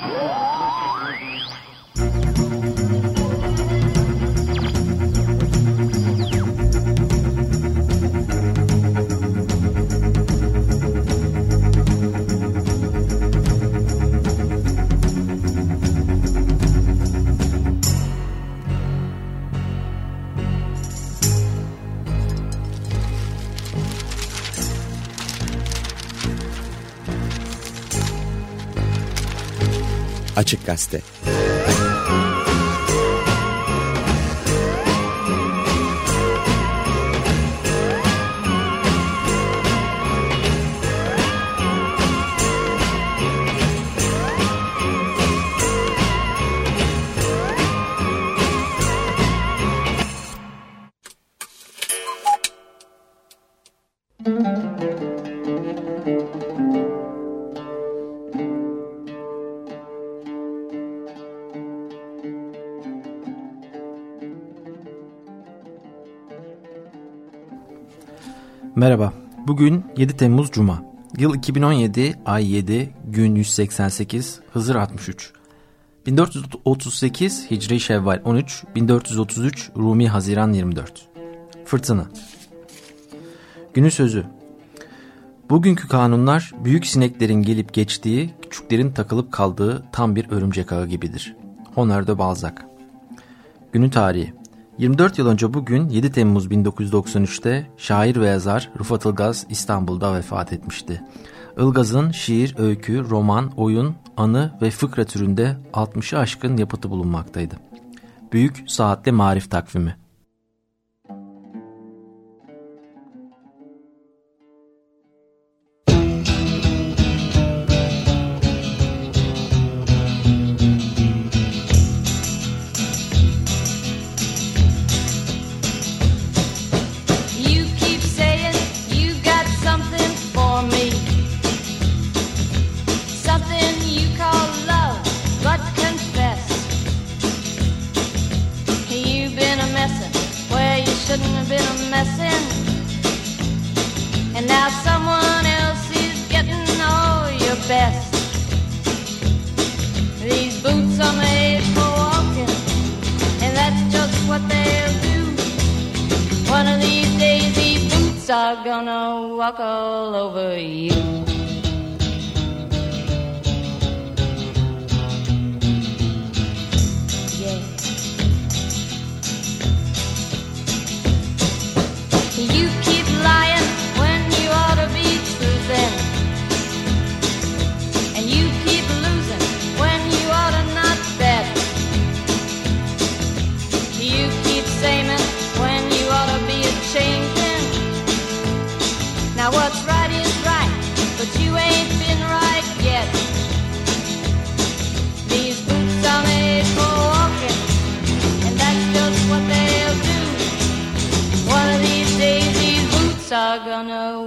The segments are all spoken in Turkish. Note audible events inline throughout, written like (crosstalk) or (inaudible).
Gol! Açık Gazete bugün 7 Temmuz Cuma. Yıl 2017, ay 7, gün 188, Hızır 63. 1438 Hicri Şevval 13, 1433 Rumi Haziran 24. Fırtına. Günün sözü. Bugünkü kanunlar büyük sineklerin gelip geçtiği, küçüklerin takılıp kaldığı tam bir örümcek ağı gibidir. Honoré de Balzac. Günün tarihi. 24 yıl önce bugün 7 Temmuz 1993'te şair ve yazar Rıfat Ilgaz İstanbul'da vefat etmişti. Ilgaz'ın şiir, öykü, roman, oyun, anı ve fıkra türünde 60'ı aşkın yapıtı bulunmaktaydı. Büyük Saatli Marif Takvimi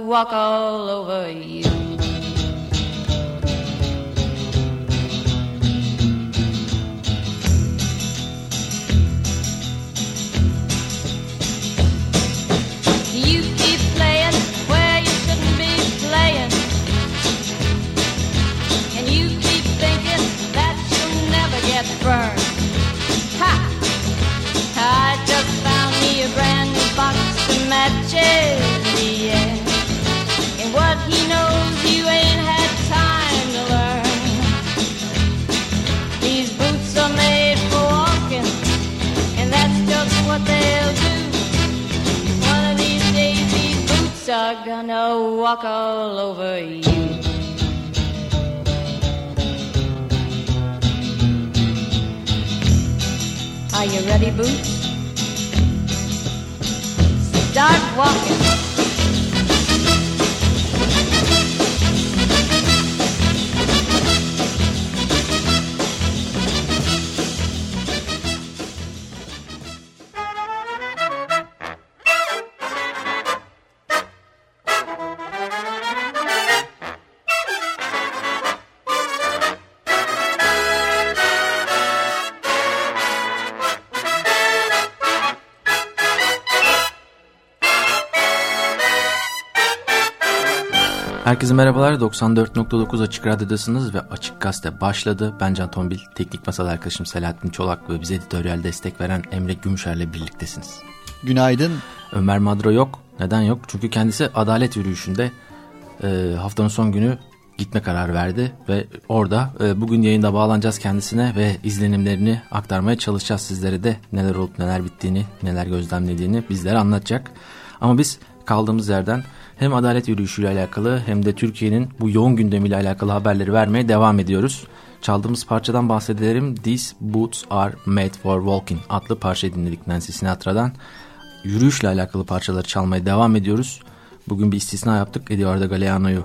walk all over. You are gonna walk all over you. Are you ready, Boots? Start walking. Herkese merhabalar. 94.9 Açık Radyo'dasınız ve Açık Gazete başladı. Ben Can Tombil, teknik masada arkadaşım Selahattin Çolak ve bize editoryal destek veren Emre Gümüşer'le birliktesiniz. Günaydın. Ömer Madro yok. Neden yok? Çünkü kendisi adalet yürüyüşünde e, haftanın son günü gitme kararı verdi ve orada e, bugün yayında bağlanacağız kendisine ve izlenimlerini aktarmaya çalışacağız sizlere de neler olup neler bittiğini, neler gözlemlediğini bizlere anlatacak. Ama biz kaldığımız yerden hem adalet yürüyüşüyle alakalı hem de Türkiye'nin bu yoğun gündemiyle alakalı haberleri vermeye devam ediyoruz. Çaldığımız parçadan bahsedelim. These Boots Are Made For Walking adlı parçayı dinledik Nancy Sinatra'dan. Yürüyüşle alakalı parçaları çalmaya devam ediyoruz. Bugün bir istisna yaptık. Eduardo Galeano'yu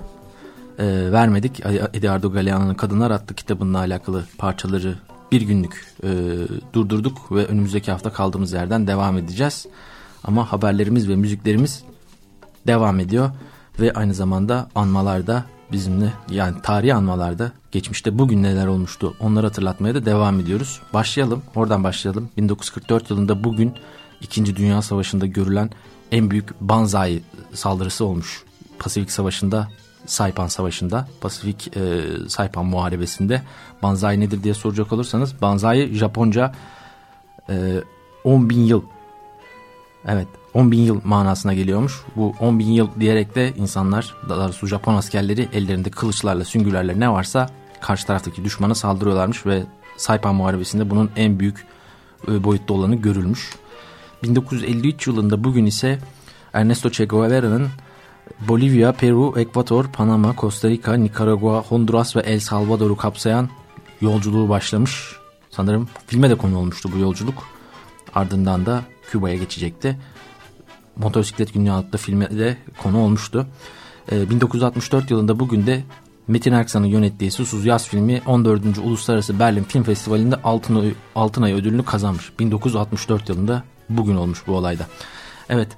e, vermedik. Eduardo Galeano'nun Kadınlar adlı kitabınla alakalı parçaları bir günlük e, durdurduk ve önümüzdeki hafta kaldığımız yerden devam edeceğiz. Ama haberlerimiz ve müziklerimiz devam ediyor ve aynı zamanda anmalarda bizimle yani tarihi anmalarda geçmişte bugün neler olmuştu onları hatırlatmaya da devam ediyoruz. Başlayalım oradan başlayalım. 1944 yılında bugün 2. Dünya Savaşı'nda görülen en büyük Banzai saldırısı olmuş. Pasifik Savaşı'nda Saipan Savaşı'nda, Pasifik e, Saipan Muharebesi'nde Banzai nedir diye soracak olursanız Banzai Japonca e, 10 bin yıl evet 10 bin yıl manasına geliyormuş. Bu 10 bin yıl diyerek de insanlar daha doğrusu Japon askerleri ellerinde kılıçlarla süngülerle ne varsa karşı taraftaki düşmana saldırıyorlarmış ve Saipan Muharebesi'nde bunun en büyük e, boyutta olanı görülmüş. 1953 yılında bugün ise Ernesto Che Guevara'nın Bolivya, Peru, Ekvator, Panama, Costa Rica, Nikaragua, Honduras ve El Salvador'u kapsayan yolculuğu başlamış. Sanırım filme de konu olmuştu bu yolculuk. Ardından da Küba'ya geçecekti. Motosiklet Günlüğü adlı filme de konu olmuştu. Ee, 1964 yılında bugün de Metin Erksan'ın yönettiği Susuz Yaz filmi 14. Uluslararası Berlin Film Festivali'nde Altın, Altın Ay ödülünü kazanmış. 1964 yılında bugün olmuş bu olayda. Evet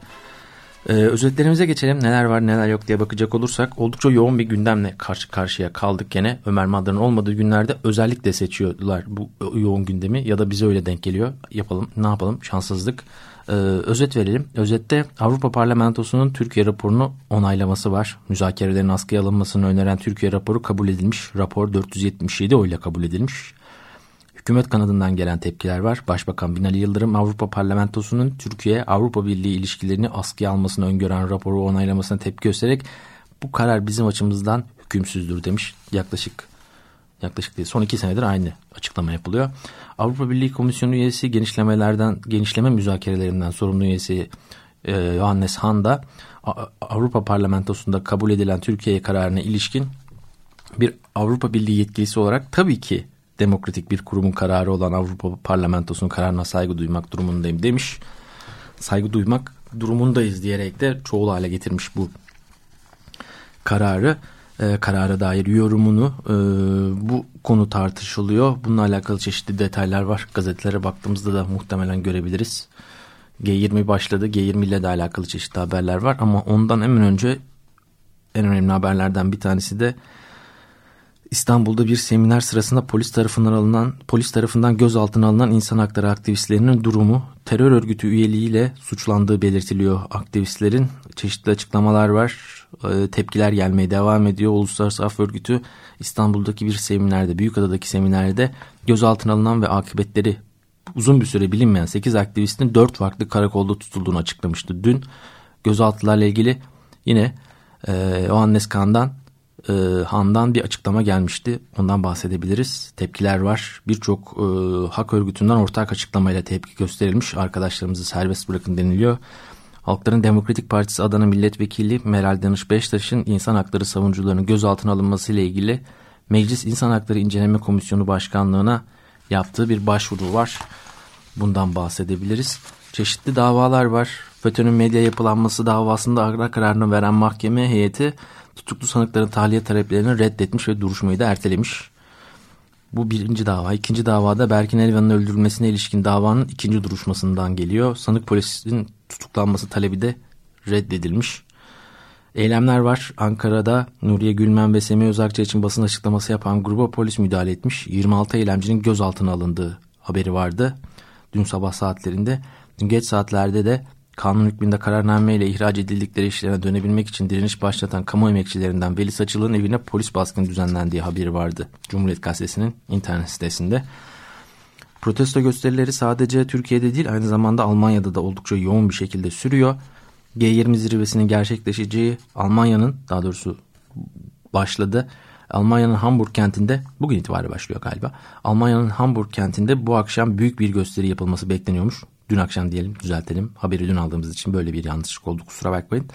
ee, özetlerimize geçelim. Neler var neler yok diye bakacak olursak oldukça yoğun bir gündemle karşı karşıya kaldık gene. Ömer Madra'nın olmadığı günlerde özellikle seçiyorlar bu yoğun gündemi ya da bize öyle denk geliyor. Yapalım ne yapalım şanssızlık. Ee, özet verelim. Özette Avrupa Parlamentosu'nun Türkiye raporunu onaylaması var. Müzakerelerin askıya alınmasını öneren Türkiye raporu kabul edilmiş. Rapor 477 oyla kabul edilmiş. Hükümet kanadından gelen tepkiler var. Başbakan Binali Yıldırım Avrupa Parlamentosu'nun Türkiye-Avrupa Birliği ilişkilerini askıya almasını öngören raporu onaylamasına tepki göstererek bu karar bizim açımızdan hükümsüzdür demiş. Yaklaşık yaklaşık değil son iki senedir aynı açıklama yapılıyor. Avrupa Birliği Komisyonu üyesi genişlemelerden genişleme müzakerelerinden sorumlu üyesi e, Johannes Hahn da Avrupa Parlamentosu'nda kabul edilen Türkiye kararına ilişkin bir Avrupa Birliği yetkilisi olarak tabii ki demokratik bir kurumun kararı olan Avrupa Parlamentosu'nun kararına saygı duymak durumundayım demiş. Saygı duymak durumundayız diyerek de çoğul hale getirmiş bu kararı. E, karara dair yorumunu e, bu konu tartışılıyor. Bununla alakalı çeşitli detaylar var. Gazetelere baktığımızda da muhtemelen görebiliriz. G20 başladı. G20 ile de alakalı çeşitli haberler var ama ondan hemen önce en önemli haberlerden bir tanesi de İstanbul'da bir seminer sırasında polis tarafından alınan polis tarafından gözaltına alınan insan hakları aktivistlerinin durumu terör örgütü üyeliğiyle suçlandığı belirtiliyor. Aktivistlerin çeşitli açıklamalar var. E, tepkiler gelmeye devam ediyor. Uluslararası Af Örgütü İstanbul'daki bir seminerde, Büyükada'daki seminerde gözaltına alınan ve akıbetleri uzun bir süre bilinmeyen 8 aktivistin 4 farklı karakolda tutulduğunu açıklamıştı. Dün gözaltılarla ilgili yine e, Ohannes Kan'dan e, Han'dan bir açıklama gelmişti. Ondan bahsedebiliriz. Tepkiler var. Birçok e, hak örgütünden ortak açıklamayla tepki gösterilmiş. Arkadaşlarımızı serbest bırakın deniliyor. Halkların Demokratik Partisi Adana Milletvekili Meral Danış Beştaş'ın insan hakları savunucularının gözaltına alınması ile ilgili Meclis İnsan Hakları İnceleme Komisyonu Başkanlığı'na yaptığı bir başvuru var. Bundan bahsedebiliriz. Çeşitli davalar var. FETÖ'nün medya yapılanması davasında ara kararını veren mahkeme heyeti tutuklu sanıkların tahliye taleplerini reddetmiş ve duruşmayı da ertelemiş. Bu birinci dava. İkinci davada Berkin Elvan'ın öldürülmesine ilişkin davanın ikinci duruşmasından geliyor. Sanık polisin tutuklanması talebi de reddedilmiş. Eylemler var. Ankara'da Nuriye Gülmen ve Semih Özakça için basın açıklaması yapan gruba polis müdahale etmiş. 26 eylemcinin gözaltına alındığı haberi vardı. Dün sabah saatlerinde. Dün geç saatlerde de kanun hükmünde kararname ile ihraç edildikleri işlerine dönebilmek için direniş başlatan kamu emekçilerinden Veli Saçılı'nın evine polis baskını düzenlendiği haberi vardı. Cumhuriyet Gazetesi'nin internet sitesinde. Protesto gösterileri sadece Türkiye'de değil aynı zamanda Almanya'da da oldukça yoğun bir şekilde sürüyor. G20 zirvesinin gerçekleşeceği Almanya'nın daha doğrusu başladı. Almanya'nın Hamburg kentinde bugün itibariyle başlıyor galiba. Almanya'nın Hamburg kentinde bu akşam büyük bir gösteri yapılması bekleniyormuş. Dün akşam diyelim düzeltelim. Haberi dün aldığımız için böyle bir yanlışlık oldu kusura bakmayın.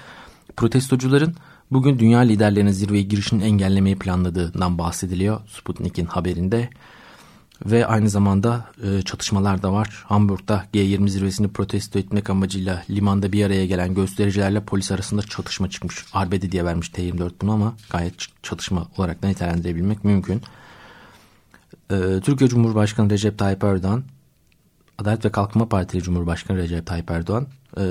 Protestocuların bugün dünya liderlerinin zirveye girişini engellemeyi planladığından bahsediliyor. Sputnik'in haberinde ve aynı zamanda e, çatışmalar da var. Hamburg'da G20 zirvesini protesto etmek amacıyla limanda bir araya gelen göstericilerle polis arasında çatışma çıkmış. Arbede diye vermiş T24 bunu ama gayet çatışma olarak da nitelendirebilmek mümkün. E, Türkiye Cumhurbaşkanı Recep Tayyip Erdoğan, Adalet ve Kalkınma Partili Cumhurbaşkanı Recep Tayyip Erdoğan, e,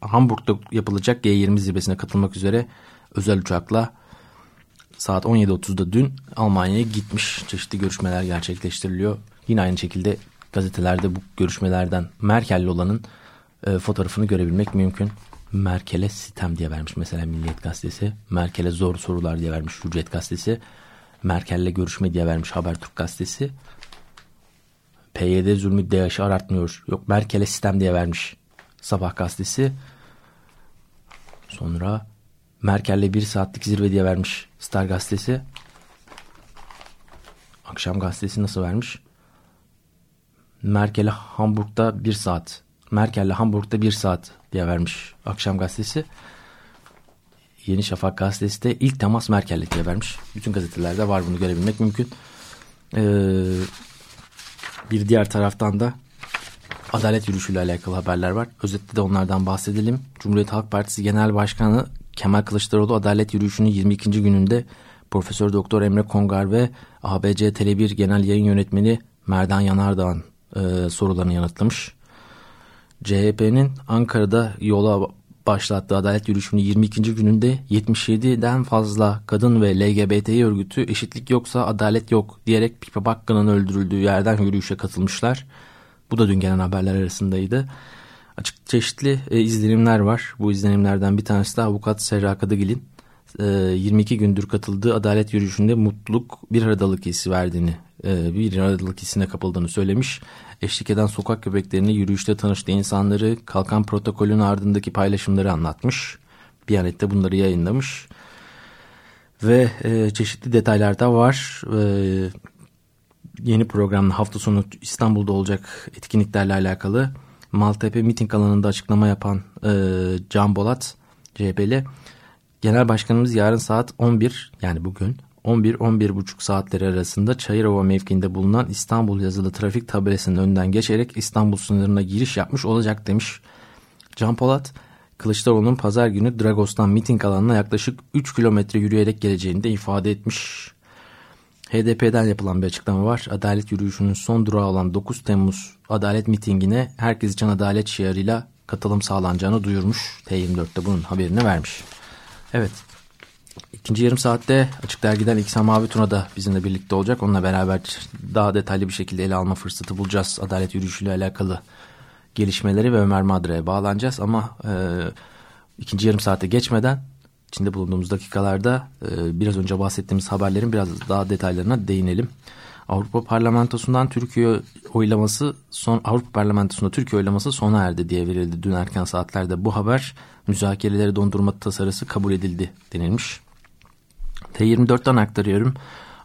Hamburg'da yapılacak G20 zirvesine katılmak üzere özel uçakla saat 17.30'da dün Almanya'ya gitmiş. Çeşitli görüşmeler gerçekleştiriliyor. Yine aynı şekilde gazetelerde bu görüşmelerden Merkel'li olanın e, fotoğrafını görebilmek mümkün. Merkel'e sitem diye vermiş mesela Milliyet Gazetesi. Merkel'e zor sorular diye vermiş Hürriyet Gazetesi. Merkel'le görüşme diye vermiş Habertürk Gazetesi. PYD zulmü DAEŞ'i aratmıyor. Yok Merkel'e sistem diye vermiş Sabah gazetesi. Sonra Merkel'le bir saatlik zirve diye vermiş Star gazetesi. Akşam gazetesi nasıl vermiş? Merkel'e Hamburg'da bir saat. Merkel'le Hamburg'da bir saat diye vermiş Akşam gazetesi. Yeni Şafak gazetesi de ilk temas Merkel'le diye vermiş. Bütün gazetelerde var bunu görebilmek mümkün. Ee, bir diğer taraftan da adalet yürüyüşüyle alakalı haberler var. Özetle de onlardan bahsedelim. Cumhuriyet Halk Partisi Genel Başkanı Kemal Kılıçdaroğlu adalet yürüyüşünün 22. gününde Profesör Doktor Emre Kongar ve ABC Tele1 Genel Yayın Yönetmeni Merdan Yanardağ'ın e, sorularını yanıtlamış. CHP'nin Ankara'da yola başlattığı adalet yürüyüşünün 22. gününde 77'den fazla kadın ve LGBT örgütü eşitlik yoksa adalet yok diyerek Pipa Bakkan'ın öldürüldüğü yerden yürüyüşe katılmışlar. Bu da dün gelen haberler arasındaydı. Açık çeşitli e, izlenimler var. Bu izlenimlerden bir tanesi de avukat Serra Kadıgil'in e, 22 gündür katıldığı adalet yürüyüşünde mutluluk bir aradalık hissi verdiğini, e, bir aradalık hissine kapıldığını söylemiş. Eşlik eden sokak köpeklerini yürüyüşte tanıştığı insanları kalkan protokolün ardındaki paylaşımları anlatmış. Biyanet'te bunları yayınlamış. Ve e, çeşitli detaylar da var. E, yeni programda hafta sonu İstanbul'da olacak etkinliklerle alakalı Maltepe miting alanında açıklama yapan e, Can Bolat CHP'li Genel Başkanımız yarın saat 11 yani bugün 11-11.30 saatleri arasında Çayırova mevkiinde bulunan İstanbul yazılı trafik tabelasının önünden geçerek İstanbul sınırına giriş yapmış olacak demiş. Can Polat, Kılıçdaroğlu'nun pazar günü Dragos'tan miting alanına yaklaşık 3 kilometre yürüyerek geleceğini de ifade etmiş. HDP'den yapılan bir açıklama var. Adalet yürüyüşünün son durağı olan 9 Temmuz adalet mitingine herkes için adalet şiarıyla katılım sağlanacağını duyurmuş. T24'te bunun haberini vermiş. Evet. İkinci yarım saatte Açık Dergi'den İksan Mavi Tuna da bizimle birlikte olacak. Onunla beraber daha detaylı bir şekilde ele alma fırsatı bulacağız. Adalet yürüyüşüyle alakalı gelişmeleri ve Ömer Madra'ya bağlanacağız. Ama e, ikinci yarım saate geçmeden içinde bulunduğumuz dakikalarda e, biraz önce bahsettiğimiz haberlerin biraz daha detaylarına değinelim. Avrupa Parlamentosu'ndan Türkiye oylaması son Avrupa Parlamentosu'nda Türkiye oylaması sona erdi diye verildi dün erken saatlerde bu haber müzakereleri dondurma tasarısı kabul edildi denilmiş. T24'ten aktarıyorum.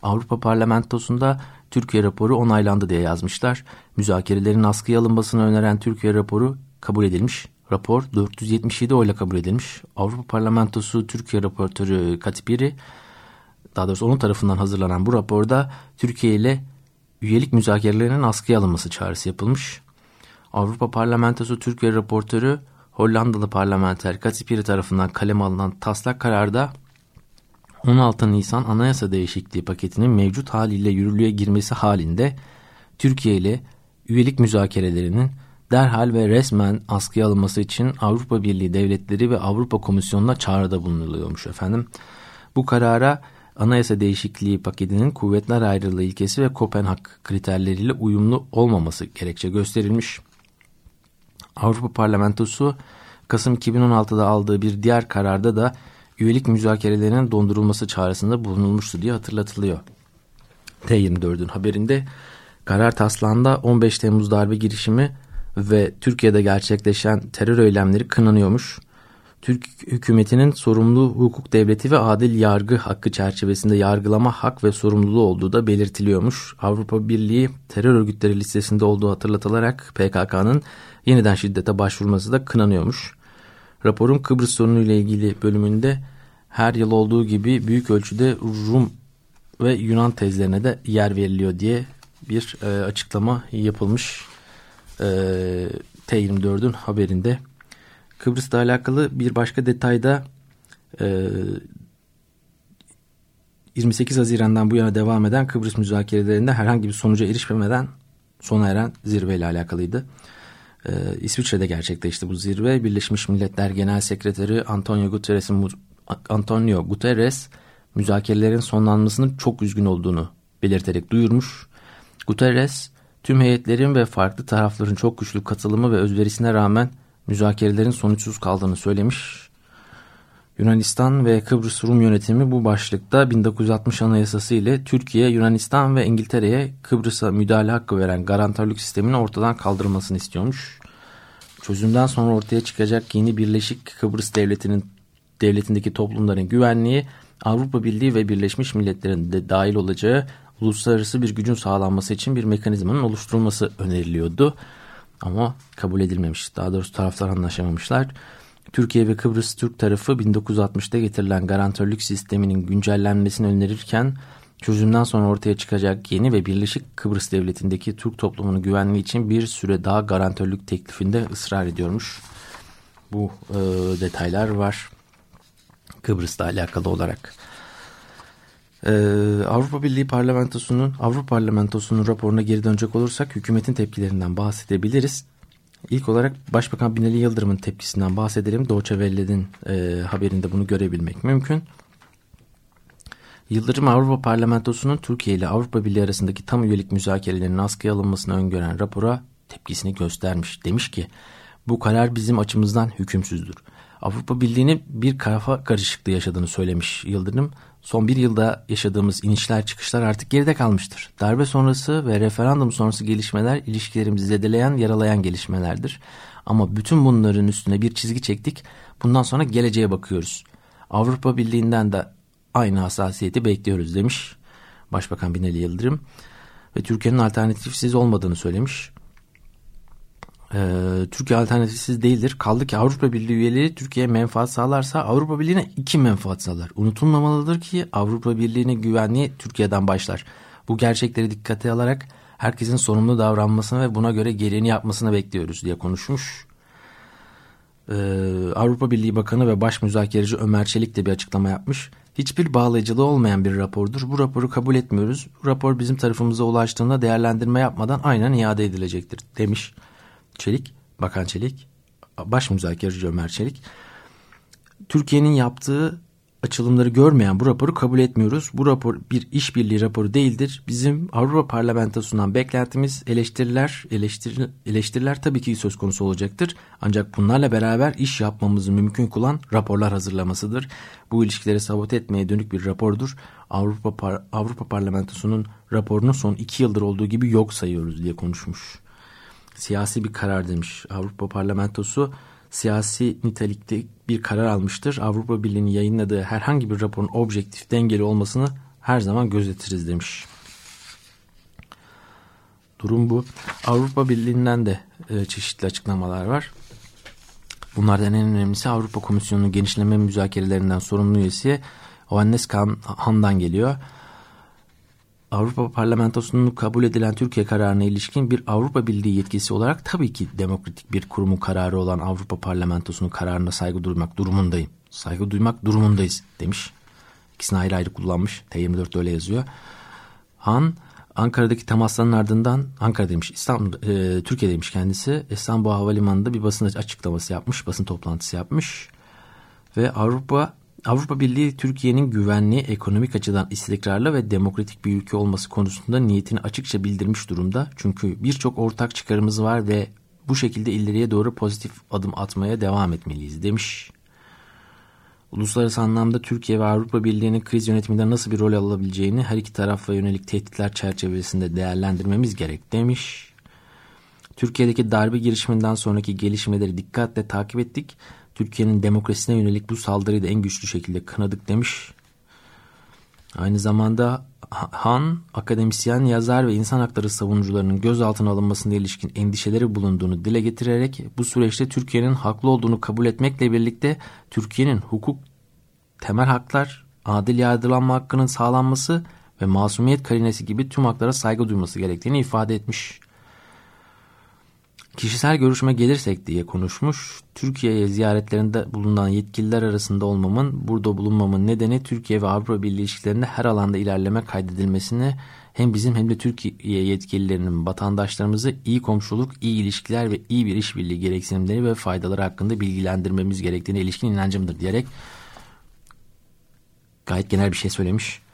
Avrupa Parlamentosu'nda Türkiye raporu onaylandı diye yazmışlar. Müzakerelerin askıya alınmasını öneren Türkiye raporu kabul edilmiş. Rapor 477 oyla kabul edilmiş. Avrupa Parlamentosu Türkiye raportörü Katipiri daha doğrusu onun tarafından hazırlanan bu raporda Türkiye ile üyelik müzakerelerinin askıya alınması çağrısı yapılmış. Avrupa Parlamentosu Türkiye raportörü Hollandalı parlamenter Katipiri tarafından kaleme alınan taslak kararda 16 Nisan anayasa değişikliği paketinin mevcut haliyle yürürlüğe girmesi halinde Türkiye ile üyelik müzakerelerinin derhal ve resmen askıya alınması için Avrupa Birliği devletleri ve Avrupa Komisyonu'na çağrıda bulunuluyormuş efendim. Bu karara anayasa değişikliği paketinin kuvvetler ayrılığı ilkesi ve Kopenhag kriterleriyle uyumlu olmaması gerekçe gösterilmiş. Avrupa Parlamentosu Kasım 2016'da aldığı bir diğer kararda da üyelik müzakerelerinin dondurulması çağrısında bulunulmuştu diye hatırlatılıyor. T24'ün haberinde karar taslağında 15 Temmuz darbe girişimi ve Türkiye'de gerçekleşen terör eylemleri kınanıyormuş. Türk hükümetinin sorumlu hukuk devleti ve adil yargı hakkı çerçevesinde yargılama hak ve sorumluluğu olduğu da belirtiliyormuş. Avrupa Birliği terör örgütleri listesinde olduğu hatırlatılarak PKK'nın yeniden şiddete başvurması da kınanıyormuş. Raporun Kıbrıs sorunu ile ilgili bölümünde her yıl olduğu gibi büyük ölçüde Rum ve Yunan tezlerine de yer veriliyor diye bir e, açıklama yapılmış e, T24'ün haberinde. Kıbrıs'la alakalı bir başka detayda e, 28 Haziran'dan bu yana devam eden Kıbrıs müzakerelerinde herhangi bir sonuca erişmemeden sona eren zirveyle alakalıydı. Ee, İsviçre'de gerçekleşti bu zirve. Birleşmiş Milletler Genel Sekreteri Antonio Guterres'in Antonio Guterres müzakerelerin sonlanmasının çok üzgün olduğunu belirterek duyurmuş. Guterres tüm heyetlerin ve farklı tarafların çok güçlü katılımı ve özverisine rağmen müzakerelerin sonuçsuz kaldığını söylemiş. Yunanistan ve Kıbrıs Rum yönetimi bu başlıkta 1960 Anayasası ile Türkiye, Yunanistan ve İngiltere'ye Kıbrıs'a müdahale hakkı veren garantörlük sistemini ortadan kaldırılmasını istiyormuş. Çözümden sonra ortaya çıkacak yeni Birleşik Kıbrıs Devleti'nin devletindeki toplumların güvenliği Avrupa Birliği ve Birleşmiş Milletler'in de dahil olacağı uluslararası bir gücün sağlanması için bir mekanizmanın oluşturulması öneriliyordu. Ama kabul edilmemiş. Daha doğrusu taraflar anlaşamamışlar. Türkiye ve Kıbrıs Türk tarafı 1960'ta getirilen garantörlük sisteminin güncellenmesini önerirken çözümden sonra ortaya çıkacak yeni ve Birleşik Kıbrıs Devleti'ndeki Türk toplumunun güvenliği için bir süre daha garantörlük teklifinde ısrar ediyormuş. Bu e, detaylar var Kıbrıs'la alakalı olarak. Ee, Avrupa Birliği Parlamentosu'nun Avrupa Parlamentosu'nun raporuna geri dönecek olursak hükümetin tepkilerinden bahsedebiliriz. İlk olarak Başbakan Binali Yıldırım'ın tepkisinden bahsedelim. Doğçe Velled'in e, haberinde bunu görebilmek mümkün. Yıldırım Avrupa Parlamentosu'nun Türkiye ile Avrupa Birliği arasındaki tam üyelik müzakerelerinin askıya alınmasını öngören rapora tepkisini göstermiş. Demiş ki bu karar bizim açımızdan hükümsüzdür. Avrupa Birliği'nin bir kafa karışıklığı yaşadığını söylemiş Yıldırım. Son bir yılda yaşadığımız inişler çıkışlar artık geride kalmıştır. Darbe sonrası ve referandum sonrası gelişmeler ilişkilerimizi zedeleyen, yaralayan gelişmelerdir. Ama bütün bunların üstüne bir çizgi çektik. Bundan sonra geleceğe bakıyoruz. Avrupa Birliği'nden de aynı hassasiyeti bekliyoruz demiş Başbakan Binali Yıldırım. Ve Türkiye'nin alternatifsiz olmadığını söylemiş Türkiye alternatifsiz değildir. Kaldı ki Avrupa Birliği üyeleri Türkiye'ye menfaat sağlarsa Avrupa Birliği'ne iki menfaat sağlar. Unutulmamalıdır ki Avrupa Birliği'nin güvenliği Türkiye'den başlar. Bu gerçekleri dikkate alarak herkesin sorumlu davranmasını ve buna göre gereğini yapmasını bekliyoruz diye konuşmuş. Ee, Avrupa Birliği Bakanı ve Baş Müzakereci Ömer Çelik de bir açıklama yapmış. Hiçbir bağlayıcılığı olmayan bir rapordur. Bu raporu kabul etmiyoruz. Bu rapor bizim tarafımıza ulaştığında değerlendirme yapmadan aynen iade edilecektir demiş. Çelik, Bakan Çelik, baş müzakereci Ömer Çelik, Türkiye'nin yaptığı açılımları görmeyen bu raporu kabul etmiyoruz. Bu rapor bir işbirliği raporu değildir. Bizim Avrupa Parlamentosu'ndan beklentimiz eleştiriler, eleştiri, eleştiriler tabii ki söz konusu olacaktır. Ancak bunlarla beraber iş yapmamızı mümkün kılan raporlar hazırlamasıdır. Bu ilişkileri sabote etmeye dönük bir rapordur. Avrupa Avrupa Parlamentosu'nun raporunu son iki yıldır olduğu gibi yok sayıyoruz diye konuşmuş siyasi bir karar demiş. Avrupa Parlamentosu siyasi nitelikte bir karar almıştır. Avrupa Birliği'nin yayınladığı herhangi bir raporun objektif dengeli olmasını her zaman gözetiriz demiş. Durum bu. Avrupa Birliği'nden de e, çeşitli açıklamalar var. Bunlardan en önemlisi Avrupa Komisyonu'nun genişleme müzakerelerinden sorumlu üyesi Johannes Han'dan geliyor. Avrupa Parlamentosu'nun kabul edilen Türkiye kararına ilişkin bir Avrupa Birliği yetkisi olarak tabii ki demokratik bir kurumun kararı olan Avrupa Parlamentosu'nun kararına saygı duymak durumundayım. Saygı duymak durumundayız demiş. İkisini ayrı ayrı kullanmış. T24'de öyle yazıyor. Han Ankara'daki temasların ardından Ankara demiş İstanbul e, Türkiye demiş kendisi İstanbul Havalimanı'nda bir basın açıklaması yapmış basın toplantısı yapmış ve Avrupa Avrupa Birliği Türkiye'nin güvenli, ekonomik açıdan istikrarlı ve demokratik bir ülke olması konusunda niyetini açıkça bildirmiş durumda. Çünkü birçok ortak çıkarımız var ve Bu şekilde ileriye doğru pozitif adım atmaya devam etmeliyiz demiş. Uluslararası anlamda Türkiye ve Avrupa Birliği'nin kriz yönetiminde nasıl bir rol alabileceğini her iki tarafa yönelik tehditler çerçevesinde değerlendirmemiz gerek demiş. Türkiye'deki darbe girişiminden sonraki gelişmeleri dikkatle takip ettik. Türkiye'nin demokrasisine yönelik bu saldırıyı da en güçlü şekilde kınadık demiş. Aynı zamanda Han, akademisyen, yazar ve insan hakları savunucularının gözaltına alınmasına ilişkin endişeleri bulunduğunu dile getirerek bu süreçte Türkiye'nin haklı olduğunu kabul etmekle birlikte Türkiye'nin hukuk, temel haklar, adil yargılanma hakkının sağlanması ve masumiyet karinesi gibi tüm haklara saygı duyması gerektiğini ifade etmiş. Kişisel görüşme gelirsek diye konuşmuş. Türkiye'ye ziyaretlerinde bulunan yetkililer arasında olmamın, burada bulunmamın nedeni Türkiye ve Avrupa Birliği ilişkilerinde her alanda ilerleme kaydedilmesini hem bizim hem de Türkiye yetkililerinin vatandaşlarımızı iyi komşuluk, iyi ilişkiler ve iyi bir işbirliği gereksinimleri ve faydaları hakkında bilgilendirmemiz gerektiğine ilişkin inancımdır diyerek gayet genel bir şey söylemiş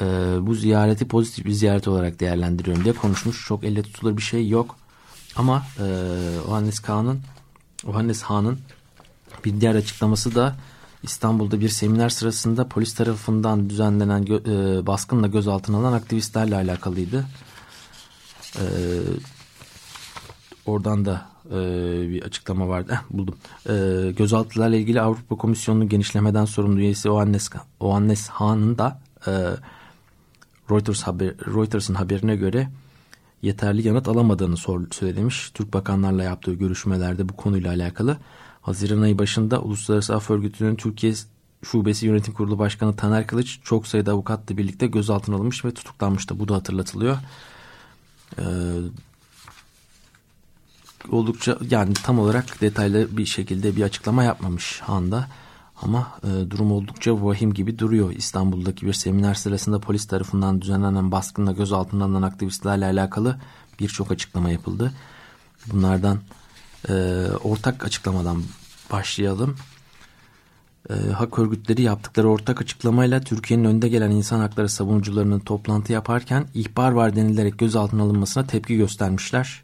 e, bu ziyareti pozitif bir ziyaret olarak değerlendiriyorum diye konuşmuş. Çok elle tutulur bir şey yok. Ama e, Ohannes Kağan'ın Ohannes Han'ın bir diğer açıklaması da İstanbul'da bir seminer sırasında polis tarafından düzenlenen gö e, baskınla gözaltına alınan aktivistlerle alakalıydı. E, oradan da e, bir açıklama vardı. Eh, buldum. E, gözaltılarla ilgili Avrupa Komisyonu'nun genişlemeden sorumlu üyesi Ohannes, Ohannes Han'ın da e, Reuters haber, Reuters'ın haberine göre yeterli yanıt alamadığını söylemiş. Türk bakanlarla yaptığı görüşmelerde bu konuyla alakalı. Haziran ayı başında Uluslararası Af Örgütü'nün Türkiye Şubesi Yönetim Kurulu Başkanı Taner Kılıç çok sayıda avukatla birlikte gözaltına alınmış ve tutuklanmıştı. Bu da hatırlatılıyor. Ee, oldukça yani tam olarak detaylı bir şekilde bir açıklama yapmamış Han'da. Ama e, durum oldukça vahim gibi duruyor. İstanbul'daki bir seminer sırasında polis tarafından düzenlenen baskınla gözaltına alınan aktivistlerle alakalı birçok açıklama yapıldı. Bunlardan e, ortak açıklamadan başlayalım. E, hak örgütleri yaptıkları ortak açıklamayla Türkiye'nin önde gelen insan hakları savunucularının toplantı yaparken ihbar var denilerek gözaltına alınmasına tepki göstermişler.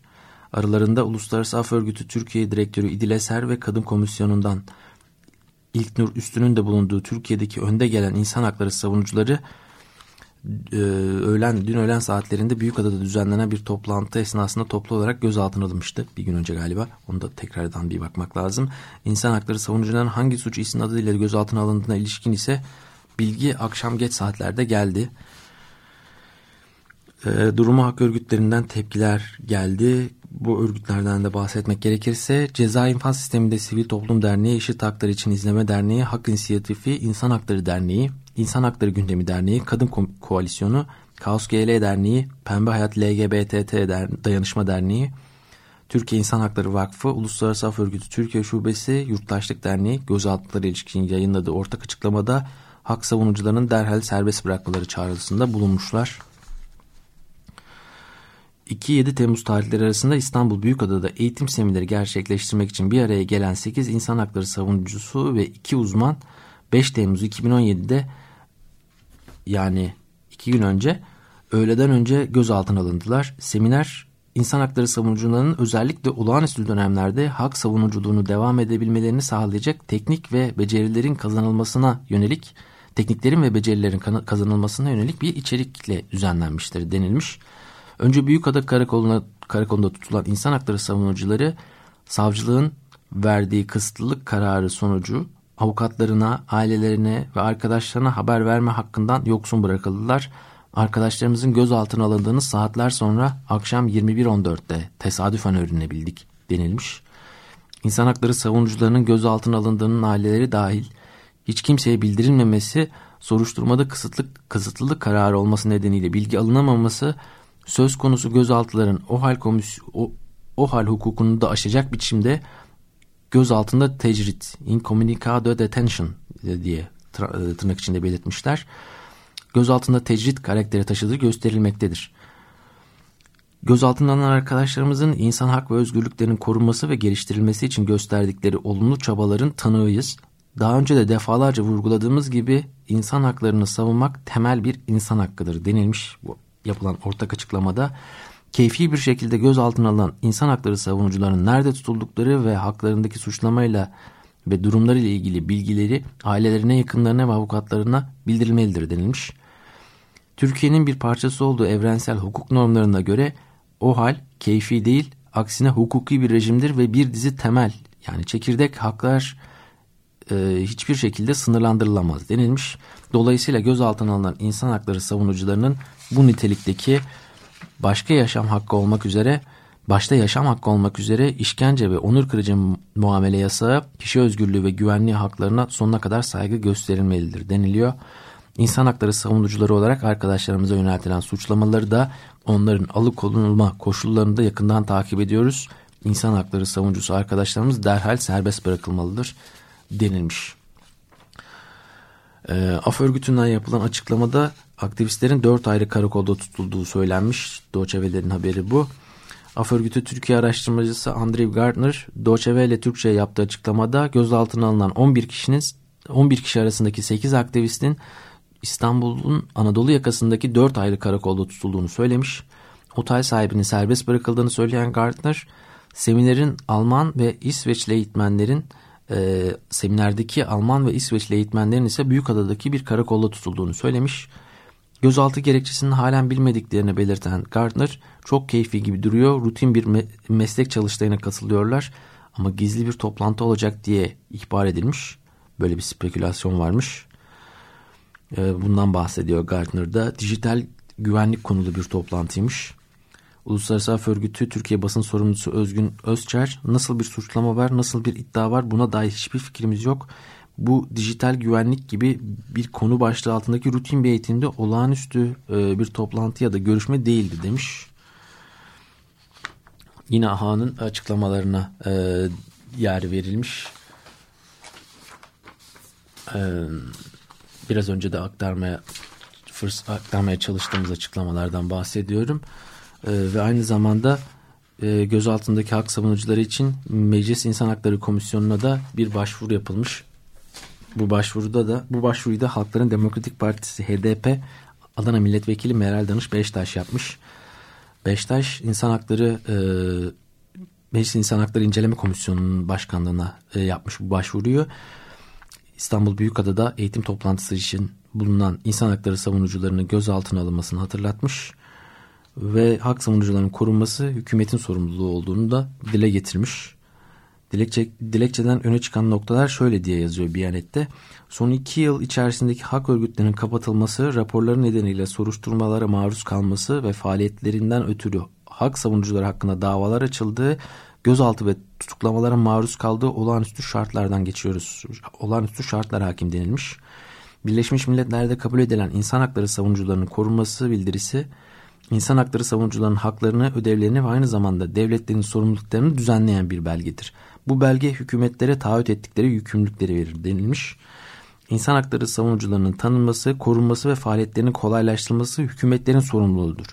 Aralarında Uluslararası Af Örgütü Türkiye Direktörü İdil Eser ve Kadın Komisyonu'ndan İlknur Üstün'ün de bulunduğu Türkiye'deki önde gelen insan hakları savunucuları e, öğlen dün öğlen saatlerinde Büyükada'da düzenlenen bir toplantı esnasında toplu olarak gözaltına alınmıştı. Bir gün önce galiba. Onu da tekrardan bir bakmak lazım. İnsan hakları savunucuların hangi suç isim adıyla gözaltına alındığına ilişkin ise bilgi akşam geç saatlerde geldi. E, duruma hak örgütlerinden tepkiler geldi bu örgütlerden de bahsetmek gerekirse Ceza İnfaz Sistemi'nde Sivil Toplum Derneği, Eşit Haklar İçin İzleme Derneği, Hak İnisiyatifi, İnsan Hakları Derneği, İnsan Hakları Gündemi Derneği, Kadın Ko Koalisyonu, Kaos GL Derneği, Pembe Hayat LGBT Dayanışma Derneği, Türkiye İnsan Hakları Vakfı, Uluslararası Af Örgütü Türkiye Şubesi, Yurttaşlık Derneği gözaltıları ilişkin yayınladığı ortak açıklamada hak savunucularının derhal serbest bırakmaları çağrısında bulunmuşlar. 2-7 Temmuz tarihleri arasında İstanbul Büyükada'da eğitim semineri gerçekleştirmek için bir araya gelen 8 insan hakları savunucusu ve 2 uzman 5 Temmuz 2017'de yani 2 gün önce öğleden önce gözaltına alındılar. Seminer insan hakları savunucularının özellikle olağanüstü dönemlerde hak savunuculuğunu devam edebilmelerini sağlayacak teknik ve becerilerin kazanılmasına yönelik tekniklerin ve becerilerin kazanılmasına yönelik bir içerikle düzenlenmiştir denilmiş. Önce Büyükada Karakolu'na, karakolunda tutulan insan hakları savunucuları savcılığın verdiği kısıtlılık kararı sonucu avukatlarına, ailelerine ve arkadaşlarına haber verme hakkından yoksun bırakıldılar. Arkadaşlarımızın gözaltına alındığını saatler sonra akşam 21.14'te tesadüfen öğrenebildik denilmiş. İnsan hakları savunucularının gözaltına alındığının aileleri dahil hiç kimseye bildirilmemesi, soruşturmada kısıtlı, kısıtlılık kararı olması nedeniyle bilgi alınamaması söz konusu gözaltıların o hal komisyon o, o hal hukukunu da aşacak biçimde gözaltında tecrit, incommunicado detention diye e, tırnak içinde belirtmişler. Gözaltında tecrit karakteri taşıdığı gösterilmektedir. Gözaltından arkadaşlarımızın insan hak ve özgürlüklerinin korunması ve geliştirilmesi için gösterdikleri olumlu çabaların tanığıyız. Daha önce de defalarca vurguladığımız gibi insan haklarını savunmak temel bir insan hakkıdır denilmiş bu yapılan ortak açıklamada keyfi bir şekilde gözaltına alınan insan hakları savunucularının nerede tutuldukları ve haklarındaki suçlamayla ve durumları ile ilgili bilgileri ailelerine, yakınlarına ve avukatlarına bildirilmelidir denilmiş. Türkiye'nin bir parçası olduğu evrensel hukuk normlarına göre o hal keyfi değil, aksine hukuki bir rejimdir ve bir dizi temel yani çekirdek haklar e, hiçbir şekilde sınırlandırılamaz denilmiş. Dolayısıyla gözaltına alınan insan hakları savunucularının bu nitelikteki başka yaşam hakkı olmak üzere başta yaşam hakkı olmak üzere işkence ve onur kırıcı muamele yasağı kişi özgürlüğü ve güvenliği haklarına sonuna kadar saygı gösterilmelidir deniliyor. İnsan hakları savunucuları olarak arkadaşlarımıza yöneltilen suçlamaları da onların alıkonulma koşullarını da yakından takip ediyoruz. İnsan hakları savunucusu arkadaşlarımız derhal serbest bırakılmalıdır denilmiş. E, Af örgütünden yapılan açıklamada aktivistlerin dört ayrı karakolda tutulduğu söylenmiş. Doçevelerin haberi bu. Af örgütü Türkiye araştırmacısı Andrew Gardner, Doçevele Türkçe yaptığı açıklamada gözaltına alınan 11 kişinin 11 kişi arasındaki 8 aktivistin İstanbul'un Anadolu yakasındaki 4 ayrı karakolda tutulduğunu söylemiş. Otel sahibinin serbest bırakıldığını söyleyen Gardner, seminerin Alman ve İsveçli eğitmenlerin e, seminerdeki Alman ve İsveçli eğitmenlerin ise Büyükada'daki bir karakolda tutulduğunu söylemiş. Gözaltı gerekçesinin halen bilmediklerini belirten Gardner çok keyfi gibi duruyor. Rutin bir me meslek çalıştayına katılıyorlar ama gizli bir toplantı olacak diye ihbar edilmiş. Böyle bir spekülasyon varmış. E, bundan bahsediyor Gardner'da. Dijital güvenlik konulu bir toplantıymış. Uluslararası Af Örgütü Türkiye basın sorumlusu Özgün Özçer nasıl bir suçlama var, nasıl bir iddia var buna dair hiçbir fikrimiz yok. Bu dijital güvenlik gibi bir konu başlığı altındaki rutin bir eğitimde olağanüstü e, bir toplantı ya da görüşme değildi demiş. Yine AHA'nın açıklamalarına e, yer verilmiş. E, biraz önce de aktarmaya aktarmaya çalıştığımız açıklamalardan bahsediyorum. E, ve aynı zamanda e, gözaltındaki hak savunucuları için Meclis İnsan Hakları Komisyonu'na da bir başvuru yapılmış. Bu başvuruda da bu başvuruyu da Halkların Demokratik Partisi HDP Adana Milletvekili Meral Danış Beştaş yapmış. Beştaş İnsan Hakları e, Meclis İnsan Hakları İnceleme Komisyonu'nun başkanlığına e, yapmış bu başvuruyu. İstanbul Büyükada'da eğitim toplantısı için bulunan insan hakları savunucularının gözaltına alınmasını hatırlatmış ve hak savunucularının korunması hükümetin sorumluluğu olduğunu da dile getirmiş. Dilekçe, dilekçeden öne çıkan noktalar şöyle diye yazıyor Biyanet'te. Son iki yıl içerisindeki hak örgütlerinin kapatılması, raporları nedeniyle soruşturmalara maruz kalması ve faaliyetlerinden ötürü hak savunucuları hakkında davalar açıldığı, gözaltı ve tutuklamalara maruz kaldığı olağanüstü şartlardan geçiyoruz. Olağanüstü şartlar hakim denilmiş. Birleşmiş Milletler'de kabul edilen insan hakları savunucularının korunması bildirisi insan hakları savunucularının haklarını, ödevlerini ve aynı zamanda devletlerin sorumluluklarını düzenleyen bir belgedir. Bu belge hükümetlere taahhüt ettikleri yükümlülükleri verir denilmiş. İnsan hakları savunucularının tanınması, korunması ve faaliyetlerinin kolaylaştırılması hükümetlerin sorumluluğudur.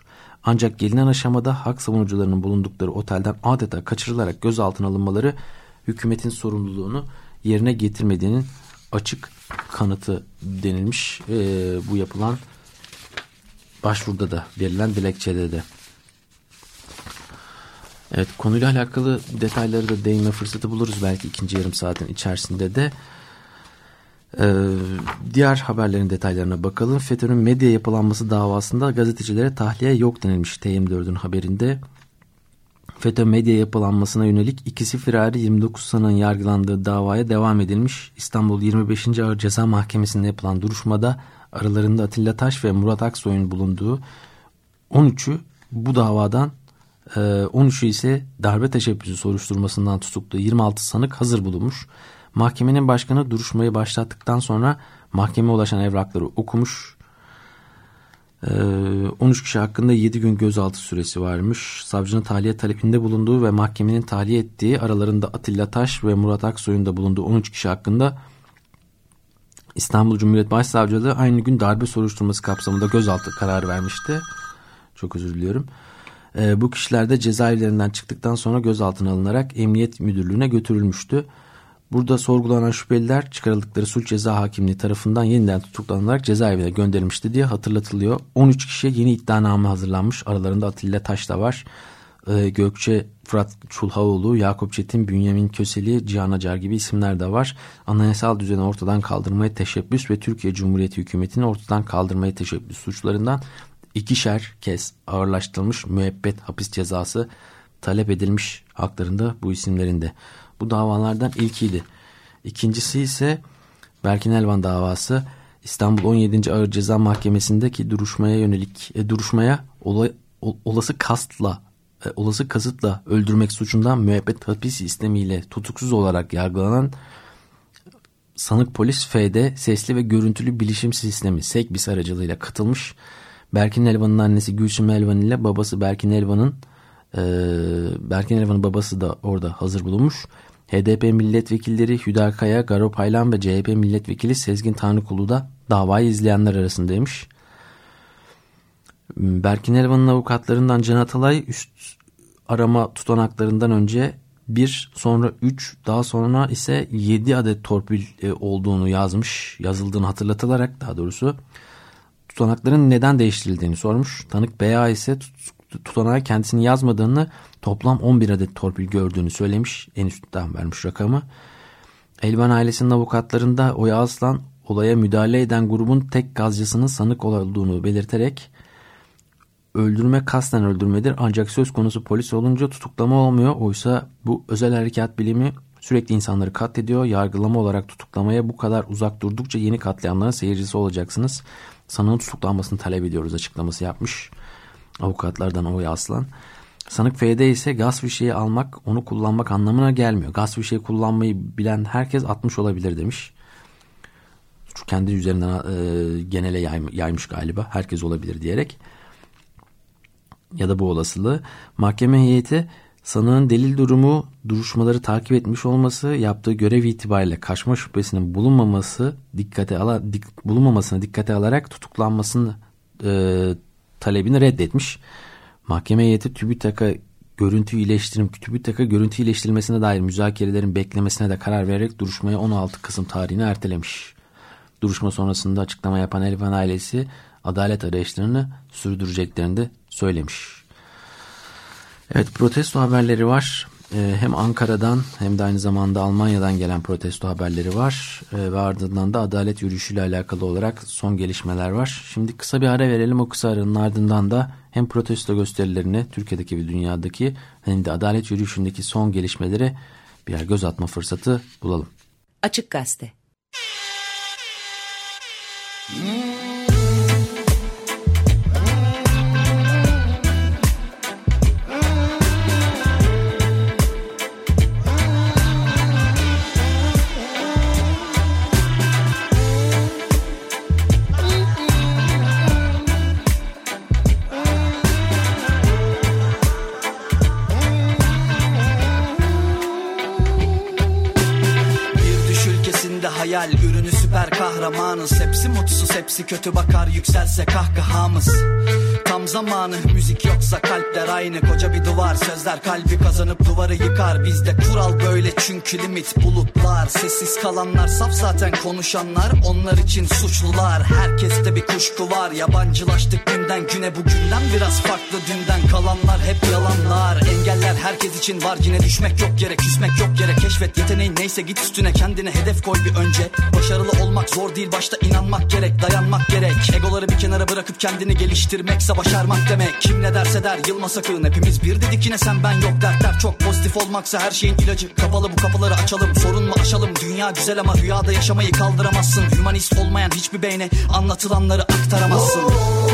Ancak gelinen aşamada hak savunucularının bulundukları otelden adeta kaçırılarak gözaltına alınmaları hükümetin sorumluluğunu yerine getirmediğinin açık kanıtı denilmiş e, bu yapılan başvuruda da verilen dilekçede de. Evet konuyla alakalı detayları da değinme fırsatı buluruz belki ikinci yarım saatin içerisinde de. Ee, diğer haberlerin detaylarına bakalım. FETÖ'nün medya yapılanması davasında gazetecilere tahliye yok denilmiş T24'ün haberinde. FETÖ medya yapılanmasına yönelik ikisi firari 29 sanığın yargılandığı davaya devam edilmiş. İstanbul 25. Ağır Ceza Mahkemesi'nde yapılan duruşmada aralarında Atilla Taş ve Murat Aksoy'un bulunduğu 13'ü bu davadan 13'ü e, ise darbe teşebbüsü soruşturmasından tutuklu 26 sanık hazır bulunmuş. Mahkemenin başkanı duruşmayı başlattıktan sonra mahkeme ulaşan evrakları okumuş. 13 e, kişi hakkında 7 gün gözaltı süresi varmış. Savcının tahliye talebinde bulunduğu ve mahkemenin tahliye ettiği aralarında Atilla Taş ve Murat Aksoy'un da bulunduğu 13 kişi hakkında İstanbul Cumhuriyet Başsavcılığı aynı gün darbe soruşturması kapsamında gözaltı kararı vermişti. Çok özür diliyorum. E, bu kişiler de cezaevlerinden çıktıktan sonra gözaltına alınarak Emniyet Müdürlüğü'ne götürülmüştü. Burada sorgulanan şüpheliler çıkarıldıkları suç ceza hakimliği tarafından yeniden tutuklanarak cezaevine gönderilmişti diye hatırlatılıyor. 13 kişiye yeni iddianame hazırlanmış. Aralarında Atilla Taş da var. Ee, Gökçe Fırat Çulhaoğlu, Yakup Çetin, Bünyamin Köseli, Cihan Acar gibi isimler de var. Anayasal düzeni ortadan kaldırmaya teşebbüs ve Türkiye Cumhuriyeti hükümetini ortadan kaldırmaya teşebbüs suçlarından ikişer kez ağırlaştırılmış müebbet hapis cezası talep edilmiş haklarında bu isimlerinde. Bu davalardan ilkiydi. İkincisi ise Berkin Elvan davası İstanbul 17. Ağır Ceza Mahkemesi'ndeki duruşmaya yönelik e, duruşmaya olay, olası kastla e, olası kasıtla öldürmek suçundan müebbet hapis istemiyle tutuksuz olarak yargılanan sanık polis FD sesli ve görüntülü bilişim sistemi SEKBİS aracılığıyla katılmış. Berkin Elvan'ın annesi Gülsüm Elvan ile babası Berkin Elvan'ın e, Berkin Elvan'ın babası da orada hazır bulunmuş. HDP milletvekilleri Hüda Kaya, Garo Paylan ve CHP milletvekili Sezgin Tanrıkulu da davayı izleyenler arasındaymış. Berkin Elvan'ın avukatlarından Can Atalay üst arama tutanaklarından önce bir sonra üç daha sonra ise yedi adet torpil e, olduğunu yazmış yazıldığını hatırlatılarak daha doğrusu tutanakların neden değiştirildiğini sormuş. Tanık BA ise tutanağa kendisini yazmadığını toplam 11 adet torpil gördüğünü söylemiş. En üstten vermiş rakamı. Elvan ailesinin avukatlarında Oya Aslan olaya müdahale eden grubun tek gazcısının sanık olduğunu belirterek öldürme kasten öldürmedir ancak söz konusu polis olunca tutuklama olmuyor. Oysa bu özel harekat bilimi sürekli insanları katlediyor. Yargılama olarak tutuklamaya bu kadar uzak durdukça yeni katliamların seyircisi olacaksınız. Sanığın tutuklanmasını talep ediyoruz açıklaması yapmış. Avukatlardan Oy Aslan. Sanık F'de ise gaz fişeği almak onu kullanmak anlamına gelmiyor. Gaz fişeği kullanmayı bilen herkes atmış olabilir demiş. Kendi üzerinden e, genele yaymış galiba. Herkes olabilir diyerek ya da bu olasılığı mahkeme heyeti sanığın delil durumu duruşmaları takip etmiş olması yaptığı görev itibariyle kaçma şüphesinin bulunmaması dikkate ala, dik, bulunmamasına dikkate alarak tutuklanmasını e, talebini reddetmiş. Mahkeme heyeti TÜBİTAK'a görüntü iyileştirim, TÜBİTAK'a görüntü iyileştirilmesine dair müzakerelerin beklemesine de karar vererek duruşmaya 16 Kasım tarihini ertelemiş. Duruşma sonrasında açıklama yapan Elvan ailesi adalet arayışlarını sürdüreceklerini de söylemiş. Evet protesto haberleri var. Ee, hem Ankara'dan hem de aynı zamanda Almanya'dan gelen protesto haberleri var. Ee, ve ardından da adalet yürüyüşüyle alakalı olarak son gelişmeler var. Şimdi kısa bir ara verelim. O kısa aranın ardından da hem protesto gösterilerini Türkiye'deki ve dünyadaki hem de adalet yürüyüşündeki son gelişmeleri birer göz atma fırsatı bulalım. Açık Gazete Hmm. honor. Mutsuz hepsi kötü bakar yükselse kahkahamız. Tam zamanı müzik yoksa kalpler aynı. Koca bir duvar sözler kalbi kazanıp duvarı yıkar. Bizde kural böyle çünkü limit bulutlar. Sessiz kalanlar saf zaten konuşanlar. Onlar için suçlular. Herkeste bir kuşku var. Yabancılaştık günden güne bugünden Biraz farklı. Dünden kalanlar hep yalanlar. Engeller herkes için var. Yine düşmek yok yere Küsmek yok yere keşfet yeteneğin neyse git üstüne Kendine hedef koy bir önce. Başarılı olmak zor değil başta inanmak gerek Dayanmak gerek. Egoları bir kenara bırakıp kendini geliştirmekse başarmak demek. Kim ne derse der yılma sakın. Hepimiz bir dedik yine sen ben yok. Dertler Çok pozitif olmaksa her şeyin ilacı. Kapalı bu kapıları açalım sorun mu aşalım. Dünya güzel ama rüyada yaşamayı kaldıramazsın. Humanist olmayan hiçbir beyne anlatılanları aktaramazsın. Oh,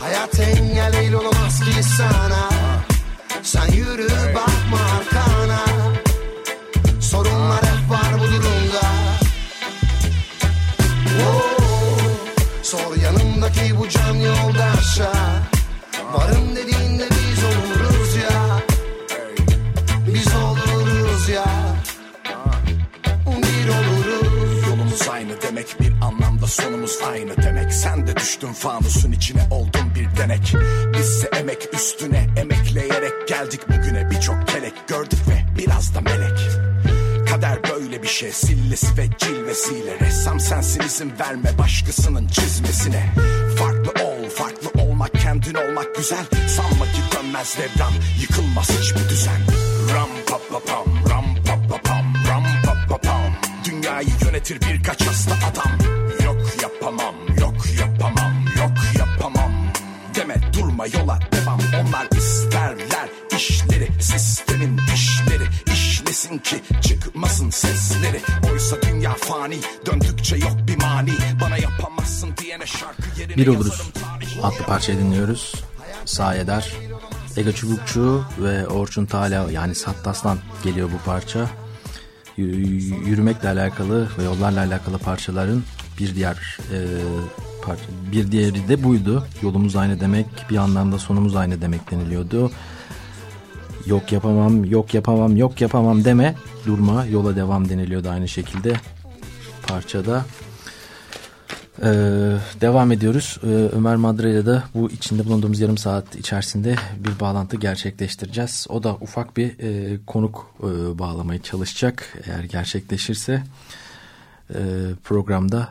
Hayat engel olamaz ki sana. Sen yürü bakma can yoldaşa Varım dediğinde biz oluruz ya. Biz oluruz ya. Bir oluruz. Yolumuz aynı demek bir anlamda sonumuz aynı demek. Sen de düştün fanusun içine oldun bir denek. Bizse emek üstüne emekleyerek geldik bugüne. Birçok kelek gördük ve biraz da melek. Kader böyle bir şey sillesi ve cilvesiyle. Ressam sensin izin verme başkasının çizmesine kendin olmak güzel. Sanma ki dönmez devran yıkılmaz hiçbir düzen. Ram pa pa pam. Ram pa pa pam. Ram pa pa pam. Dünyayı yönetir birkaç hasta adam. Yok yapamam yok yapamam yok yapamam. Deme durma yola devam. Onlar isterler işleri Sistemin dişleri işlesin ki çıkmasın sesleri. Oysa dünya fani döndükçe yok bir mani. Bana yapamazsın diyene şarkı yerine Bir oluruz adlı parçayı dinliyoruz. Sayeder, Ege Çubukçu ve Orçun Tala yani Sattas'tan geliyor bu parça. Yürümekle alakalı ve yollarla alakalı parçaların bir diğer e, parça, bir diğeri de buydu. Yolumuz aynı demek, bir anlamda sonumuz aynı demek deniliyordu. Yok yapamam, yok yapamam, yok yapamam deme, durma, yola devam deniliyordu aynı şekilde parçada. Ee, devam ediyoruz. Ee, Ömer Madra ile de bu içinde bulunduğumuz yarım saat içerisinde bir bağlantı gerçekleştireceğiz. O da ufak bir e, konuk e, bağlamaya çalışacak. Eğer gerçekleşirse e, programda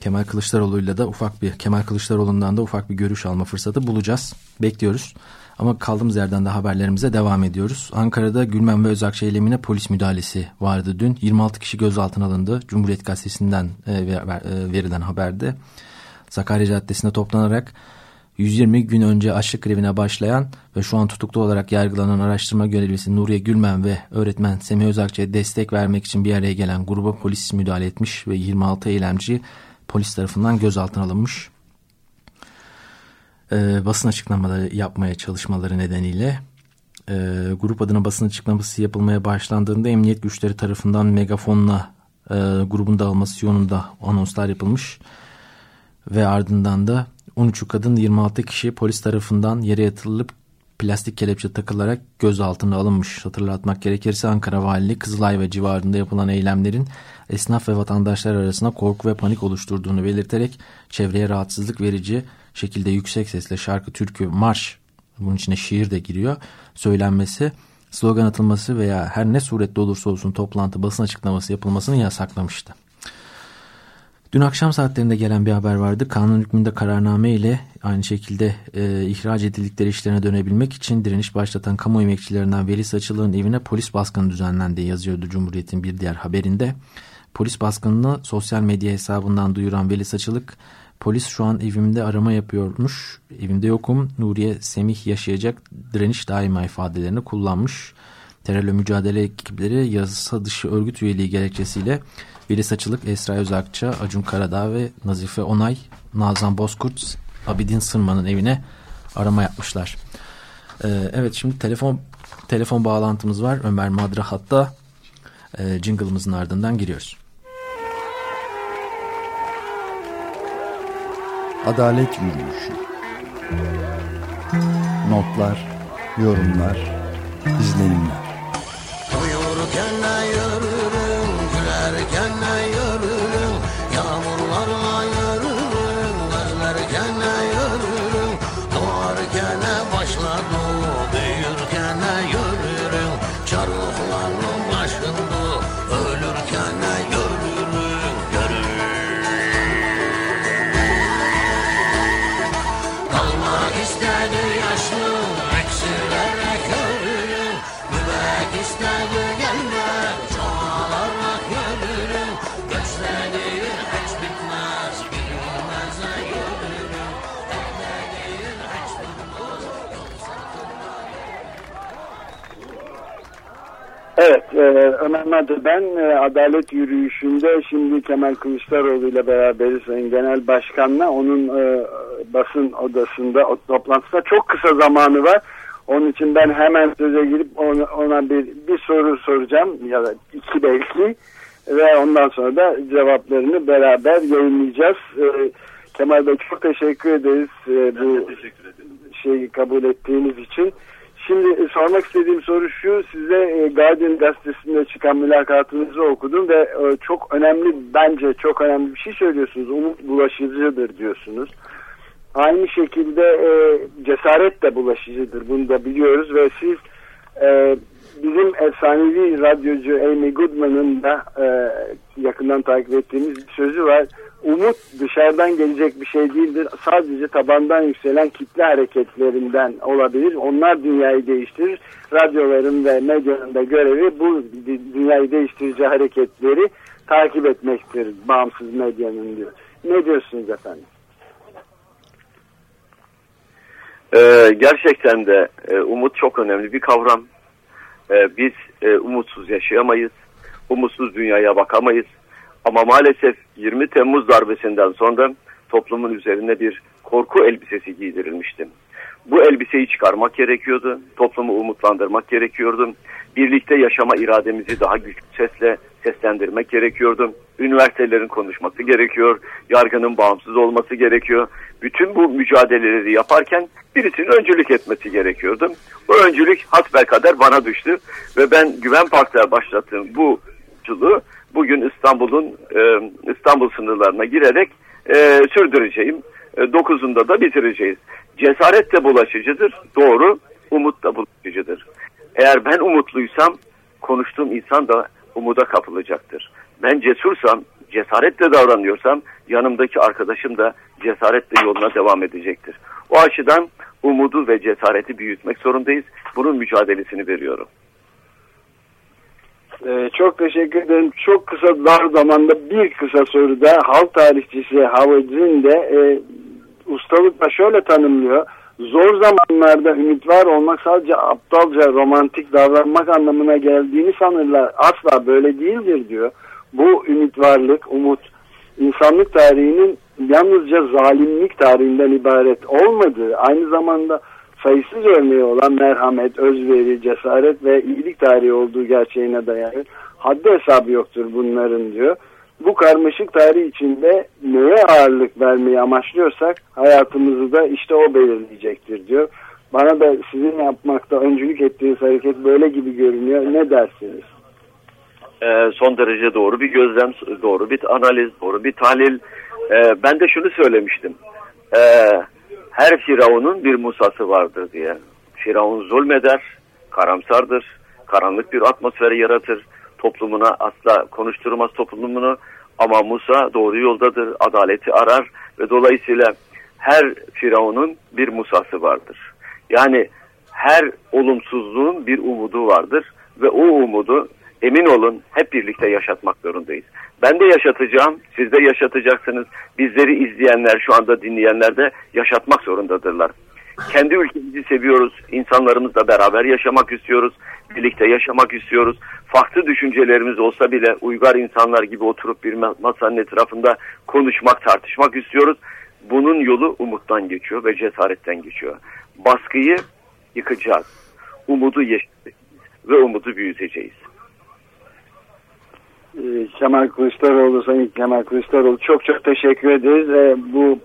Kemal Kılıçdaroğlu ile de ufak bir Kemal Kılıçdaroğlu'ndan da ufak bir görüş alma fırsatı bulacağız. Bekliyoruz. Ama kaldığımız yerden de haberlerimize devam ediyoruz. Ankara'da Gülmen ve Özakçı eylemine polis müdahalesi vardı dün. 26 kişi gözaltına alındı. Cumhuriyet Gazetesi'nden e, e, verilen haberde. Sakarya Caddesi'nde toplanarak 120 gün önce açlık grevine başlayan ve şu an tutuklu olarak yargılanan araştırma görevlisi Nuriye Gülmen ve öğretmen Semih Özakçı'ya destek vermek için bir araya gelen gruba polis müdahale etmiş ve 26 eylemci polis tarafından gözaltına alınmış e, basın açıklamaları yapmaya çalışmaları nedeniyle e, grup adına basın açıklaması yapılmaya başlandığında emniyet güçleri tarafından megafonla e, grubun dağılması yolunda anonslar yapılmış ve ardından da 13 kadın 26 kişi polis tarafından yere yatırılıp plastik kelepçe takılarak gözaltına alınmış. Hatırlatmak gerekirse Ankara Valiliği Kızılay ve civarında yapılan eylemlerin esnaf ve vatandaşlar arasında korku ve panik oluşturduğunu belirterek çevreye rahatsızlık verici şekilde yüksek sesle şarkı, türkü, marş bunun içine şiir de giriyor söylenmesi, slogan atılması veya her ne surette olursa olsun toplantı basın açıklaması yapılmasını yasaklamıştı. Dün akşam saatlerinde gelen bir haber vardı. Kanun hükmünde kararname ile aynı şekilde e, ihraç edildikleri işlerine dönebilmek için direniş başlatan kamu emekçilerinden Veli Saçılık'ın evine polis baskını düzenlendiği yazıyordu Cumhuriyet'in bir diğer haberinde. Polis baskınını sosyal medya hesabından duyuran Veli Saçılık, polis şu an evimde arama yapıyormuş, evimde yokum, Nuriye Semih yaşayacak direniş daima ifadelerini kullanmış. Terörle mücadele ekipleri yasa dışı örgüt üyeliği gerekçesiyle Veli Saçılık, Esra Özakça, Acun Karadağ ve Nazife Onay, Nazan Bozkurt, Abidin Sırman'ın evine arama yapmışlar. Ee, evet şimdi telefon telefon bağlantımız var. Ömer Madra hatta e, jingle'ımızın ardından giriyoruz. Adalet Yürüyüşü. Notlar, yorumlar, izlenimler Evet, e, Ömer Madde ben e, Adalet Yürüyüşü'nde şimdi Kemal Kılıçdaroğlu ile beraberiz Sayın Genel Başkan'la. Onun e, basın odasında, o toplantısında çok kısa zamanı var. Onun için ben hemen söze girip ona, ona bir, bir soru soracağım ya da iki belki ve ondan sonra da cevaplarını beraber yayınlayacağız. E, Kemal Bey çok teşekkür ederiz e, bu şeyi kabul ettiğiniz için. Şimdi e, sormak istediğim soru şu, size e, Guardian gazetesinde çıkan mülakatınızı okudum ve e, çok önemli, bence çok önemli bir şey söylüyorsunuz. Umut bulaşıcıdır diyorsunuz. Aynı şekilde cesaret de bulaşıcıdır, bunu da biliyoruz ve siz bizim efsanevi radyocu Amy Goodman'ın da yakından takip ettiğimiz bir sözü var. Umut dışarıdan gelecek bir şey değildir. Sadece tabandan yükselen kitle hareketlerinden olabilir. Onlar dünyayı değiştirir. Radyoların ve medyanın da görevi bu dü- dünyayı değiştirici hareketleri takip etmektir. Bağımsız medyanın diyor. Ne diyorsunuz efendim? Ee, gerçekten de e, umut çok önemli bir kavram. Ee, biz e, umutsuz yaşayamayız. Umutsuz dünyaya bakamayız. Ama maalesef 20 Temmuz darbesinden sonra toplumun üzerine bir korku elbisesi giydirilmişti. Bu elbiseyi çıkarmak gerekiyordu. Toplumu umutlandırmak gerekiyordu. Birlikte yaşama irademizi daha güçlü sesle seslendirmek gerekiyordu. Üniversitelerin konuşması gerekiyor. Yargının bağımsız olması gerekiyor. Bütün bu mücadeleleri yaparken birisinin öncülük etmesi gerekiyordu. Bu öncülük hasbelkader bana düştü. Ve ben Güven Park'ta başlattığım bu yolculuğu bugün İstanbul'un e, İstanbul sınırlarına girerek e, sürdüreceğim. E, dokuzunda da bitireceğiz. Cesaret de bulaşıcıdır. Doğru. Umut da bulaşıcıdır. Eğer ben umutluysam konuştuğum insan da umuda kapılacaktır. Ben cesursam, cesaretle davranıyorsam yanımdaki arkadaşım da cesaretle yoluna devam edecektir. O açıdan umudu ve cesareti büyütmek zorundayız. Bunun mücadelesini veriyorum. Ee, çok teşekkür ederim. Çok kısa dar zamanda bir kısa soruda halk tarihçisi Zinn de e, ustalıkla şöyle tanımlıyor. Zor zamanlarda ümit var olmak sadece aptalca romantik davranmak anlamına geldiğini sanırlar. Asla böyle değildir diyor. Bu ümit varlık, umut insanlık tarihinin yalnızca zalimlik tarihinden ibaret olmadığı, aynı zamanda sayısız örneği olan merhamet, özveri, cesaret ve iyilik tarihi olduğu gerçeğine dayanır. Haddi hesabı yoktur bunların diyor. Bu karmaşık tarih içinde neye ağırlık vermeyi amaçlıyorsak hayatımızı da işte o belirleyecektir diyor. Bana da sizin yapmakta öncülük ettiğiniz hareket böyle gibi görünüyor. Ne dersiniz? Ee, son derece doğru bir gözlem, doğru bir analiz, doğru bir tahlil. Ee, ben de şunu söylemiştim. Ee, her firavunun bir Musa'sı vardır diye. Firavun zulmeder, karamsardır, karanlık bir atmosfer yaratır, toplumuna asla konuşturmaz toplumunu ama Musa doğru yoldadır, adaleti arar ve dolayısıyla her firavunun bir Musa'sı vardır. Yani her olumsuzluğun bir umudu vardır ve o umudu emin olun hep birlikte yaşatmak zorundayız. Ben de yaşatacağım, siz de yaşatacaksınız. Bizleri izleyenler, şu anda dinleyenler de yaşatmak zorundadırlar. Kendi ülkemizi seviyoruz, insanlarımızla beraber yaşamak istiyoruz, birlikte yaşamak istiyoruz. Farklı düşüncelerimiz olsa bile uygar insanlar gibi oturup bir masanın etrafında konuşmak, tartışmak istiyoruz. Bunun yolu umuttan geçiyor ve cesaretten geçiyor. Baskıyı yıkacağız, umudu yeşerteceğiz ve umudu büyüteceğiz. Ee, Kemal Kılıçdaroğlu, Sayın Kemal Kılıçdaroğlu çok çok teşekkür ederiz. Ee, bu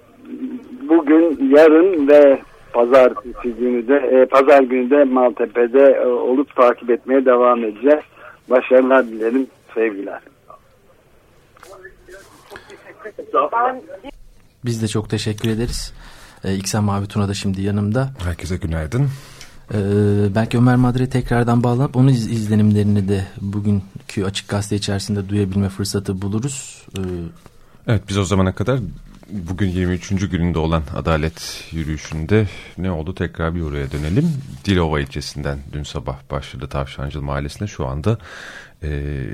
bugün, yarın ve pazar günü de e, pazar günü de Maltepe'de e, olup takip etmeye devam edeceğiz. Başarılar dilerim, sevgiler. Biz de çok teşekkür ederiz. Ee, İksen Mavi Tuna da şimdi yanımda. Herkese günaydın. Ee, belki Ömer Madre tekrardan bağlanıp onun iz- izlenimlerini de bugünkü Açık Gazete içerisinde duyabilme fırsatı buluruz. Ee, Evet biz o zamana kadar bugün 23. gününde olan adalet yürüyüşünde ne oldu tekrar bir oraya dönelim. Dilova ilçesinden dün sabah başladı Tavşancıl Mahallesi'ne şu anda e,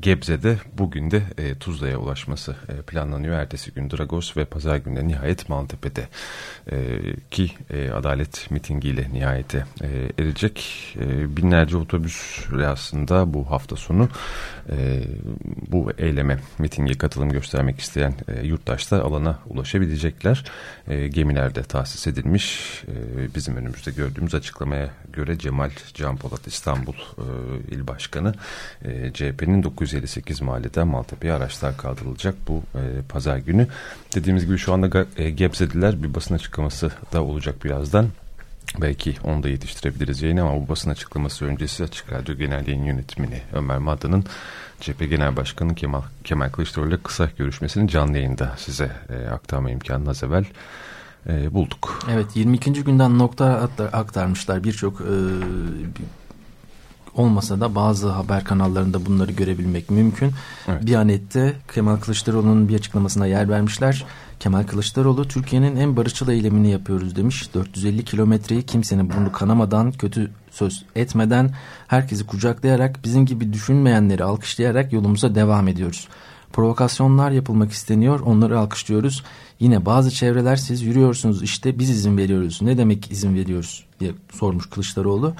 Gebze'de bugün de e, Tuzla'ya ulaşması e, planlanıyor. Ertesi gün Dragos ve pazar günde nihayet Maltepe'de e, ki e, adalet mitingiyle nihayete e, erecek. E, binlerce otobüsle aslında bu hafta sonu e, bu eyleme mitinge katılım göstermek isteyen e, yurttaşlar alana ulaşabilecekler. E, gemiler de tahsis edilmiş. E, bizim önümüzde gördüğümüz açıklamaya göre Cemal Can Polat İstanbul e, İl Başkanı e, CHP'nin 958 mahalleden Maltepe'ye araçlar kaldırılacak bu e, pazar günü. Dediğimiz gibi şu anda e, Gebze'diler bir basın açıklaması da olacak birazdan. Belki onu da yetiştirebiliriz yayın ama bu basın açıklaması öncesi Açık Radyo Genel Yayın Yönetmeni Ömer Madda'nın CHP Genel Başkanı Kemal, Kemal Kılıçdaroğlu ile kısa görüşmesini canlı yayında size e, aktarma imkanını az evvel e, bulduk. evet 22. günden nokta aktar- aktarmışlar birçok e, olmasa da bazı haber kanallarında bunları görebilmek mümkün. Evet. Biyanet'te Kemal Kılıçdaroğlu'nun bir açıklamasına yer vermişler. Kemal Kılıçdaroğlu Türkiye'nin en barışçıl eylemini yapıyoruz demiş. 450 kilometreyi kimsenin burnu kanamadan, kötü söz etmeden, herkesi kucaklayarak, bizim gibi düşünmeyenleri alkışlayarak yolumuza devam ediyoruz. Provokasyonlar yapılmak isteniyor, onları alkışlıyoruz. Yine bazı çevreler siz yürüyorsunuz işte biz izin veriyoruz. Ne demek izin veriyoruz diye sormuş Kılıçdaroğlu.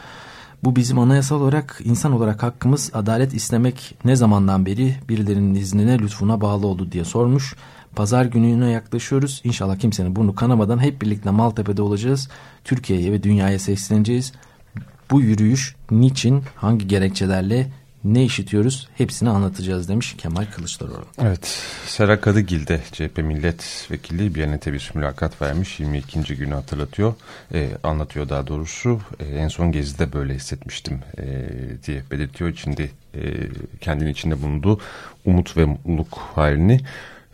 Bu bizim anayasal olarak insan olarak hakkımız adalet istemek ne zamandan beri birilerinin iznine lütfuna bağlı oldu diye sormuş. Pazar gününe yaklaşıyoruz. İnşallah kimsenin burnu kanamadan hep birlikte Maltepe'de olacağız. Türkiye'ye ve dünyaya sesleneceğiz. Bu yürüyüş niçin, hangi gerekçelerle ne işitiyoruz hepsini anlatacağız demiş Kemal Kılıçdaroğlu. Evet, Sera Kadıgil'de CHP milletvekili Biyanet'e bir mülakat vermiş. 22. günü hatırlatıyor, e, anlatıyor daha doğrusu. E, en son gezide böyle hissetmiştim e, diye belirtiyor. İçinde e, kendini içinde bulunduğu umut ve mutluluk halini.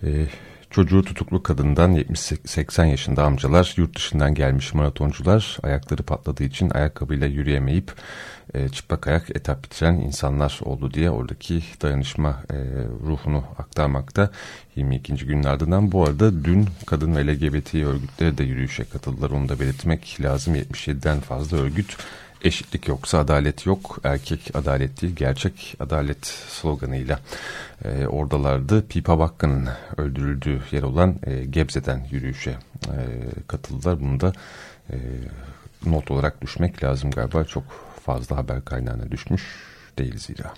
E, Çocuğu tutuklu kadından 70-80 yaşında amcalar, yurt dışından gelmiş maratoncular ayakları patladığı için ayakkabıyla yürüyemeyip e, çıplak ayak etap bitiren insanlar oldu diye oradaki dayanışma e, ruhunu aktarmakta 22. günün ardından. Bu arada dün kadın ve LGBT örgütleri de yürüyüşe katıldılar onu da belirtmek lazım 77'den fazla örgüt eşitlik yoksa adalet yok, erkek adalet değil, gerçek adalet sloganıyla e, oradalardı. Pipa Bakkan'ın öldürüldüğü yer olan e, Gebze'den yürüyüşe e, katıldılar. Bunu da e, not olarak düşmek lazım galiba. Çok fazla haber kaynağına düşmüş değil zira.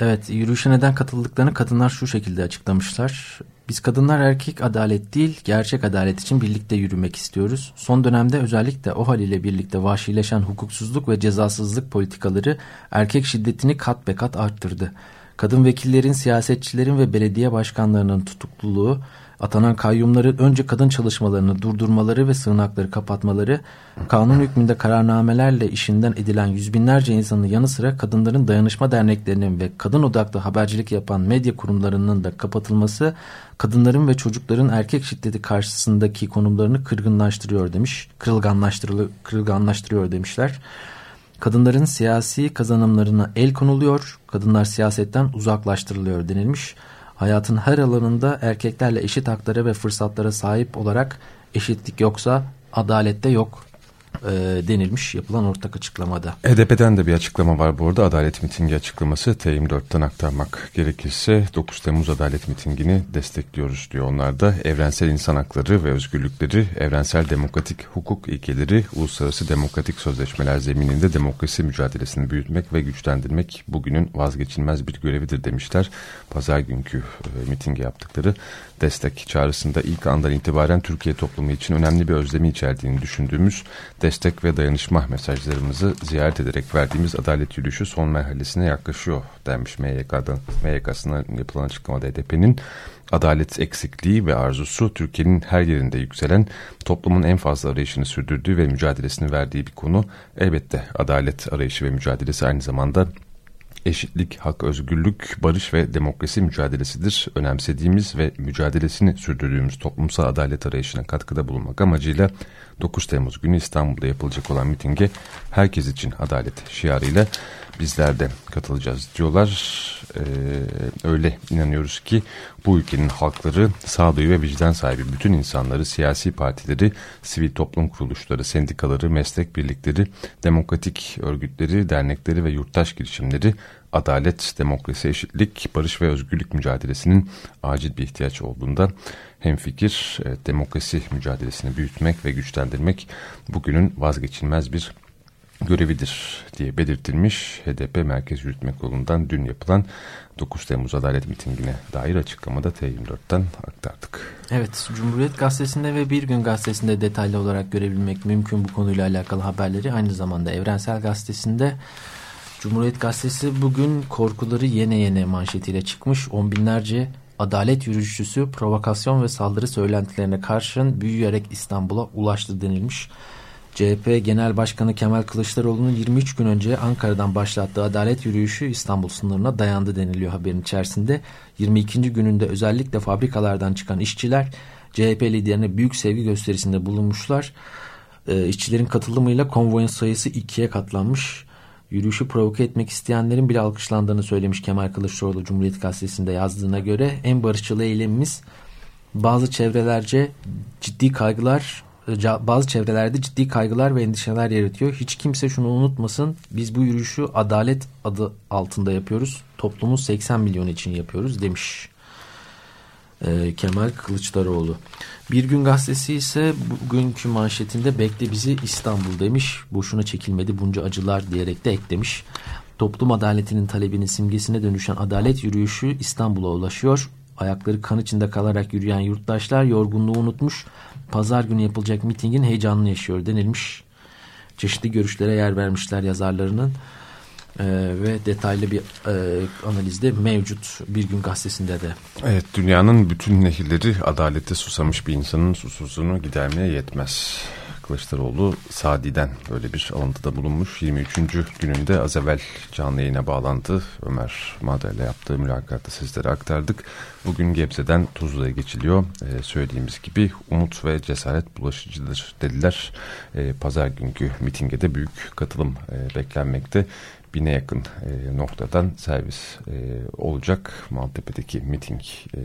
Evet yürüyüşe neden katıldıklarını kadınlar şu şekilde açıklamışlar. Biz kadınlar erkek adalet değil gerçek adalet için birlikte yürümek istiyoruz. Son dönemde özellikle o haliyle birlikte vahşileşen hukuksuzluk ve cezasızlık politikaları erkek şiddetini kat be kat arttırdı. Kadın vekillerin, siyasetçilerin ve belediye başkanlarının tutukluluğu atanan kayyumların önce kadın çalışmalarını durdurmaları ve sığınakları kapatmaları, kanun hükmünde kararnamelerle işinden edilen yüz binlerce insanın yanı sıra kadınların dayanışma derneklerinin ve kadın odaklı habercilik yapan medya kurumlarının da kapatılması, kadınların ve çocukların erkek şiddeti karşısındaki konumlarını kırgınlaştırıyor demiş, kırılganlaştırıyor demişler. Kadınların siyasi kazanımlarına el konuluyor, kadınlar siyasetten uzaklaştırılıyor denilmiş hayatın her alanında erkeklerle eşit haklara ve fırsatlara sahip olarak eşitlik yoksa adalette yok e, denilmiş yapılan ortak açıklamada. HDP'den de bir açıklama var bu arada. Adalet mitingi açıklaması T24'ten aktarmak gerekirse 9 Temmuz Adalet mitingini destekliyoruz diyor. Onlar da evrensel insan hakları ve özgürlükleri, evrensel demokratik hukuk ilkeleri, uluslararası demokratik sözleşmeler zemininde demokrasi mücadelesini büyütmek ve güçlendirmek bugünün vazgeçilmez bir görevidir demişler. Pazar günkü e, mitingi yaptıkları destek çağrısında ilk andan itibaren Türkiye toplumu için önemli bir özlemi içerdiğini düşündüğümüz destek ve dayanışma mesajlarımızı ziyaret ederek verdiğimiz adalet yürüyüşü son merhalesine yaklaşıyor denmiş MYK'dan, MYK'sına yapılan açıklamada HDP'nin adalet eksikliği ve arzusu Türkiye'nin her yerinde yükselen toplumun en fazla arayışını sürdürdüğü ve mücadelesini verdiği bir konu. Elbette adalet arayışı ve mücadelesi aynı zamanda eşitlik, hak, özgürlük, barış ve demokrasi mücadelesidir. Önemsediğimiz ve mücadelesini sürdürdüğümüz toplumsal adalet arayışına katkıda bulunmak amacıyla 9 Temmuz günü İstanbul'da yapılacak olan mitinge herkes için adalet şiarıyla bizler de katılacağız diyorlar. Ee, öyle inanıyoruz ki bu ülkenin halkları, sağduyu ve vicdan sahibi bütün insanları, siyasi partileri, sivil toplum kuruluşları, sendikaları, meslek birlikleri, demokratik örgütleri, dernekleri ve yurttaş girişimleri adalet, demokrasi, eşitlik, barış ve özgürlük mücadelesinin acil bir ihtiyaç olduğunda hem fikir, demokrasi mücadelesini büyütmek ve güçlendirmek bugünün vazgeçilmez bir görevidir diye belirtilmiş HDP Merkez Yürütme Kurulu'ndan dün yapılan 9 Temmuz Adalet Mitingi'ne dair açıklamada T24'ten aktardık. Evet, Cumhuriyet Gazetesi'nde ve Bir Gün Gazetesi'nde detaylı olarak görebilmek mümkün bu konuyla alakalı haberleri. Aynı zamanda Evrensel Gazetesi'nde Cumhuriyet Gazetesi bugün korkuları yene yene manşetiyle çıkmış. On binlerce adalet yürüyüşçüsü provokasyon ve saldırı söylentilerine karşın büyüyerek İstanbul'a ulaştı denilmiş. CHP Genel Başkanı Kemal Kılıçdaroğlu'nun 23 gün önce Ankara'dan başlattığı adalet yürüyüşü İstanbul sınırına dayandı deniliyor haberin içerisinde. 22. gününde özellikle fabrikalardan çıkan işçiler CHP liderine büyük sevgi gösterisinde bulunmuşlar. E, işçilerin katılımıyla konvoyun sayısı ikiye katlanmış. Yürüyüşü provoke etmek isteyenlerin bile alkışlandığını söylemiş Kemal Kılıçdaroğlu Cumhuriyet Gazetesi'nde yazdığına göre en barışçıl eylemimiz bazı çevrelerce ciddi kaygılar bazı çevrelerde ciddi kaygılar ve endişeler yaratıyor. Hiç kimse şunu unutmasın. Biz bu yürüyüşü adalet adı altında yapıyoruz. Toplumuz 80 milyon için yapıyoruz demiş. Ee, Kemal Kılıçdaroğlu. Bir gün gazetesi ise bugünkü manşetinde bekle bizi İstanbul demiş. Boşuna çekilmedi bunca acılar diyerek de eklemiş. Toplum adaletinin talebinin simgesine dönüşen adalet yürüyüşü İstanbul'a ulaşıyor. Ayakları kan içinde kalarak yürüyen yurttaşlar yorgunluğu unutmuş. Pazar günü yapılacak mitingin heyecanını yaşıyor denilmiş. Çeşitli görüşlere yer vermişler yazarlarının. Ee, ve detaylı bir e, analizde mevcut bir gün gazetesinde de. Evet dünyanın bütün nehirleri adalette susamış bir insanın susuzluğunu gidermeye yetmez. Kılıçdaroğlu Sadi'den böyle bir alıntıda bulunmuş. 23. gününde az evvel canlı yayına bağlandı. Ömer Madra ile yaptığı mülakatta sizlere aktardık. Bugün Gebze'den Tuzla'ya geçiliyor. Ee, söylediğimiz gibi umut ve cesaret bulaşıcıdır dediler. Ee, Pazar günkü mitinge büyük katılım e, beklenmekte bine yakın e, noktadan servis e, olacak Maltepe'deki miting e,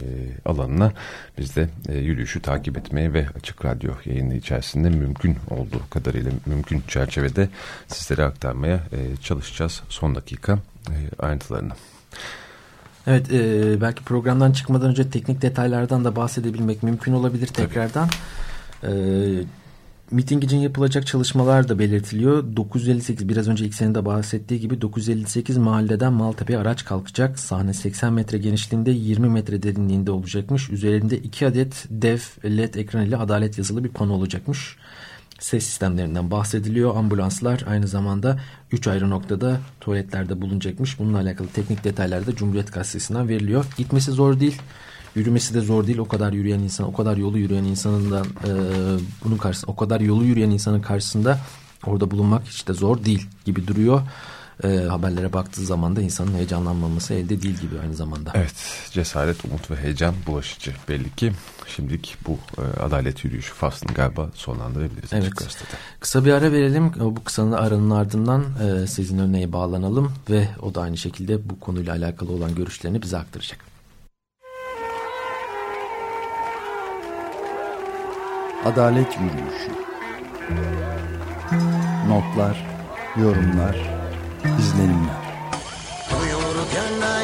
alanına biz de e, yürüyüşü takip etmeye ve Açık Radyo yayını içerisinde mümkün olduğu kadarıyla mümkün çerçevede sizlere aktarmaya e, çalışacağız son dakika e, ayrıntılarını. Evet e, belki programdan çıkmadan önce teknik detaylardan da bahsedebilmek mümkün olabilir tekrardan. Evet miting için yapılacak çalışmalar da belirtiliyor. 958 biraz önce ilk senin de bahsettiği gibi 958 mahalleden Maltepe araç kalkacak. Sahne 80 metre genişliğinde 20 metre derinliğinde olacakmış. Üzerinde 2 adet dev led ekran adalet yazılı bir pano olacakmış. Ses sistemlerinden bahsediliyor. Ambulanslar aynı zamanda 3 ayrı noktada tuvaletlerde bulunacakmış. Bununla alakalı teknik detaylar da Cumhuriyet Gazetesi'nden veriliyor. Gitmesi zor değil. Yürümesi de zor değil. O kadar yürüyen insan, o kadar yolu yürüyen insanından e, bunun karşısında, o kadar yolu yürüyen insanın karşısında orada bulunmak hiç de zor değil gibi duruyor. E, haberlere baktığı zaman da insanın heyecanlanmaması elde değil gibi aynı zamanda. Evet, cesaret, umut ve heyecan bulaşıcı belli ki. Şimdilik bu e, adalet yürüyüşü faslını galiba sonlandırabiliriz. Evet. Kısa bir ara verelim. Bu kısa aranın ardından e, sizin önüne bağlanalım ve o da aynı şekilde bu konuyla alakalı olan görüşlerini bize aktaracak. Adalet Yürüyüşü. Notlar, yorumlar, izlenimler. Uyurken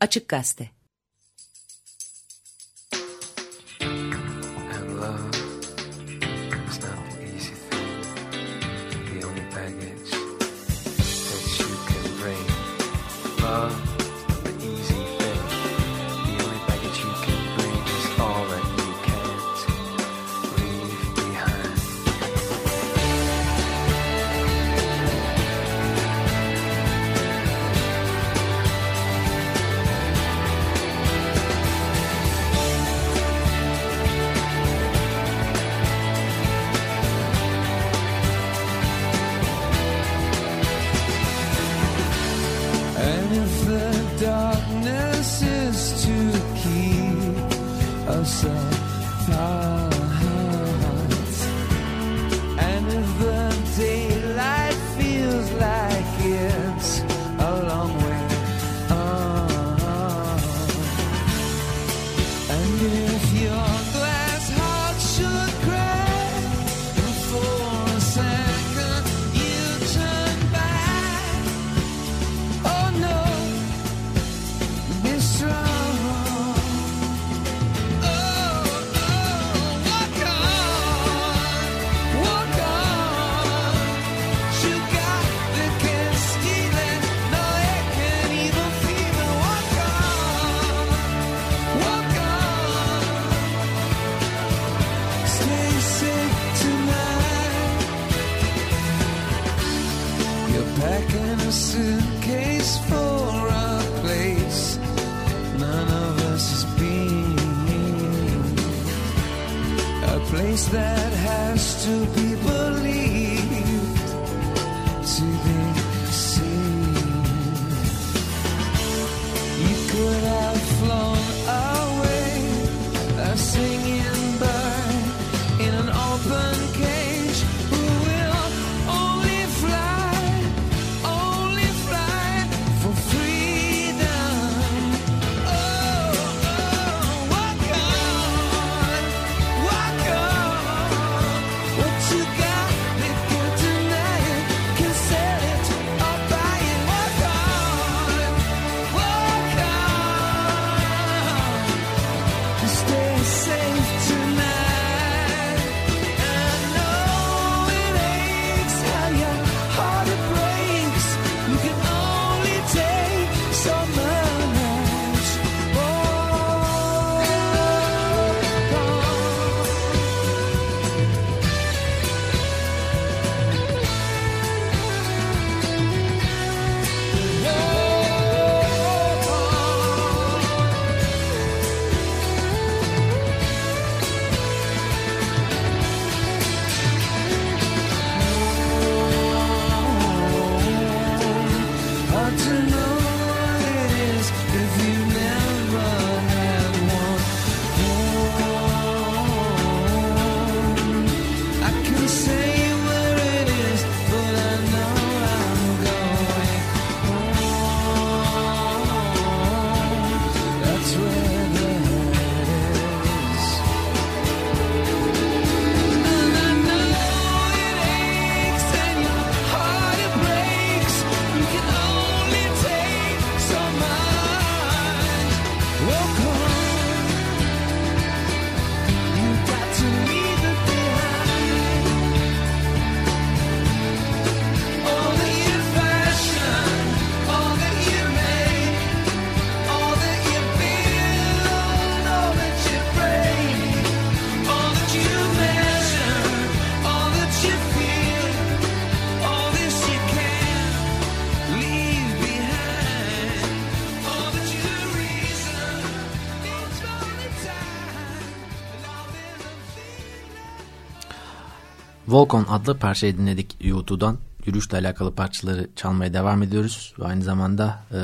Açık Gazete Volcon adlı parçayı dinledik YouTube'dan. Yürüyüşle alakalı parçaları çalmaya devam ediyoruz. Ve aynı zamanda e,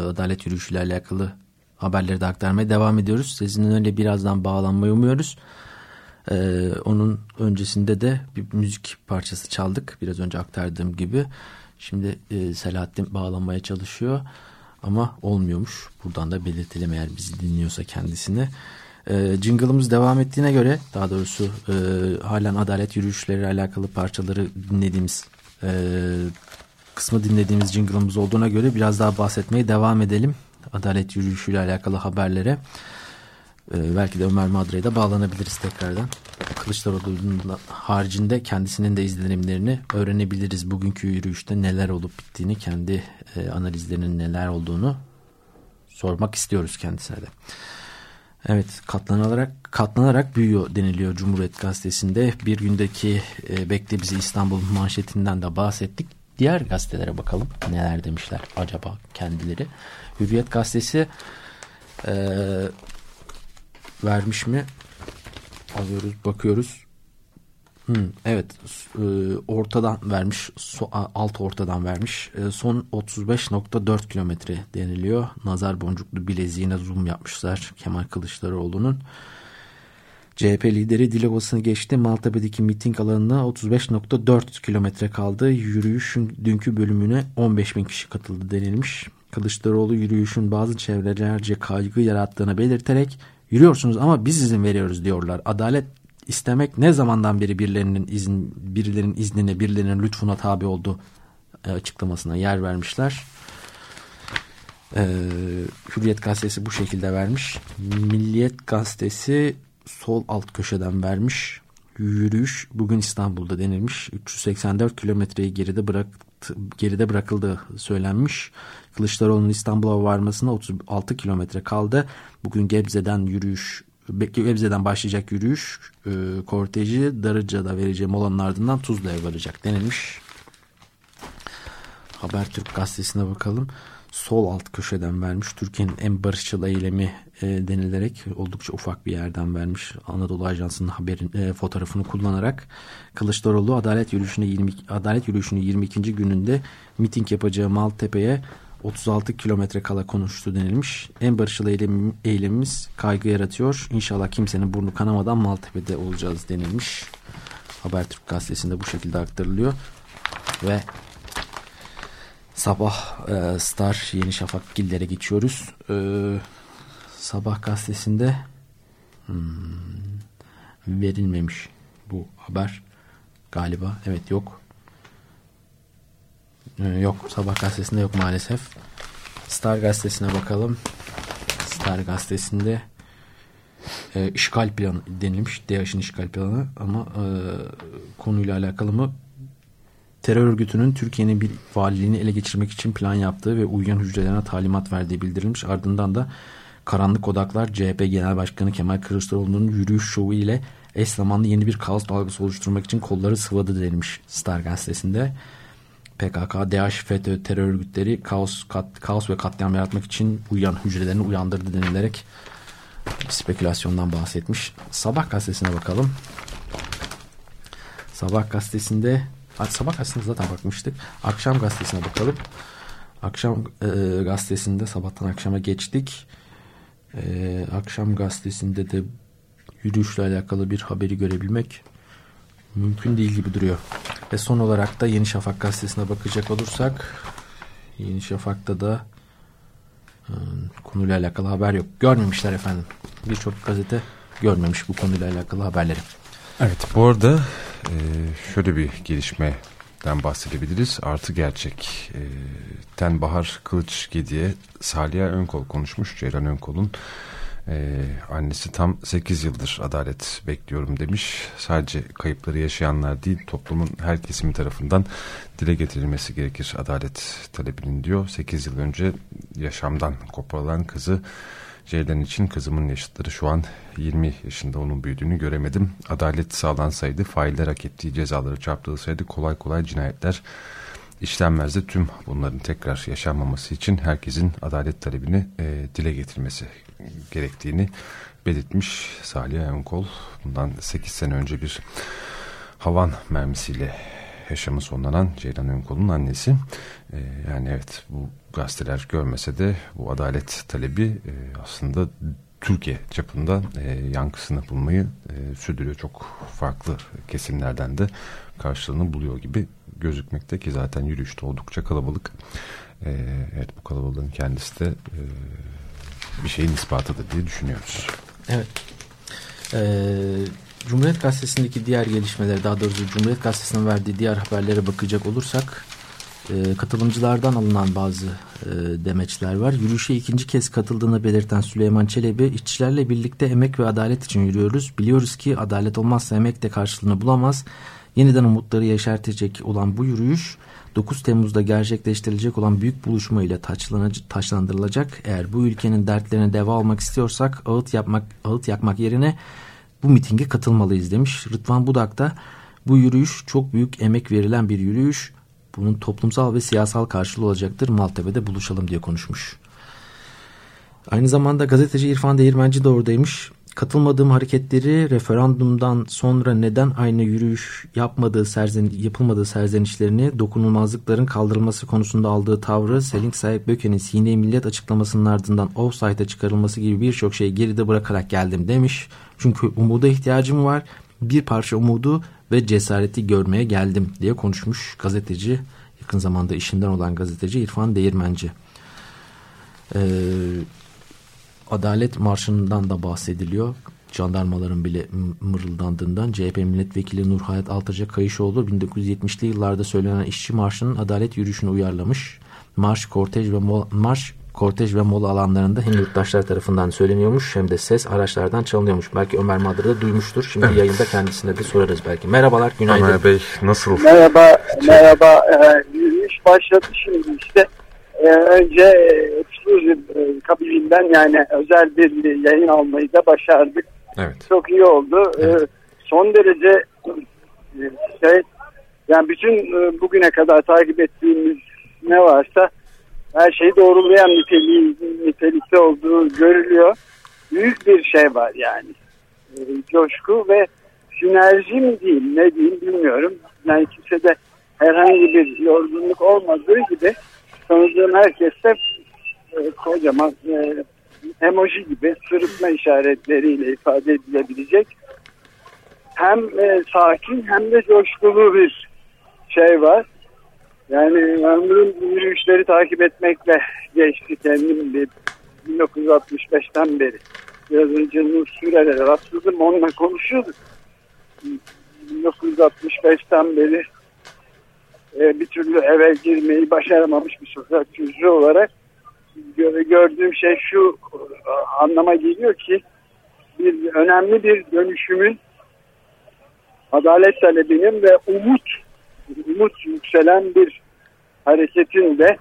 adalet yürüyüşüyle alakalı haberleri de aktarmaya devam ediyoruz. Sizinle öyle birazdan bağlanmayı umuyoruz. E, onun öncesinde de bir müzik parçası çaldık. Biraz önce aktardığım gibi. Şimdi e, Selahattin bağlanmaya çalışıyor. Ama olmuyormuş. Buradan da belirtelim eğer bizi dinliyorsa kendisine. E, jingle'ımız devam ettiğine göre daha doğrusu e, halen adalet yürüyüşleriyle alakalı parçaları dinlediğimiz e, kısmı dinlediğimiz jingle'ımız olduğuna göre biraz daha bahsetmeye devam edelim. Adalet yürüyüşüyle alakalı haberlere. E, belki de Ömer Madra'ya da bağlanabiliriz tekrardan. Kılıçdaroğlu'nun haricinde kendisinin de izlenimlerini öğrenebiliriz. Bugünkü yürüyüşte neler olup bittiğini, kendi e, analizlerinin neler olduğunu sormak istiyoruz kendisine de. Evet katlanarak katlanarak büyüyor deniliyor Cumhuriyet Gazetesi'nde. Bir gündeki e, Bekle Bizi İstanbul manşetinden de bahsettik. Diğer gazetelere bakalım neler demişler acaba kendileri. Hürriyet Gazetesi e, vermiş mi? Alıyoruz bakıyoruz. Hmm, evet. E, ortadan vermiş so, alt ortadan vermiş. E, son 35.4 kilometre deniliyor. Nazar boncuklu bileziğine zoom yapmışlar Kemal Kılıçdaroğlu'nun. CHP lideri Dilovası'nı geçti. Maltepe'deki miting alanına 35.4 kilometre kaldı. Yürüyüşün dünkü bölümüne 15 bin kişi katıldı denilmiş. Kılıçdaroğlu yürüyüşün bazı çevrelerce kaygı yarattığını belirterek yürüyorsunuz ama biz izin veriyoruz diyorlar. Adalet istemek ne zamandan beri birilerinin izin birilerinin iznine birilerinin lütfuna tabi oldu e, açıklamasına yer vermişler. E, Hürriyet gazetesi bu şekilde vermiş. Milliyet gazetesi sol alt köşeden vermiş. Yürüyüş bugün İstanbul'da denilmiş. 384 kilometreyi geride bıraktı, geride bırakıldığı söylenmiş. Kılıçdaroğlu'nun İstanbul'a varmasına 36 kilometre kaldı. Bugün Gebze'den yürüyüş Gebze'den başlayacak yürüyüş e, korteji Darıca'da vereceği molanın ardından Tuzla'ya varacak denilmiş. Habertürk gazetesine bakalım. Sol alt köşeden vermiş. Türkiye'nin en barışçıl eylemi e, denilerek oldukça ufak bir yerden vermiş. Anadolu Ajansı'nın haberin e, fotoğrafını kullanarak Kılıçdaroğlu adalet yürüyüşüne 20 adalet yürüyüşünün 22. gününde miting yapacağı Maltepe'ye 36 kilometre kala konuştu denilmiş. En barışçıl eylem, eylemimiz kaygı yaratıyor. İnşallah kimsenin burnu kanamadan Maltepe'de olacağız denilmiş. Habertürk gazetesinde bu şekilde aktarılıyor. Ve sabah e, Star Yeni Şafak Giller'e geçiyoruz. E, sabah gazetesinde hmm, verilmemiş bu haber galiba. Evet yok. E, yok sabah gazetesinde yok maalesef. Star gazetesine bakalım. Star gazetesinde e, işgal planı denilmiş. DAEŞ'in işgal planı ama e, konuyla alakalı mı terör örgütünün Türkiye'nin bir valiliğini ele geçirmek için plan yaptığı ve uyuyan hücrelerine talimat verdiği bildirilmiş. Ardından da Karanlık Odaklar CHP Genel Başkanı Kemal Kılıçdaroğlu'nun yürüyüş şovu ile eş zamanlı yeni bir kaos dalgası oluşturmak için kolları sıvadı denilmiş Star gazetesinde. PKK, DAEŞ, FETÖ terör örgütleri kaos, kat, kaos ve katliam yaratmak için uyuyan hücrelerini uyandırdı denilerek spekülasyondan bahsetmiş. Sabah gazetesine bakalım. Sabah gazetesinde Sabah gazetesine zaten bakmıştık. Akşam gazetesine bakalım. Akşam e, gazetesinde sabahtan akşama geçtik. E, akşam gazetesinde de yürüyüşle alakalı bir haberi görebilmek mümkün değil gibi duruyor. Ve son olarak da Yeni Şafak gazetesine bakacak olursak Yeni Şafak'ta da e, konuyla alakalı haber yok. Görmemişler efendim. Birçok gazete görmemiş bu konuyla alakalı haberleri. Evet bu arada şöyle bir gelişmeden bahsedebiliriz. Artı gerçek. Ten Bahar Kılıç Gedi'ye Saliha Önkol konuşmuş. Ceylan Önkol'un e, annesi tam 8 yıldır adalet bekliyorum demiş. Sadece kayıpları yaşayanlar değil toplumun her kesimi tarafından dile getirilmesi gerekir adalet talebinin diyor. 8 yıl önce yaşamdan koparılan kızı Ceylan için kızımın yaşıtları şu an 20 yaşında onun büyüdüğünü göremedim. Adalet sağlansaydı failler hak ettiği cezaları çarptırılsaydı kolay kolay cinayetler işlenmezdi. Tüm bunların tekrar yaşanmaması için herkesin adalet talebini e, dile getirmesi gerektiğini belirtmiş Salih Önkol. Bundan 8 sene önce bir havan mermisiyle yaşamı sonlanan Ceylan Önkol'un annesi. E, yani evet bu gazeteler görmese de bu adalet talebi e, aslında Türkiye çapında e, yankısını bulmayı e, sürdürüyor. Çok farklı kesimlerden de karşılığını buluyor gibi gözükmekte ki zaten yürüyüşte oldukça kalabalık. E, evet bu kalabalığın kendisi de e, bir şeyin ispatıdır diye düşünüyoruz. Evet. Ee, Cumhuriyet Gazetesi'ndeki diğer gelişmeler daha doğrusu Cumhuriyet Gazetesi'nin verdiği diğer haberlere bakacak olursak e, katılımcılardan alınan bazı e, demeçler var. Yürüyüşe ikinci kez katıldığını belirten Süleyman Çelebi, işçilerle birlikte emek ve adalet için yürüyoruz. Biliyoruz ki adalet olmazsa emek de karşılığını bulamaz. Yeniden umutları yeşertecek olan bu yürüyüş 9 Temmuz'da gerçekleştirilecek olan büyük buluşma ile taçlandırılacak. Eğer bu ülkenin dertlerine deva almak istiyorsak ağıt yapmak ağıt yakmak yerine bu mitinge katılmalıyız demiş. Rıdvan Budak da bu yürüyüş çok büyük emek verilen bir yürüyüş. Bunun toplumsal ve siyasal karşılığı olacaktır. Maltepe'de buluşalım diye konuşmuş. Aynı zamanda gazeteci İrfan Değirmenci de oradaymış. Katılmadığım hareketleri referandumdan sonra neden aynı yürüyüş yapmadığı serzen, yapılmadığı serzenişlerini dokunulmazlıkların kaldırılması konusunda aldığı tavrı Selin Sayık Böke'nin Sine Millet açıklamasının ardından offside'a çıkarılması gibi birçok şeyi geride bırakarak geldim demiş. Çünkü umuda ihtiyacım var. Bir parça umudu ve cesareti görmeye geldim diye konuşmuş gazeteci. Yakın zamanda işinden olan gazeteci İrfan Değirmenci. Ee, Adalet Marşı'ndan da bahsediliyor. Jandarmaların bile mırıldandığından CHP milletvekili Nurhayat Altaca Kayışoğlu 1970'li yıllarda söylenen işçi marşının adalet yürüyüşünü uyarlamış. Marş, kortej ve mol, marş kortej ve mola alanlarında hem yurttaşlar tarafından söyleniyormuş hem de ses araçlardan çalınıyormuş. Belki Ömer Madra da duymuştur. Şimdi evet. yayında kendisine de sorarız belki. Merhabalar, günaydın. Ömer Bey nasıl? Merhaba, merhaba. Ee, yürüyüş başladı şimdi işte. Ee, önce Exclusive e, kabilinden yani özel bir yayın almayı da başardık. Evet. Çok iyi oldu. Evet. Ee, son derece e, şey yani bütün e, bugüne kadar takip ettiğimiz ne varsa her şeyi doğrulayan niteliği, nitelikte olduğu görülüyor. Büyük bir şey var yani. E, coşku ve sinerji mi diyeyim ne diyeyim bilmiyorum. Yani kimsede herhangi bir yorgunluk olmadığı gibi tanıdığım herkeste e, kocaman e, emoji gibi sırıtma işaretleriyle ifade edilebilecek hem e, sakin hem de coşkulu bir şey var. Yani ömrüm yürüyüşleri takip etmekle geçti kendim bir 1965'ten beri. Biraz önce Nur Sürer'e rastladım onunla konuşuyorduk. 1965'ten beri e, bir türlü eve girmeyi başaramamış bir sokak çocuğu olarak gö- gördüğüm şey şu e, anlama geliyor ki bir önemli bir dönüşümün adalet talebinin ve umut umut yükselen bir hareketin de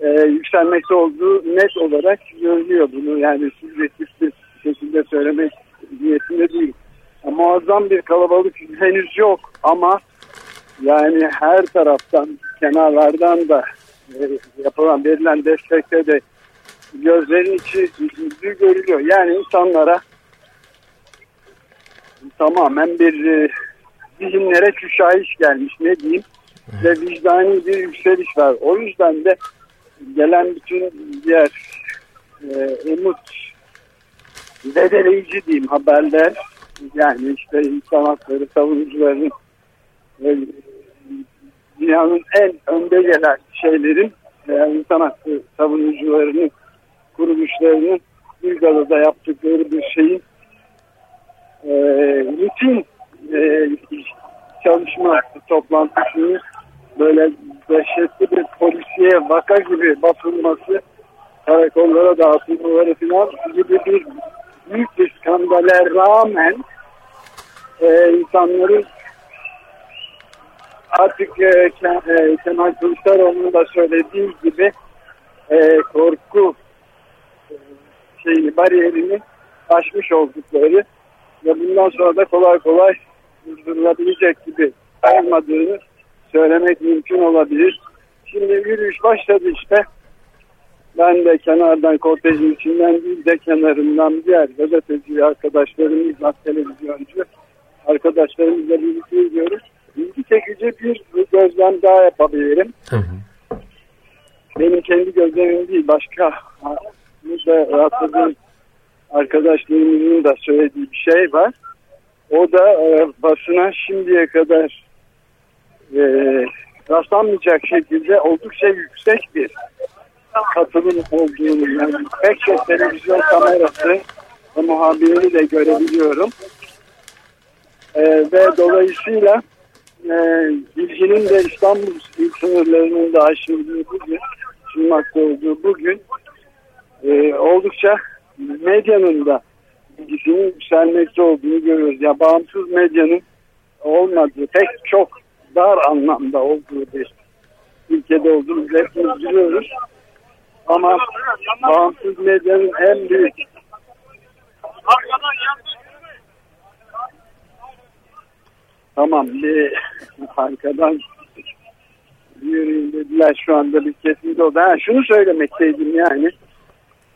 e, yükselmekte olduğu net olarak görülüyor bunu yani subjektif bir şekilde söylemek niyetinde değil. Muazzam bir kalabalık henüz yok ama yani her taraftan kenarlardan da e, yapılan verilen destekte de gözlerin içi yüzü görülüyor. Yani insanlara tamamen bir e, zihinlere küşayiş gelmiş ne diyeyim ve vicdani bir yükseliş var. O yüzden de gelen bütün diğer e, umut zedeleyici diyeyim haberler yani işte insan hakları savunucularının ve dünyanın en önde gelen şeylerin yani insan hakkı savunucularının kuruluşlarının Büyükada'da yaptıkları bir şeyin e, rutin e, çalışma toplantısını böyle dehşetli bir polisiye vaka gibi basılması karakollara dağıtılmaları falan gibi bir büyük bir skandale rağmen e, insanların artık e, e, Kemal Kılıçdaroğlu'nun da söylediği gibi e, korku e, şeyini, bariyerini aşmış oldukları ve bundan sonra da kolay kolay durdurulabilecek gibi olmadığını söylemek mümkün olabilir. Şimdi yürüyüş başladı işte. Ben de kenardan kortejin içinden değil de kenarından diğer gazeteci arkadaşlarımızla televizyoncu arkadaşlarımızla birlikte yürüyoruz. İlgi çekici bir gözlem daha yapabilirim. Benim kendi gözlemim değil başka burada rastladığım arkadaşlarımızın da söylediği bir şey var. O da e, basına şimdiye kadar e, rastlanmayacak şekilde oldukça yüksek bir katılım olduğunu yani pek çok televizyon kamerası ve muhabirini de görebiliyorum. E, ve dolayısıyla e, bilginin de İstanbul sınırlarının da aşıldığı bugün, sunmakta olduğu bugün e, oldukça medyanın da bilgisinin yükselmekte olduğunu görüyoruz. Ya bağımsız medyanın olmadığı, pek çok dar anlamda olduğu bir ülkede olduğunu hepimiz biliyoruz. Ama bağımsız medyanın en büyük Tamam bir (laughs) arkadan yürüyün dediler şu anda bir kesinti oldu. Ha, şunu söylemekteydim yani.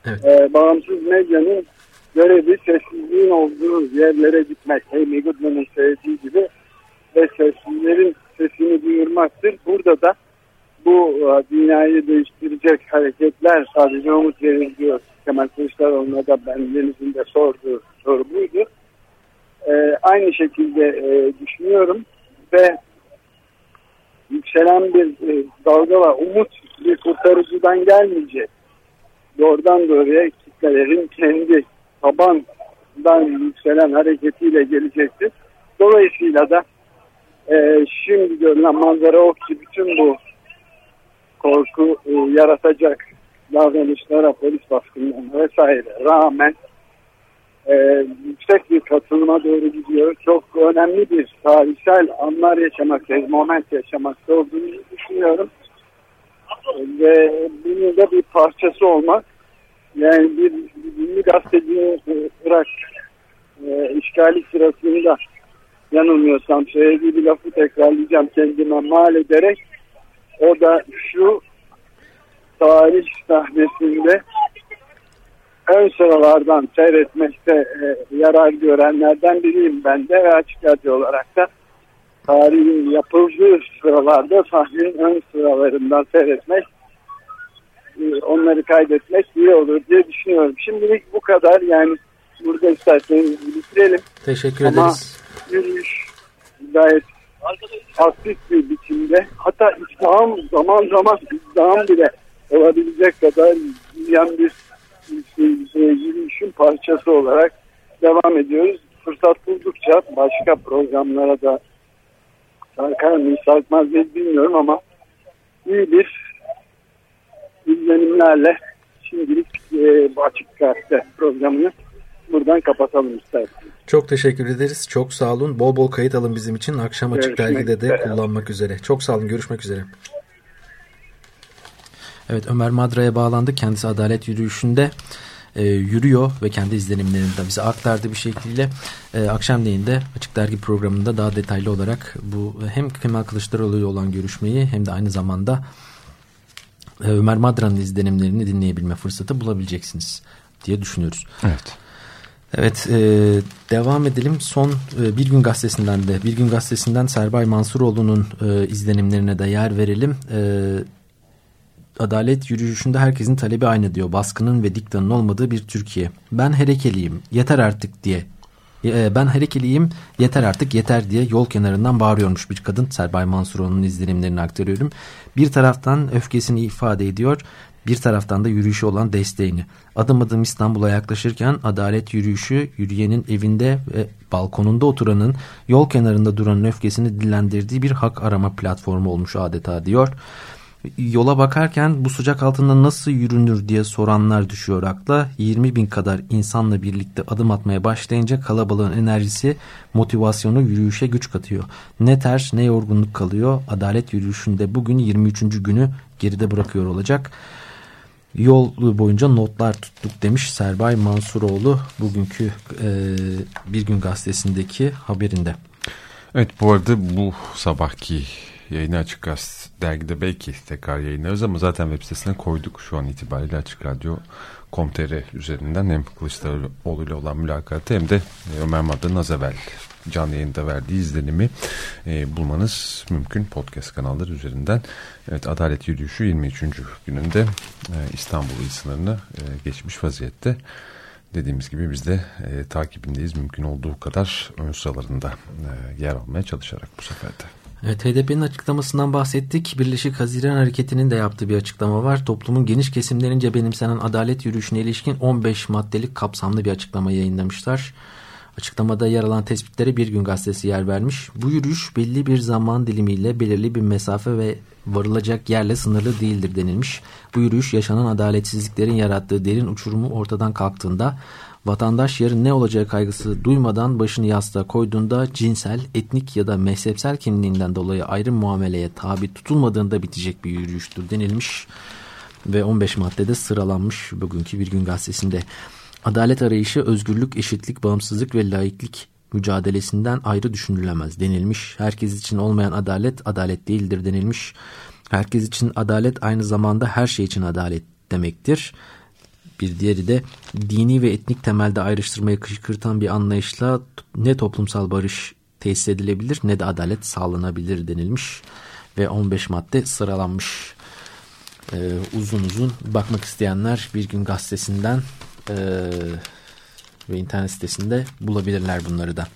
Ee, bağımsız medyanın görevi sessizliğin olduğu yerlere gitmek. Amy Goodman'ın söylediği gibi ve sessizlerin sesini duyurmaktır. Burada da bu e, dünyayı değiştirecek hareketler sadece umut verir diyor. Kemal Kılıçdaroğlu'na da bendenizin de sorduğu soru buydu. Ee, aynı şekilde e, düşünüyorum ve yükselen bir e, dalga var. Umut bir kurtarıcıdan gelmeyecek. Doğrudan doğruya kitlelerin kendi tabandan yükselen hareketiyle gelecektir. Dolayısıyla da e, şimdi görülen manzara o ki bütün bu korku e, yaratacak davranışlara, polis baskınlarına vesaire rağmen e, yüksek bir katılıma doğru gidiyor. Çok önemli bir tarihsel anlar yaşamaktayız, moment yaşamakta olduğunu düşünüyorum. Ve bunun da bir parçası olmak yani bir ünlü gazetecinin e, Irak e, işgali sırasında yanılmıyorsam söylediği bir lafı tekrarlayacağım kendime mal ederek o da şu tarih sahnesinde ön sıralardan seyretmekte e, yarar görenlerden biriyim ben de ve açık radyo olarak da tarihin yapıldığı sıralarda sahnenin ön sıralarından seyretmek e, onları kaydetmek iyi olur diye düşünüyorum. Şimdilik bu kadar yani burada isterseniz bitirelim. Teşekkür Ama ederiz. yürüyüş gayet aktif bir biçimde hatta izdiham zaman zaman izdiham bile olabilecek kadar yiyen bir yürüyüşün parçası olarak devam ediyoruz. Fırsat buldukça başka programlara da sarkar mıyız sarkmaz mıyız bilmiyorum ama iyi bir izlenimlerle şimdilik e, açık gazete programını buradan kapatalım isterseniz. Çok teşekkür ederiz. Çok sağ olun. Bol bol kayıt alın bizim için. Akşam açık Görüşmek dergide de üzere. kullanmak üzere. Çok sağ olun. Görüşmek üzere. Evet Ömer Madra'ya bağlandı. Kendisi adalet yürüyüşünde e, yürüyor ve kendi izlenimlerini de bize aktardı bir şekilde. E, akşamleyin de Açık Dergi programında daha detaylı olarak bu hem Kemal Kılıçdaroğlu ile olan görüşmeyi hem de aynı zamanda e, Ömer Madra'nın izlenimlerini dinleyebilme fırsatı bulabileceksiniz diye düşünüyoruz. Evet. Evet e, devam edelim. Son e, Bir Gün Gazetesi'nden de Bir Gün Gazetesi'nden Serbay Mansuroğlu'nun e, izlenimlerine de yer verelim. E, Adalet yürüyüşünde herkesin talebi aynı diyor. Baskının ve diktanın olmadığı bir Türkiye. Ben harekeliyim yeter artık diye. E, ben harekeliyim yeter artık yeter diye yol kenarından bağırıyormuş bir kadın. Serbay Mansuroğlu'nun izlenimlerini aktarıyorum. Bir taraftan öfkesini ifade ediyor. Bir taraftan da yürüyüşe olan desteğini. Adım adım İstanbul'a yaklaşırken adalet yürüyüşü yürüyenin evinde ve balkonunda oturanın yol kenarında duranın öfkesini dillendirdiği bir hak arama platformu olmuş adeta diyor. Yola bakarken bu sıcak altında nasıl yürünür diye soranlar düşüyor akla. 20 bin kadar insanla birlikte adım atmaya başlayınca kalabalığın enerjisi motivasyonu yürüyüşe güç katıyor. Ne ters ne yorgunluk kalıyor. Adalet yürüyüşünde bugün 23. günü geride bırakıyor olacak. Yol boyunca notlar tuttuk demiş Serbay Mansuroğlu bugünkü e, Bir Gün Gazetesi'ndeki haberinde. Evet bu arada bu sabahki yayını Açık Gazete dergide belki tekrar yayınlarız ama zaten web sitesine koyduk şu an itibariyle Açık Radyo Com.tr üzerinden hem Kılıçdaroğlu ile olan mülakatı hem de e, Ömer Madra'nın az evvel canlı yayında verdiği izlenimi e, bulmanız mümkün podcast kanalları üzerinden. Evet Adalet Yürüyüşü 23. gününde e, İstanbul sınırını e, geçmiş vaziyette. Dediğimiz gibi biz de e, takibindeyiz mümkün olduğu kadar ön sıralarında e, yer almaya çalışarak bu sefer de. Evet, HDP'nin açıklamasından bahsettik. Birleşik Haziran Hareketi'nin de yaptığı bir açıklama var. Toplumun geniş kesimlerince benimsenen adalet yürüyüşüne ilişkin 15 maddelik kapsamlı bir açıklama yayınlamışlar. Açıklamada yer alan tespitlere Bir Gün Gazetesi yer vermiş. Bu yürüyüş belli bir zaman dilimiyle belirli bir mesafe ve varılacak yerle sınırlı değildir denilmiş. Bu yürüyüş yaşanan adaletsizliklerin yarattığı derin uçurumu ortadan kalktığında Vatandaş yarın ne olacağı kaygısı duymadan başını yastığa koyduğunda cinsel, etnik ya da mezhepsel kimliğinden dolayı ayrı muameleye tabi tutulmadığında bitecek bir yürüyüştür denilmiş ve 15 maddede sıralanmış bugünkü Bir Gün Gazetesi'nde. Adalet arayışı özgürlük, eşitlik, bağımsızlık ve laiklik mücadelesinden ayrı düşünülemez denilmiş. Herkes için olmayan adalet adalet değildir denilmiş. Herkes için adalet aynı zamanda her şey için adalet demektir. Bir diğeri de dini ve etnik temelde ayrıştırmayı kışkırtan bir anlayışla ne toplumsal barış tesis edilebilir ne de adalet sağlanabilir denilmiş ve 15 madde sıralanmış. Ee, uzun uzun bakmak isteyenler bir gün gazetesinden e, ve internet sitesinde bulabilirler bunları da.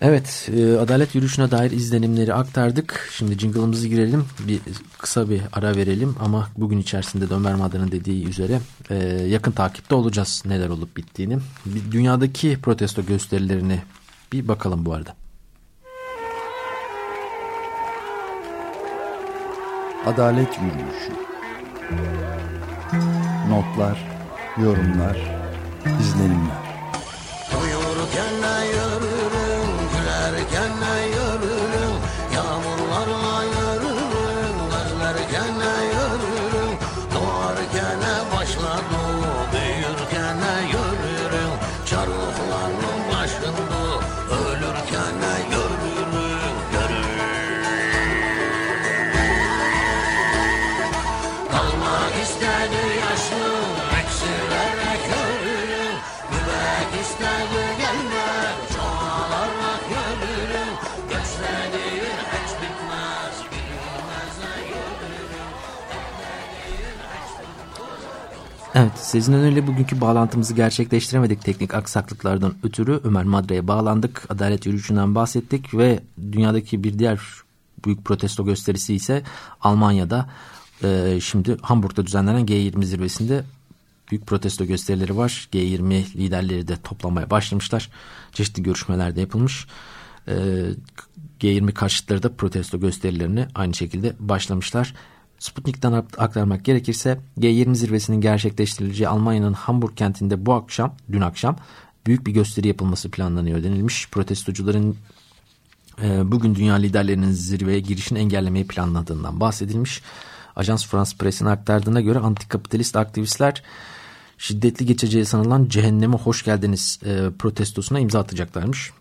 Evet, e, adalet yürüyüşüne dair izlenimleri aktardık. Şimdi jingle'ımızı girelim, bir kısa bir ara verelim ama bugün içerisinde de Ömer Madra'nın dediği üzere e, yakın takipte olacağız neler olup bittiğini. Dünyadaki protesto gösterilerine bir bakalım bu arada. Adalet Yürüyüşü Notlar, yorumlar, izlenimler. Evet sizin öneriyle bugünkü bağlantımızı gerçekleştiremedik teknik aksaklıklardan ötürü Ömer Madra'ya bağlandık. Adalet yürüyüşünden bahsettik ve dünyadaki bir diğer büyük protesto gösterisi ise Almanya'da e, şimdi Hamburg'da düzenlenen G20 zirvesinde büyük protesto gösterileri var. G20 liderleri de toplamaya başlamışlar. Çeşitli görüşmeler de yapılmış. E, G20 karşıtları da protesto gösterilerini aynı şekilde başlamışlar. Sputnik'ten aktarmak gerekirse G20 zirvesinin gerçekleştirileceği Almanya'nın Hamburg kentinde bu akşam, dün akşam büyük bir gösteri yapılması planlanıyor denilmiş. Protestocuların e, bugün dünya liderlerinin zirveye girişini engellemeyi planladığından bahsedilmiş. Ajans France Press'in aktardığına göre antikapitalist aktivistler şiddetli geçeceği sanılan cehenneme hoş geldiniz e, protestosuna imza atacaklarmış.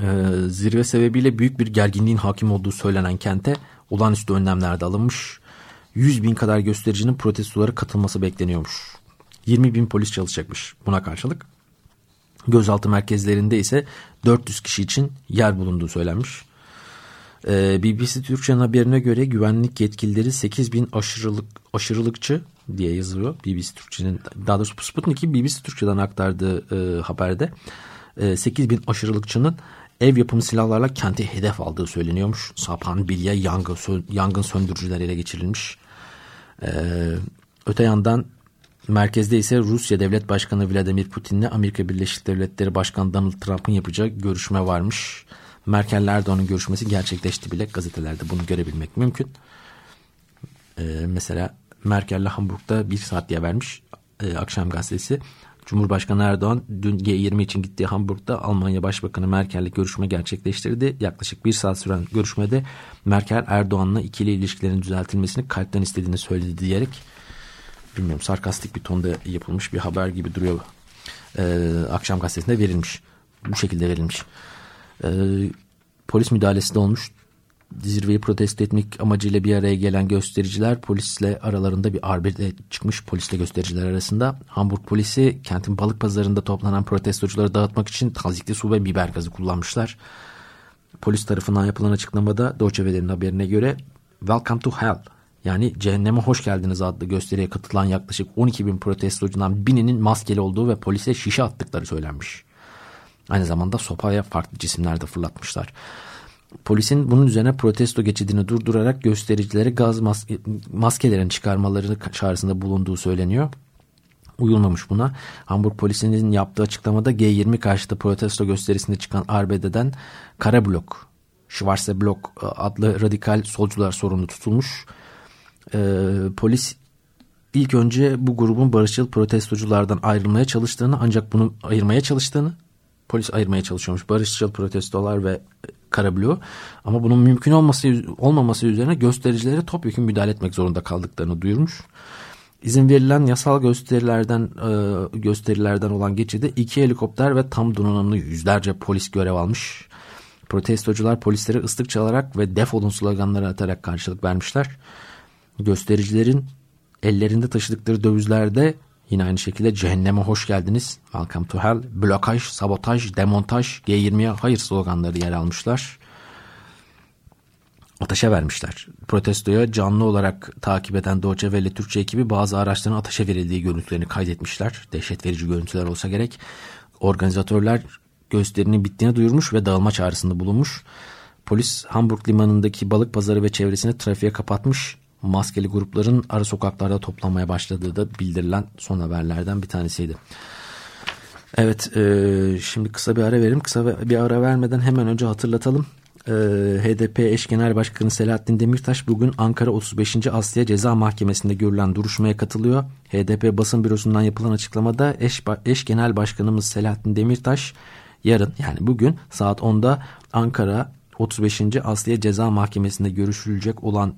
E, zirve sebebiyle büyük bir gerginliğin hakim olduğu söylenen kente olağanüstü önlemler de alınmış. 100 bin kadar göstericinin protestolara katılması bekleniyormuş. 20 bin polis çalışacakmış buna karşılık. Gözaltı merkezlerinde ise 400 kişi için yer bulunduğu söylenmiş. Ee, BBC Türkçe'nin haberine göre güvenlik yetkilileri 8 bin aşırılık, aşırılıkçı diye yazılıyor. BBC Türkçe'nin daha doğrusu Sputnik'i BBC Türkçe'den aktardığı e, haberde e, 8 bin aşırılıkçının ev yapımı silahlarla kenti hedef aldığı söyleniyormuş. Sapan, bilye, yangın, yangın söndürücüler ele geçirilmiş. Ee, öte yandan merkezde ise Rusya Devlet Başkanı Vladimir Putin'le Amerika Birleşik Devletleri Başkanı Donald Trump'ın yapacağı görüşme varmış. Merkel'ler de onun görüşmesi gerçekleşti bile gazetelerde bunu görebilmek mümkün. Ee, mesela Merkel'le Hamburg'da bir saat diye vermiş e, akşam gazetesi. Cumhurbaşkanı Erdoğan dün G20 için gittiği Hamburg'da Almanya Başbakanı Merkel'le görüşme gerçekleştirdi. Yaklaşık bir saat süren görüşmede Merkel Erdoğan'la ikili ilişkilerin düzeltilmesini kalpten istediğini söyledi diyerek bilmiyorum sarkastik bir tonda yapılmış bir haber gibi duruyor. Ee, akşam gazetesinde verilmiş. Bu şekilde verilmiş. Ee, polis müdahalesi de olmuş zirveyi protesto etmek amacıyla bir araya gelen göstericiler polisle aralarında bir arbede çıkmış polisle göstericiler arasında. Hamburg polisi kentin balık pazarında toplanan protestocuları dağıtmak için tazikli su ve biber gazı kullanmışlar. Polis tarafından yapılan açıklamada Deutsche Welle'nin haberine göre Welcome to Hell yani Cehenneme Hoş Geldiniz adlı gösteriye katılan yaklaşık 12 bin protestocudan bininin maskeli olduğu ve polise şişe attıkları söylenmiş. Aynı zamanda sopaya farklı cisimler de fırlatmışlar. Polisin bunun üzerine protesto geçidini durdurarak göstericilere gaz maske, maskelerin çıkarmalarını çağrısında bulunduğu söyleniyor. Uyulmamış buna. Hamburg polisinin yaptığı açıklamada G20 karşıtı protesto gösterisinde çıkan arbededen Kara Blok, Schwarze Blok e, adlı radikal solcular sorumlu tutulmuş. Ee, polis ilk önce bu grubun barışçıl protestoculardan ayrılmaya çalıştığını ancak bunu ayırmaya çalıştığını polis ayırmaya çalışıyormuş. Barışçıl protestolar ve Karablo ama bunun mümkün olması olmaması üzerine göstericilere topyekun müdahale etmek zorunda kaldıklarını duyurmuş. İzin verilen yasal gösterilerden e, gösterilerden olan geçide iki helikopter ve tam donanımlı yüzlerce polis görev almış. Protestocular polislere ıslık çalarak ve defolun sloganları atarak karşılık vermişler. Göstericilerin ellerinde taşıdıkları dövizlerde Yine aynı şekilde cehenneme hoş geldiniz. Welcome to hell. Blokaj, sabotaj, demontaj, G20'ye hayır sloganları yer almışlar. Ateşe vermişler. Protestoya canlı olarak takip eden Deutsche Welle Türkçe ekibi bazı araçların ateşe verildiği görüntülerini kaydetmişler. Dehşet verici görüntüler olsa gerek. Organizatörler gösterinin bittiğini duyurmuş ve dağılma çağrısında bulunmuş. Polis Hamburg limanındaki balık pazarı ve çevresini trafiğe kapatmış maskeli grupların ara sokaklarda toplanmaya başladığı da bildirilen son haberlerden bir tanesiydi. Evet e, şimdi kısa bir ara verelim. Kısa bir ara vermeden hemen önce hatırlatalım. E, HDP eş genel başkanı Selahattin Demirtaş bugün Ankara 35. Asliye Ceza Mahkemesi'nde görülen duruşmaya katılıyor. HDP basın bürosundan yapılan açıklamada eş, eş genel başkanımız Selahattin Demirtaş yarın yani bugün saat 10'da Ankara 35. Asliye Ceza Mahkemesi'nde görüşülecek olan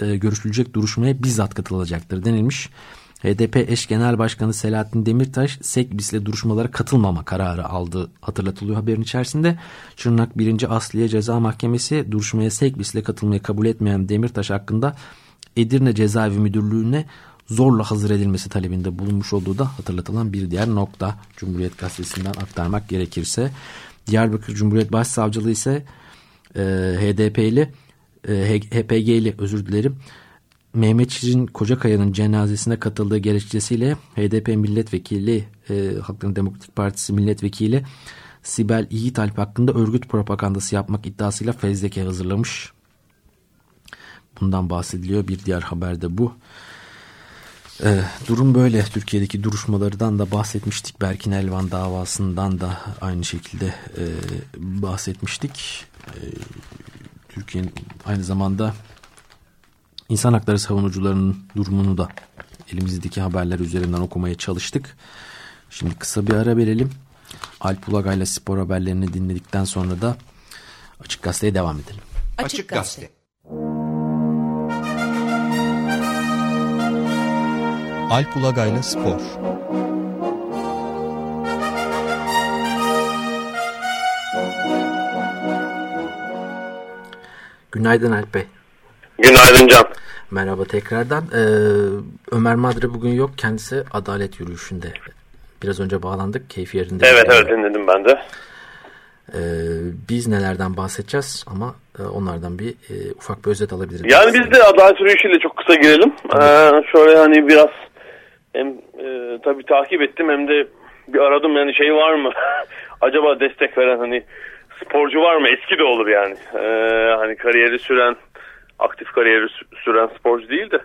e, görüşülecek duruşmaya bizzat katılacaktır denilmiş. HDP eş genel başkanı Selahattin Demirtaş Sekbis'le duruşmalara katılmama kararı aldı hatırlatılıyor haberin içerisinde. Çırnak 1. Asliye Ceza Mahkemesi duruşmaya Sekbis'le katılmayı kabul etmeyen Demirtaş hakkında Edirne Cezaevi Müdürlüğü'ne zorla hazır edilmesi talebinde bulunmuş olduğu da hatırlatılan bir diğer nokta. Cumhuriyet Gazetesi'nden aktarmak gerekirse. Diyarbakır Cumhuriyet Başsavcılığı ise e, HDP'li e, HPG'li özür dilerim Mehmetçiğin Kocakaya'nın cenazesine katıldığı gerekçesiyle HDP milletvekili, e, Halkların Demokratik Partisi milletvekili Sibel Yiğitalp hakkında örgüt propagandası yapmak iddiasıyla fezleke hazırlamış. Bundan bahsediliyor. Bir diğer haber de bu. Ee, durum böyle. Türkiye'deki duruşmalardan da bahsetmiştik. Berkin Elvan davasından da aynı şekilde e, bahsetmiştik. E, Türkiye'nin aynı zamanda insan hakları savunucularının durumunu da elimizdeki haberler üzerinden okumaya çalıştık. Şimdi kısa bir ara verelim. Alp Ulagay'la spor haberlerini dinledikten sonra da Açık Gazete'ye devam edelim. Açık Gazete. Alp Ulagay'la Spor Günaydın Alp Bey. Günaydın Can. Merhaba tekrardan. Ee, Ömer Madre bugün yok. Kendisi adalet yürüyüşünde. Biraz önce bağlandık. Keyfi yerinde. Evet evet dinledim ben de. Ee, biz nelerden bahsedeceğiz ama e, onlardan bir e, ufak bir özet alabiliriz. Yani biz de adalet yürüyüşüyle çok kısa girelim. Ee, şöyle hani biraz hem e, tabii takip ettim hem de bir aradım yani şey var mı? (laughs) Acaba destek veren hani sporcu var mı? Eski de olur yani. Ee, hani kariyeri süren aktif kariyeri sü- süren sporcu değil de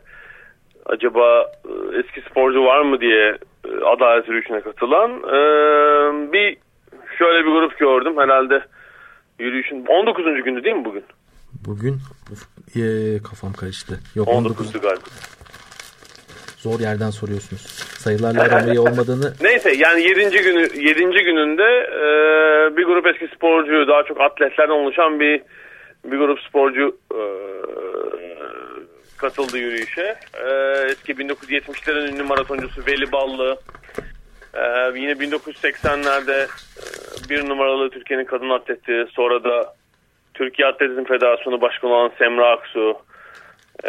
acaba e, eski sporcu var mı diye e, adalet yürüyüşüne katılan e, bir şöyle bir grup gördüm herhalde yürüyüşün 19. günü değil mi bugün? Bugün e, kafam karıştı. Yok 19. 19. galiba. Zor yerden soruyorsunuz. Sayılarla aramı iyi (laughs) olmadığını Neyse yani 7. günü 7. gününde e, bir grup eski sporcu daha çok atletlerden oluşan bir bir grup sporcu e, katıldı yürüyüşe. E, eski 1970'lerin ünlü maratoncusu Veli Ballı. E, yine 1980'lerde e, bir numaralı Türkiye'nin kadın atleti. Sonra da Türkiye Atletizm Federasyonu Başkanı olan Semra Aksu.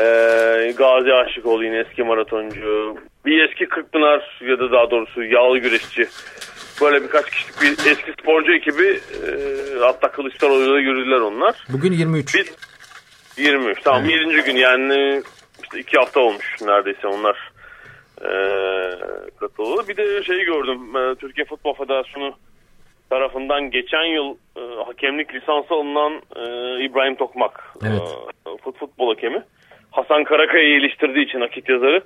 Ee, Gazi Aşıkoğlu yine eski maratoncu. Bir eski Kırkpınar ya da daha doğrusu yağlı güreşçi. Böyle birkaç kişilik bir eski sporcu ekibi e, hatta Kılıçdaroğlu'yla yürüdüler onlar. bugün 23. Biz 23 tamam 7. gün yani işte iki hafta olmuş neredeyse onlar e, katıldı. Bir de şeyi gördüm e, Türkiye Futbol Federasyonu tarafından geçen yıl e, hakemlik lisansı alınan e, İbrahim Tokmak Evet. e, fut- futbol hakemi. Hasan Karakaya'yı iliştirdiği için akit yazarı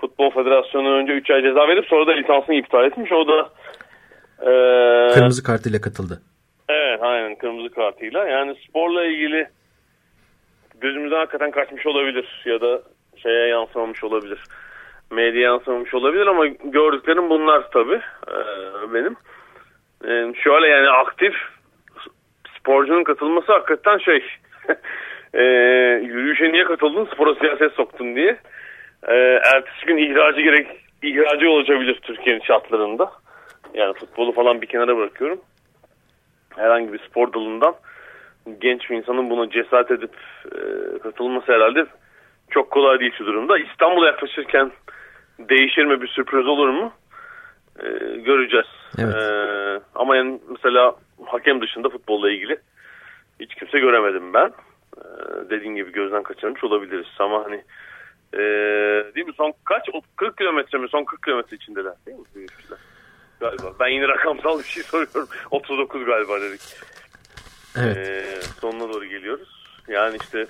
Futbol Federasyonu önce 3 ay ceza verip sonra da lisansını iptal etmiş. O da e, Kırmızı kartıyla katıldı. Evet aynen kırmızı kartıyla. Yani sporla ilgili gözümüzden hakikaten kaçmış olabilir ya da şeye yansımamış olabilir. Medya yansımamış olabilir ama gördüklerim bunlar tabii ee, benim. Ee, şöyle yani aktif sporcunun katılması hakikaten şey (laughs) ee, yürüyüşe niye katıldın spora siyaset soktun diye. Ee, ertesi gün ihracı gerek ihracı olabilir Türkiye'nin şartlarında. Yani futbolu falan bir kenara bırakıyorum herhangi bir spor dalından genç bir insanın buna cesaret edip e, katılması herhalde çok kolay değil şu durumda. İstanbul'a yaklaşırken değişir mi bir sürpriz olur mu? E, göreceğiz. Evet. E, ama yani mesela hakem dışında futbolla ilgili hiç kimse göremedim ben. E, dediğin gibi gözden kaçırmış olabiliriz ama hani e, değil mi son kaç O 40 kilometre mi son 40 kilometre içindeler değil mi bu yürüyüşler? Galiba. Ben yine rakamsal bir şey (laughs) soruyorum. 39 galiba dedik. Evet. Ee, sonuna doğru geliyoruz. Yani işte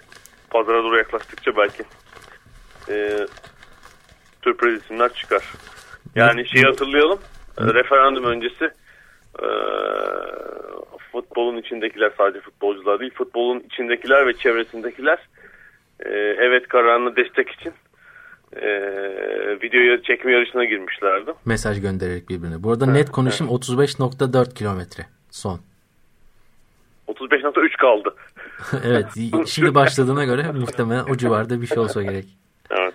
pazara doğru yaklaştıkça belki e, sürpriz isimler çıkar. Yani şeyi hatırlayalım. e, Referandum öncesi e, futbolun içindekiler sadece futbolcular değil futbolun içindekiler ve çevresindekiler e, evet kararını destek için e, videoyu çekme yarışına girmişlerdi. Mesaj göndererek birbirine. Bu arada net konuşayım 35.4 kilometre son. 35.3 kaldı. (laughs) evet (laughs) şimdi başladığına göre muhtemelen o civarda bir şey olsa gerek. Evet.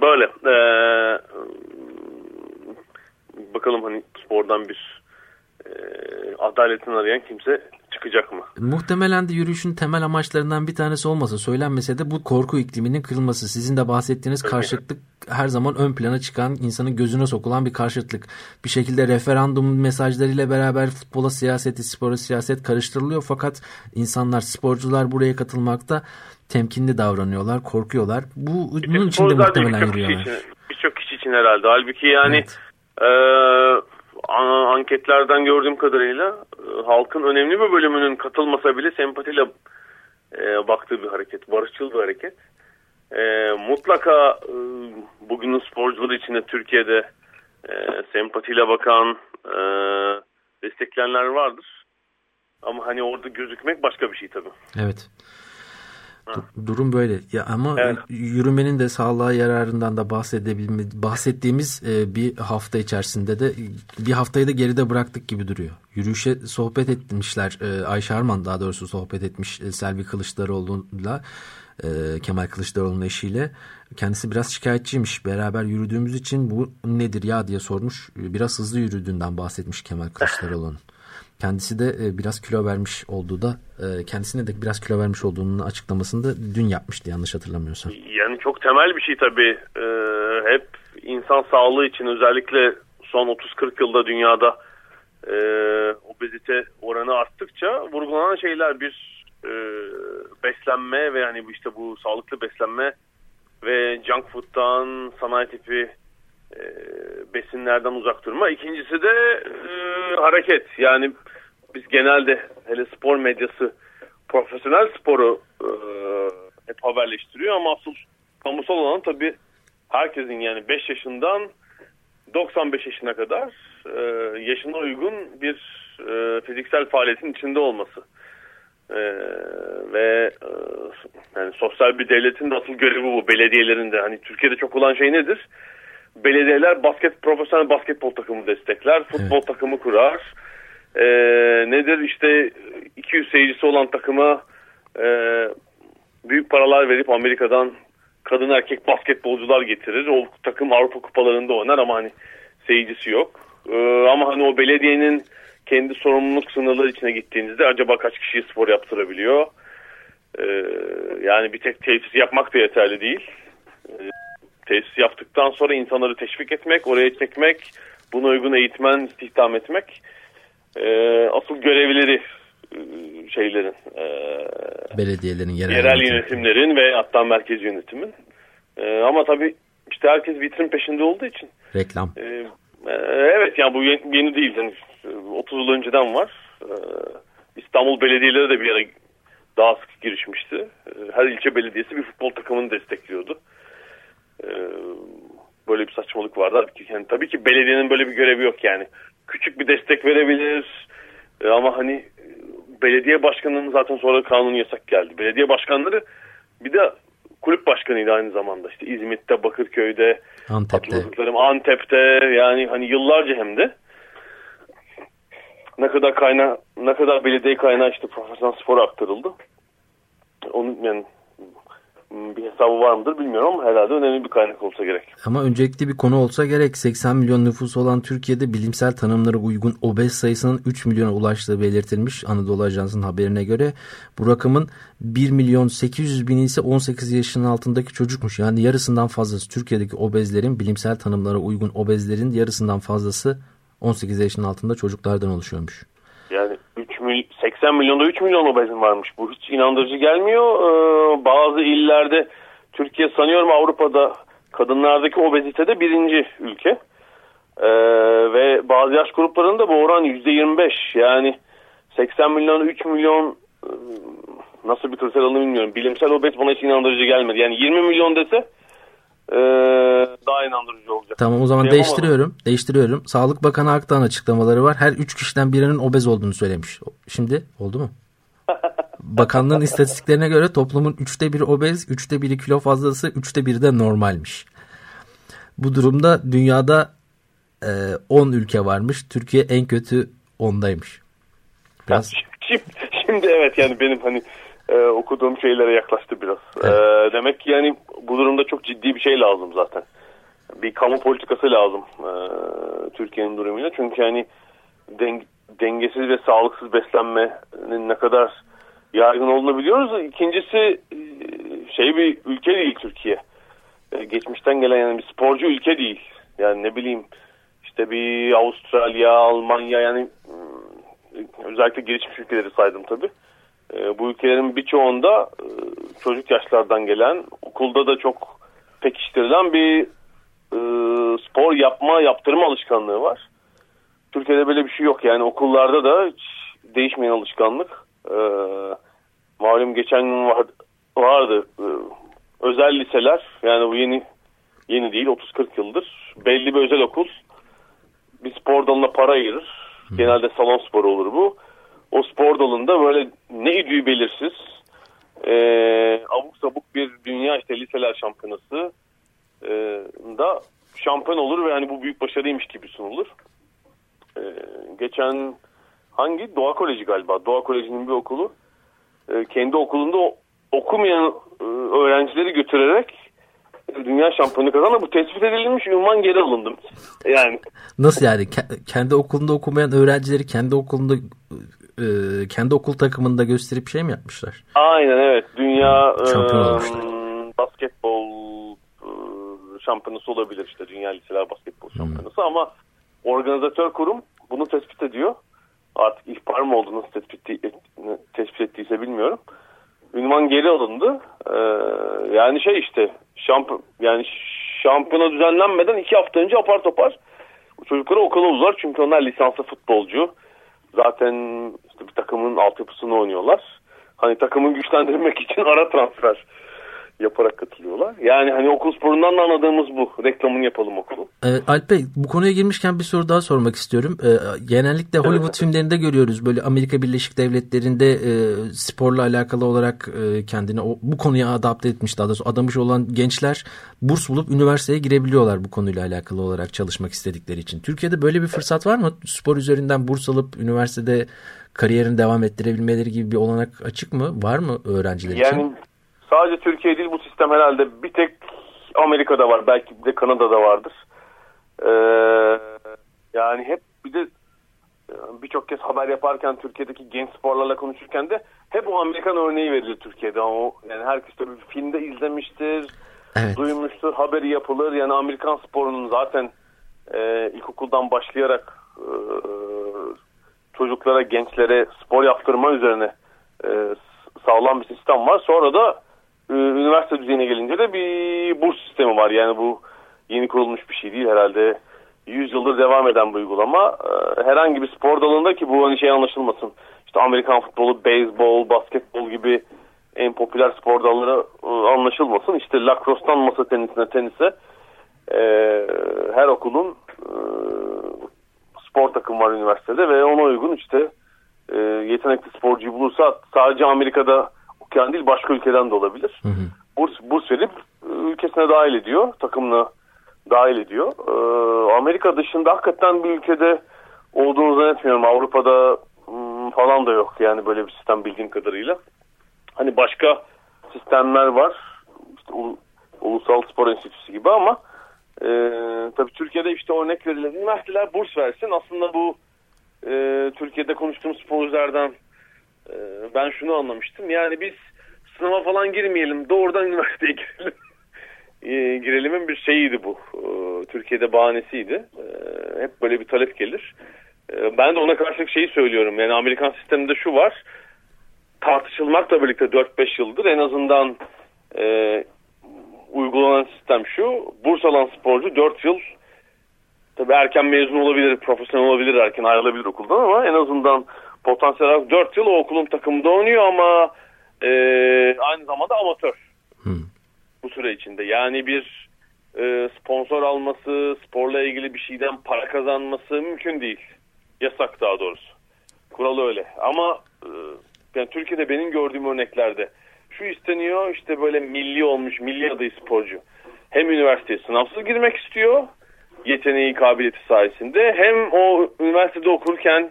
Böyle. Ee, bakalım hani spordan bir adaletini arayan kimse çıkacak mı? Muhtemelen de yürüyüşün temel amaçlarından bir tanesi olmasa söylenmese de bu korku ikliminin kırılması. Sizin de bahsettiğiniz karşıtlık her zaman ön plana çıkan, insanın gözüne sokulan bir karşıtlık. Bir şekilde referandum mesajlarıyla beraber futbola siyaseti, spora siyaset karıştırılıyor. Fakat insanlar, sporcular buraya katılmakta temkinli davranıyorlar, korkuyorlar. Bu bunun için de muhtemelen yürüyorlar. birçok kişi için herhalde. Halbuki yani e, an- anketlerden gördüğüm kadarıyla e, halkın önemli bir bölümünün katılmasa bile sempatiyle e, baktığı bir hareket. Barışçıl bir hareket. E, mutlaka bugünün sporcuları içinde Türkiye'de e, sempatiyle bakan destekleyenler vardır. Ama hani orada gözükmek başka bir şey tabii. Evet. Du- Durum böyle. Ya ama Evet. yürümenin de sağlığa yararından da bahsedebilme, bahsettiğimiz e, bir hafta içerisinde de bir haftayı da geride bıraktık gibi duruyor. Yürüyüşe sohbet etmişler. E, Ayşe Arman daha doğrusu sohbet etmiş e, Selvi Kılıçdaroğlu'yla e, Kemal Kılıçdaroğlu'nun eşiyle. Kendisi biraz şikayetçiymiş. Beraber yürüdüğümüz için bu nedir ya diye sormuş. Biraz hızlı yürüdüğünden bahsetmiş Kemal Kılıçdaroğlu'nun. Kendisi de e, biraz kilo vermiş olduğu da e, kendisine de biraz kilo vermiş olduğunun açıklamasını da dün yapmıştı yanlış hatırlamıyorsam. Yani çok temel bir şey tabii. Ee, hep insan sağlığı için özellikle son 30-40 yılda dünyada e, obezite oranı arttıkça vurgulanan şeyler bir e, beslenme ve yani işte bu sağlıklı beslenme ve junk food'dan sanayi tipi e, besinlerden uzak durma. İkincisi de e, hareket. Yani biz genelde hele spor medyası profesyonel sporu e, hep haberleştiriyor ama asıl kamusal olan tabii herkesin yani 5 yaşından 95 yaşına kadar e, yaşına uygun bir e, fiziksel faaliyetin içinde olması. E, ve e, yani sosyal bir devletin de asıl görevi bu belediyelerin de. Hani Türkiye'de çok olan şey nedir? Belediyeler basket profesyonel basketbol takımı destekler, futbol takımı kurar. E, nedir işte 200 seyircisi olan takıma e, büyük paralar verip Amerika'dan kadın erkek basketbolcular getirir. O takım Avrupa kupalarında oynar ama hani seyircisi yok. Ee, ama hani o belediyenin kendi sorumluluk sınırları içine gittiğinizde acaba kaç kişiyi spor yaptırabiliyor? Ee, yani bir tek tesis yapmak da yeterli değil. Ee, tesis yaptıktan sonra insanları teşvik etmek, oraya çekmek, buna uygun eğitmen istihdam etmek ee, asıl görevleri e, şeylerin e, Belediyelerin yerel, yerel yönetim. yönetimlerin ve hatta merkez yönetimin. Ee, ama tabii işte herkes vitrin peşinde olduğu için. Reklam. Ee, e, evet yani bu yeni, yeni değil. Yani, e, 30 yıl önceden var. Ee, İstanbul belediyeleri de bir ara daha sık girişmişti. Her ilçe belediyesi bir futbol takımını destekliyordu. Ee, böyle bir saçmalık vardı. Yani tabii ki belediyenin böyle bir görevi yok yani. Küçük bir destek verebilir. Ee, ama hani e, belediye başkanının zaten sonra kanun yasak geldi. Belediye başkanları bir de kulüp başkanıydı aynı zamanda. İşte İzmit'te, Bakırköy'de, Antep'te. Antep'te yani hani yıllarca hem de ne kadar kaynağı ne kadar belediye kaynağı işte profesyonel spora aktarıldı. Onun yani bir hesabı var mıdır bilmiyorum ama herhalde önemli bir kaynak olsa gerek. Ama öncelikli bir konu olsa gerek 80 milyon nüfusu olan Türkiye'de bilimsel tanımlara uygun obez sayısının 3 milyona ulaştığı belirtilmiş Anadolu Ajansı'nın haberine göre. Bu rakamın 1 milyon 800 bin ise 18 yaşının altındaki çocukmuş. Yani yarısından fazlası Türkiye'deki obezlerin bilimsel tanımlara uygun obezlerin yarısından fazlası 18 yaşının altında çocuklardan oluşuyormuş. Yani 3 mil, 80 milyonda 3 milyon obezin varmış. Bu hiç inandırıcı gelmiyor. Ee, bazı illerde Türkiye sanıyorum Avrupa'da kadınlardaki obezitede birinci ülke. Ee, ve bazı yaş gruplarında bu oran %25. Yani 80 milyon 3 milyon e, nasıl bir kriter alını bilmiyorum. Bilimsel obez bana hiç inandırıcı gelmedi. Yani 20 milyon dese e, daha inandırıcı olacak. Tamam o zaman ama- değiştiriyorum. Değiştiriyorum. Sağlık Bakanı Aktan açıklamaları var. Her 3 kişiden birinin obez olduğunu söylemiş. Şimdi oldu mu? (laughs) Bakanlığın istatistiklerine göre toplumun üçte biri obez, üçte biri kilo fazlası, üçte biri de normalmiş. Bu durumda dünyada e, 10 ülke varmış. Türkiye en kötü 10'daymış. Biraz Şimdi, şimdi evet yani benim hani e, okuduğum şeylere yaklaştı biraz. E, demek ki yani bu durumda çok ciddi bir şey lazım zaten. Bir kamu politikası lazım e, Türkiye'nin durumuyla. Çünkü hani deng, dengesiz ve sağlıksız beslenmenin ne kadar yaygın olduğunu biliyoruz. İkincisi e, şey bir ülke değil Türkiye. E, Geçmişten gelen yani bir sporcu ülke değil. Yani ne bileyim işte bir Avustralya, Almanya yani mm, özellikle gelişmiş ülkeleri saydım tabii. E, bu ülkelerin birçoğunda e, çocuk yaşlardan gelen, okulda da çok pekiştirilen bir e, spor yapma, yaptırma alışkanlığı var. Türkiye'de böyle bir şey yok. Yani okullarda da hiç değişmeyen alışkanlık. E, malum geçen gün var, vardı e, özel liseler. Yani bu yeni yeni değil 30-40 yıldır. Belli bir özel okul bir spor dalına para ayırır. Genelde salon sporu olur bu. O spor dalında böyle ne idüğü belirsiz e, abuk sabuk bir dünya işte liseler şampiyonası e, da şampiyon olur ve yani bu büyük başarıymış gibi sunulur. E, geçen hangi? Doğa Koleji galiba. Doğa Koleji'nin bir okulu. E, kendi okulunda okumayan e, öğrencileri götürerek dünya şampiyonu kazandı. Bu tespit edilmiş ünvan geri alındı. Yani Nasıl yani? Ke- kendi okulunda okumayan öğrencileri kendi okulunda e, kendi okul takımında gösterip şey mi yapmışlar? Aynen evet. Dünya Şampiyon e, olmuşlar. basketbol e, şampiyonası olabilir işte. Dünya Liseler Basketbol Şampiyonası ama organizatör kurum bunu tespit ediyor. Artık ihbar mı oldu nasıl tespit, tespit ettiyse bilmiyorum. Ünvan geri alındı. E, yani şey işte şampiyon yani şampiyona düzenlenmeden iki hafta önce apar topar çocukları okula uzar çünkü onlar lisanslı futbolcu. Zaten işte bir takımın altyapısını oynuyorlar. Hani takımın güçlendirmek için ara transfer yaparak katılıyorlar. Yani hani okul sporundan da anladığımız bu. Reklamını yapalım okulu. E, Alp Bey bu konuya girmişken bir soru daha sormak istiyorum. E, genellikle Hollywood filmlerinde görüyoruz böyle Amerika Birleşik Devletleri'nde e, sporla alakalı olarak e, kendini o, bu konuya adapte etmiş daha doğrusu adamış olan gençler burs bulup üniversiteye girebiliyorlar bu konuyla alakalı olarak çalışmak istedikleri için. Türkiye'de böyle bir fırsat var mı? Spor üzerinden burs alıp üniversitede kariyerini devam ettirebilmeleri gibi bir olanak açık mı? Var mı öğrenciler için? Yani sadece Türkiye değil bu sistem herhalde bir tek Amerika'da var. Belki bir de Kanada'da vardır. Ee, yani hep bir de birçok kez haber yaparken Türkiye'deki genç sporlarla konuşurken de hep o Amerikan örneği verilir Türkiye'de. O, yani herkes tabii bir filmde izlemiştir, duymuştur, haberi yapılır. Yani Amerikan sporunun zaten e, ilkokuldan başlayarak e, çocuklara, gençlere spor yaptırma üzerine e, sağlam bir sistem var. Sonra da e, üniversite düzeyine gelince de bir burs sistemi var. Yani bu yeni kurulmuş bir şey değil herhalde. 100 yıldır devam eden bir uygulama. E, herhangi bir spor dalında ki bu hani şey anlaşılmasın. İşte Amerikan futbolu, beyzbol, basketbol gibi en popüler spor dalları e, anlaşılmasın. İşte lacrosse'tan masa tenisine, tenise e, her okulun e, spor takımı var üniversitede ve ona uygun işte e, yetenekli sporcuyu bulursa sadece Amerika'da okuyan değil başka ülkeden de olabilir. Burs, burs verip e, ülkesine dahil ediyor, takımına dahil ediyor. E, Amerika dışında hakikaten bir ülkede olduğunu zannetmiyorum. Avrupa'da falan da yok yani böyle bir sistem bildiğim kadarıyla. Hani başka sistemler var. İşte ulu- Ulusal Spor Enstitüsü gibi ama e, tabii Türkiye'de işte örnek verilen üniversiteler burs versin. Aslında bu e, Türkiye'de konuştuğum sporculardan e, ben şunu anlamıştım. Yani biz sınava falan girmeyelim. Doğrudan üniversiteye girelim. (laughs) e, girelimin bir şeyiydi bu. E, Türkiye'de bahanesiydi. E, hep böyle bir talep gelir. E, ben de ona karşılık şeyi söylüyorum. Yani Amerikan sisteminde şu var. Tartışılmakla birlikte 4-5 yıldır en azından e, uygulanan sistem şu. Burs alan sporcu 4 yıl tabii erken mezun olabilir, profesyonel olabilir, erken ayrılabilir okuldan ama en azından potansiyel olarak 4 yıl o okulun takımında oynuyor ama e, aynı zamanda amatör bu süre içinde. Yani bir e, sponsor alması, sporla ilgili bir şeyden para kazanması mümkün değil. Yasak daha doğrusu. Kural öyle. Ama e, yani Türkiye'de benim gördüğüm örneklerde şu isteniyor işte böyle milli olmuş, milli adayı sporcu. Hem üniversiteye sınavsız girmek istiyor yeteneği, kabiliyeti sayesinde. Hem o üniversitede okurken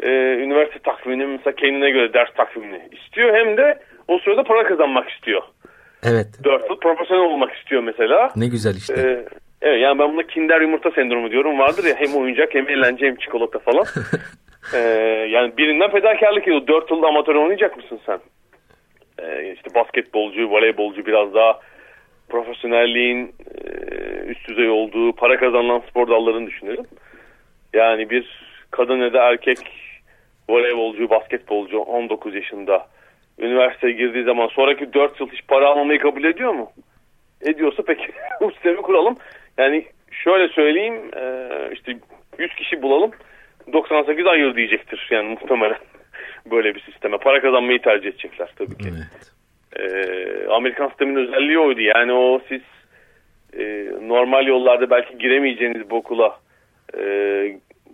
e, üniversite takvimini mesela kendine göre ders takvimini istiyor. Hem de o sırada para kazanmak istiyor. Evet. 4 yıl profesyonel olmak istiyor mesela. Ne güzel işte. Ee, evet yani ben buna kinder yumurta sendromu diyorum. Vardır ya hem oyuncak hem eğlence hem çikolata falan. Ee, (laughs) yani birinden fedakarlık ediyor. 4 yılda amatör oynayacak mısın sen? Ee, işte basketbolcu, voleybolcu biraz daha profesyonelliğin e, üst düzey olduğu, para kazanılan spor dallarını düşünelim. Yani bir kadın ya da erkek voleybolcu, basketbolcu 19 yaşında üniversiteye girdiği zaman sonraki 4 yıl hiç para almamayı kabul ediyor mu? Ediyorsa peki (laughs) bu sistemi kuralım. Yani şöyle söyleyeyim e, işte 100 kişi bulalım 98 hayır diyecektir yani muhtemelen böyle bir sisteme. Para kazanmayı tercih edecekler tabii ki. Ee, Amerikan sisteminin özelliği oydu. Yani o siz e, normal yollarda belki giremeyeceğiniz bir okula e,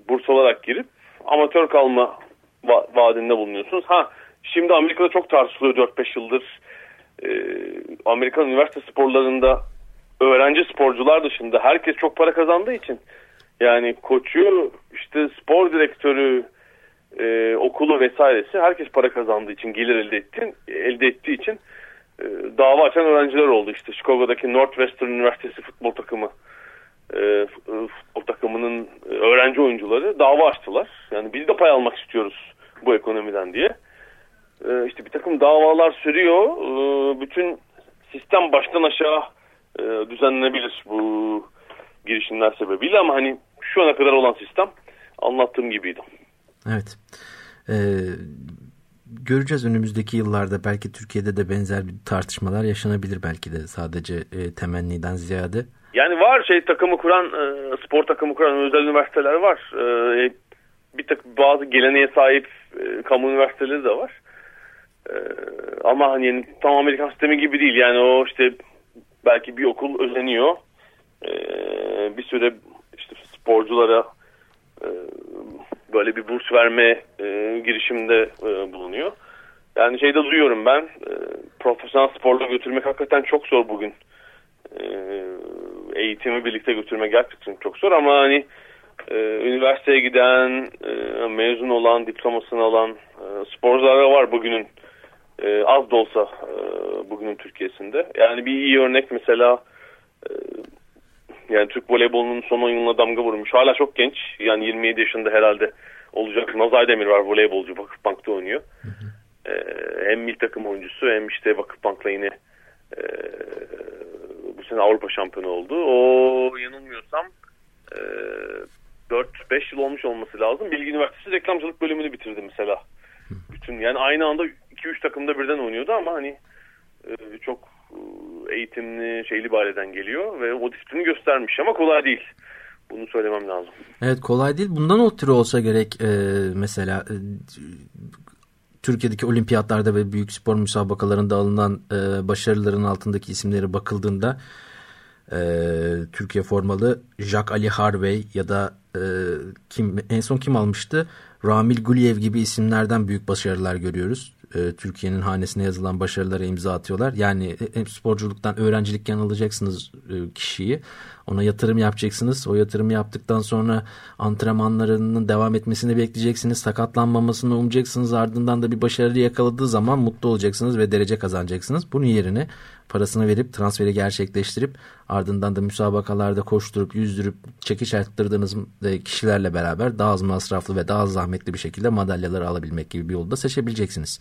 burs olarak girip amatör kalma va- vaadinde bulunuyorsunuz. Ha şimdi Amerika'da çok tartışılıyor 4-5 yıldır. E, Amerikan üniversite sporlarında öğrenci sporcular dışında herkes çok para kazandığı için yani koçu işte spor direktörü e, okulu vesairesi herkes para kazandığı için gelir elde etti, elde ettiği için e, dava açan öğrenciler oldu. İşte Chicago'daki Northwestern Üniversitesi futbol takımı e, futbol takımının e, öğrenci oyuncuları dava açtılar. Yani biz de pay almak istiyoruz bu ekonomiden diye. E, işte bir takım davalar sürüyor. E, bütün sistem baştan aşağı e, düzenlenebilir bu girişimler sebebiyle ama hani şu ana kadar olan sistem anlattığım gibiydi. Evet. Ee, göreceğiz önümüzdeki yıllarda belki Türkiye'de de benzer bir tartışmalar yaşanabilir belki de sadece e, temenniden ziyade. Yani var şey takımı kuran e, spor takımı kuran özel üniversiteler var. E, bir tak bazı geleneğe sahip e, kamu üniversiteleri de var. E, ama hani tam Amerikan sistemi gibi değil. Yani o işte belki bir okul özeniyor. E, bir süre işte sporculara e, böyle bir burs verme e, girişiminde e, bulunuyor. Yani şeyde duyuyorum ben e, profesyonel sporla götürmek hakikaten çok zor bugün. E, eğitimi birlikte götürmek gerçekten çok zor ama hani e, üniversiteye giden, e, mezun olan, diplomasını alan e, sporcular var bugünün e, az da olsa e, bugünün Türkiye'sinde. Yani bir iyi örnek mesela e, yani Türk voleybolunun son 10 yılına damga vurmuş. Hala çok genç. Yani 27 yaşında herhalde olacak. Nazay Demir var voleybolcu. Vakıfbank'ta oynuyor. Ee, hem milli takım oyuncusu hem işte Vakıfbank'la yine e, bu sene Avrupa şampiyonu oldu. O yanılmıyorsam e, 4-5 yıl olmuş olması lazım. Bilgi Üniversitesi reklamcılık bölümünü bitirdi mesela. Bütün yani aynı anda 2-3 takımda birden oynuyordu ama hani e, çok eğitimli şeyli bir aileden geliyor ve o disiplini göstermiş ama kolay değil. Bunu söylemem lazım. Evet kolay değil. Bundan ötürü olsa gerek e, mesela e, Türkiye'deki olimpiyatlarda ve büyük spor müsabakalarında alınan e, başarıların altındaki isimlere bakıldığında e, Türkiye formalı Jack Ali Harvey ya da e, kim en son kim almıştı? Ramil Guliyev gibi isimlerden büyük başarılar görüyoruz. E, Türkiye'nin hanesine yazılan başarılara imza atıyorlar. Yani hem sporculuktan öğrencilikken alacaksınız e, kişiyi. Ona yatırım yapacaksınız. O yatırımı yaptıktan sonra antrenmanlarının devam etmesini bekleyeceksiniz. Sakatlanmamasını umacaksınız. Ardından da bir başarı yakaladığı zaman mutlu olacaksınız ve derece kazanacaksınız. Bunun yerine parasını verip transferi gerçekleştirip ardından da müsabakalarda koşturup yüzdürüp çekiş arttırdığınız kişilerle beraber daha az masraflı ve daha az zahmetli bir şekilde madalyaları alabilmek gibi bir yolda seçebileceksiniz.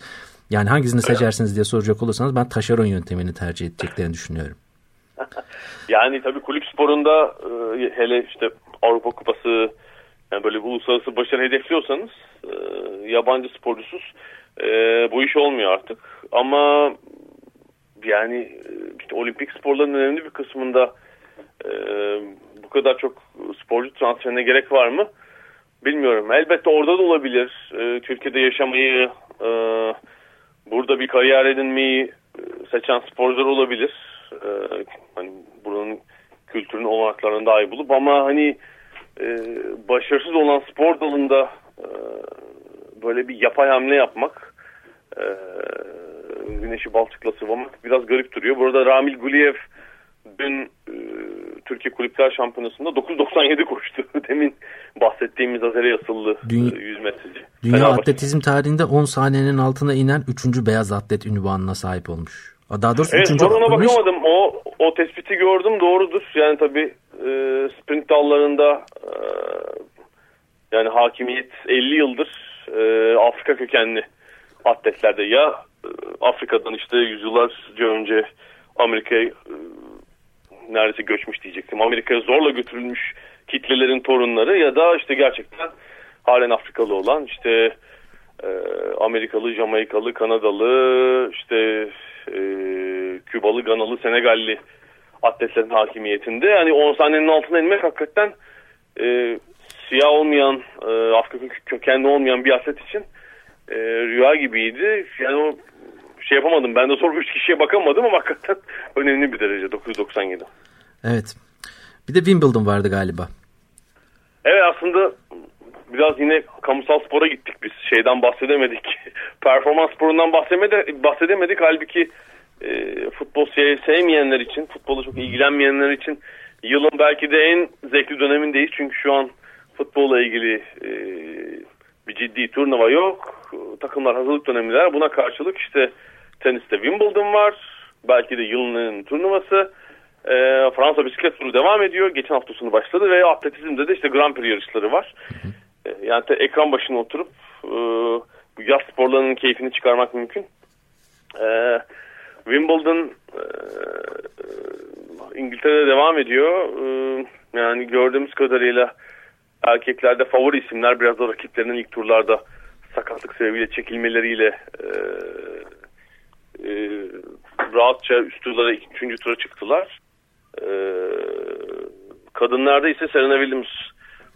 Yani hangisini seçersiniz diye soracak olursanız ben taşeron yöntemini tercih edeceklerini düşünüyorum. (laughs) Yani tabii kulüp sporunda e, hele işte Avrupa Kupası yani böyle bir uluslararası başarı hedefliyorsanız e, yabancı sporcusuz e, bu iş olmuyor artık. Ama yani işte olimpik sporların önemli bir kısmında bu kadar çok sporcu transferine gerek var mı? Bilmiyorum. Elbette orada da olabilir. Türkiye'de yaşamayı, burada bir kariyer edinmeyi seçen sporcular olabilir. Hani buranın kültürünün olanaklarını daha iyi bulup ama hani başarısız olan spor dalında böyle bir yapay hamle yapmak güneşi balçıkla sıvamak biraz garip duruyor. Burada Ramil Guliyev dün e, Türkiye Kulüpler Şampiyonası'nda 9.97 koştu. (laughs) Demin bahsettiğimiz Azeri asıllı Dünya, 100 metreci. Dünya Fena atletizm tarihinde 10 saniyenin altına inen 3. beyaz atlet ünvanına sahip olmuş. Daha doğrusu Evet 3. ben ona olmuş. bakamadım. O, o tespiti gördüm doğrudur. Yani tabii e, sprint dallarında e, Yani hakimiyet 50 yıldır e, Afrika kökenli atletlerde ya e, Afrika'dan işte yüzyıllarca önce Amerika'ya e, neredeyse göçmüş diyecektim. Amerika'ya zorla götürülmüş kitlelerin torunları ya da işte gerçekten halen Afrikalı olan işte e, Amerikalı, Jamaikalı, Kanadalı, işte e, Kübalı, Ganalı, Senegalli atletlerin hakimiyetinde. Yani 10 saniyenin altına inmek hakikaten e, siyah olmayan, e, Afrika kö- kökenli olmayan bir atlet için e, rüya gibiydi. Yani o şey yapamadım. Ben de sonra 3 kişiye bakamadım ama hakikaten (laughs) önemli bir derece 997. Evet. Bir de Wimbledon vardı galiba. Evet aslında biraz yine kamusal spora gittik biz. Şeyden bahsedemedik. (laughs) Performans sporundan bahsedemedik. bahsedemedik. Halbuki e, futbol se- sevmeyenler için, futbola çok ilgilenmeyenler için yılın belki de en zevkli dönemindeyiz. Çünkü şu an futbolla ilgili e, bir ciddi turnuva yok. Takımlar hazırlık dönemindeler. Buna karşılık işte teniste Wimbledon var. Belki de yılın turnuvası. E, Fransa bisiklet turu devam ediyor. Geçen hafta sonu başladı ve atletizmde de işte Grand Prix yarışları var. Yani te- ekran başına oturup e, yaz sporlarının keyfini çıkarmak mümkün. E, Wimbledon e, İngiltere'de devam ediyor. E, yani gördüğümüz kadarıyla erkeklerde favori isimler biraz da rakiplerinin ilk turlarda sakatlık sebebiyle çekilmeleriyle e, e, rahatça üst turlara, üçüncü tura çıktılar. E, kadınlarda ise Serena Williams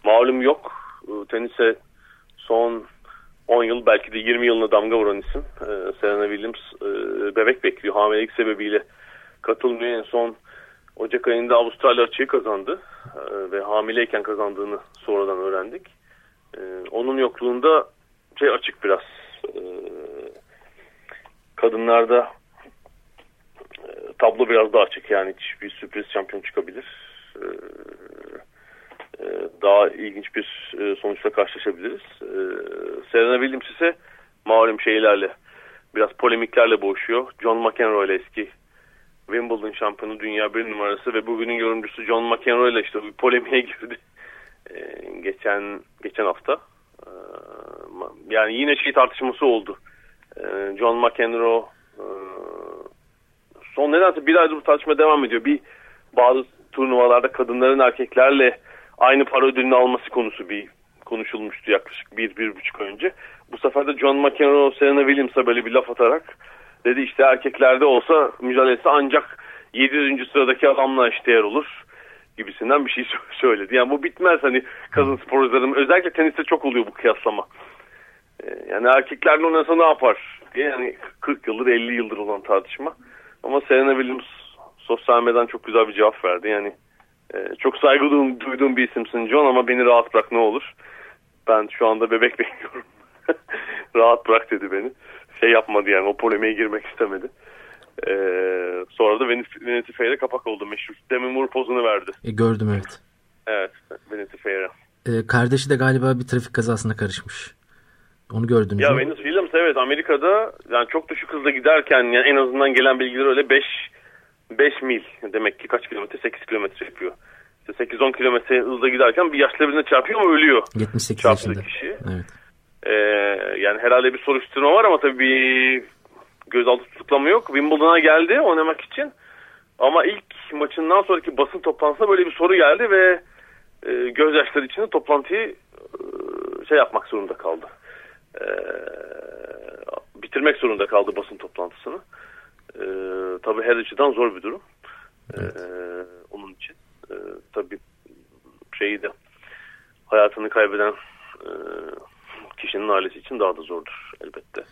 malum yok. E, tenise son 10 yıl belki de 20 yılına damga vuran isim. E, Serena Williams e, bebek bekliyor. Hamilelik sebebiyle katılmıyor. En son Ocak ayında Avustralya açığı kazandı. Ve hamileyken kazandığını sonradan öğrendik. Onun yokluğunda şey açık biraz. Kadınlarda tablo biraz daha açık. Yani hiçbir sürpriz şampiyon çıkabilir. Daha ilginç bir e, sonuçla karşılaşabiliriz. E, Serena Williams ise malum şeylerle biraz polemiklerle boğuşuyor. John McEnroe ile eski Wimbledon şampiyonu dünya bir numarası ve bugünün yorumcusu John McEnroe ile işte bir polemiğe (laughs) girdi. E, geçen geçen hafta. E, yani yine şey tartışması oldu. E, John McEnroe e, son nedense bir aydır bu tartışma devam ediyor. Bir bazı turnuvalarda kadınların erkeklerle aynı para ödülünü alması konusu bir konuşulmuştu yaklaşık bir, bir buçuk önce. Bu sefer de John McEnroe Serena Williams'a böyle bir laf atarak dedi işte erkeklerde olsa mücadelesi ancak 700. sıradaki adamla eşdeğer olur gibisinden bir şey (laughs) söyledi. Yani bu bitmez hani kadın sporcuların özellikle teniste çok oluyor bu kıyaslama. Ee, yani erkeklerle oynasa ne yapar diye yani 40 yıldır 50 yıldır olan tartışma. Ama Serena Williams sosyal medyadan çok güzel bir cevap verdi. Yani e, çok saygı duyduğum, bir isimsin John ama beni rahat bırak ne olur. Ben şu anda bebek (laughs) bekliyorum. rahat bırak dedi beni. Şey yapmadı yani o polemiğe girmek istemedi. Ee, sonra da Vanity Fair'e kapak oldu meşhur. Demi Moore pozunu verdi. E, gördüm evet. Evet Vanity Fair'e. E, kardeşi de galiba bir trafik kazasına karışmış. Onu gördünüz ya mü? Venus Williams evet Amerika'da yani çok düşük hızla giderken yani en azından gelen bilgiler öyle 5 5 mil demek ki kaç kilometre 8 kilometre yapıyor. İşte 8-10 kilometre hızla giderken bir yaşlı birine çarpıyor ama ölüyor. 78 Çarptığı yaşında. kişi. Evet. Ee, yani herhalde bir soruşturma var ama tabii bir gözaltı tutuklama yok. Wimbledon'a geldi oynamak için. Ama ilk maçından sonraki basın toplantısında böyle bir soru geldi ve e, gözyaşları içinde toplantıyı e, şey yapmak zorunda kaldı. E, bitirmek zorunda kaldı basın toplantısını. E, tabii her açıdan zor bir durum. E, onun için. E, tabii şeyi de hayatını kaybeden e, kişinin ailesi için daha da zordur elbette.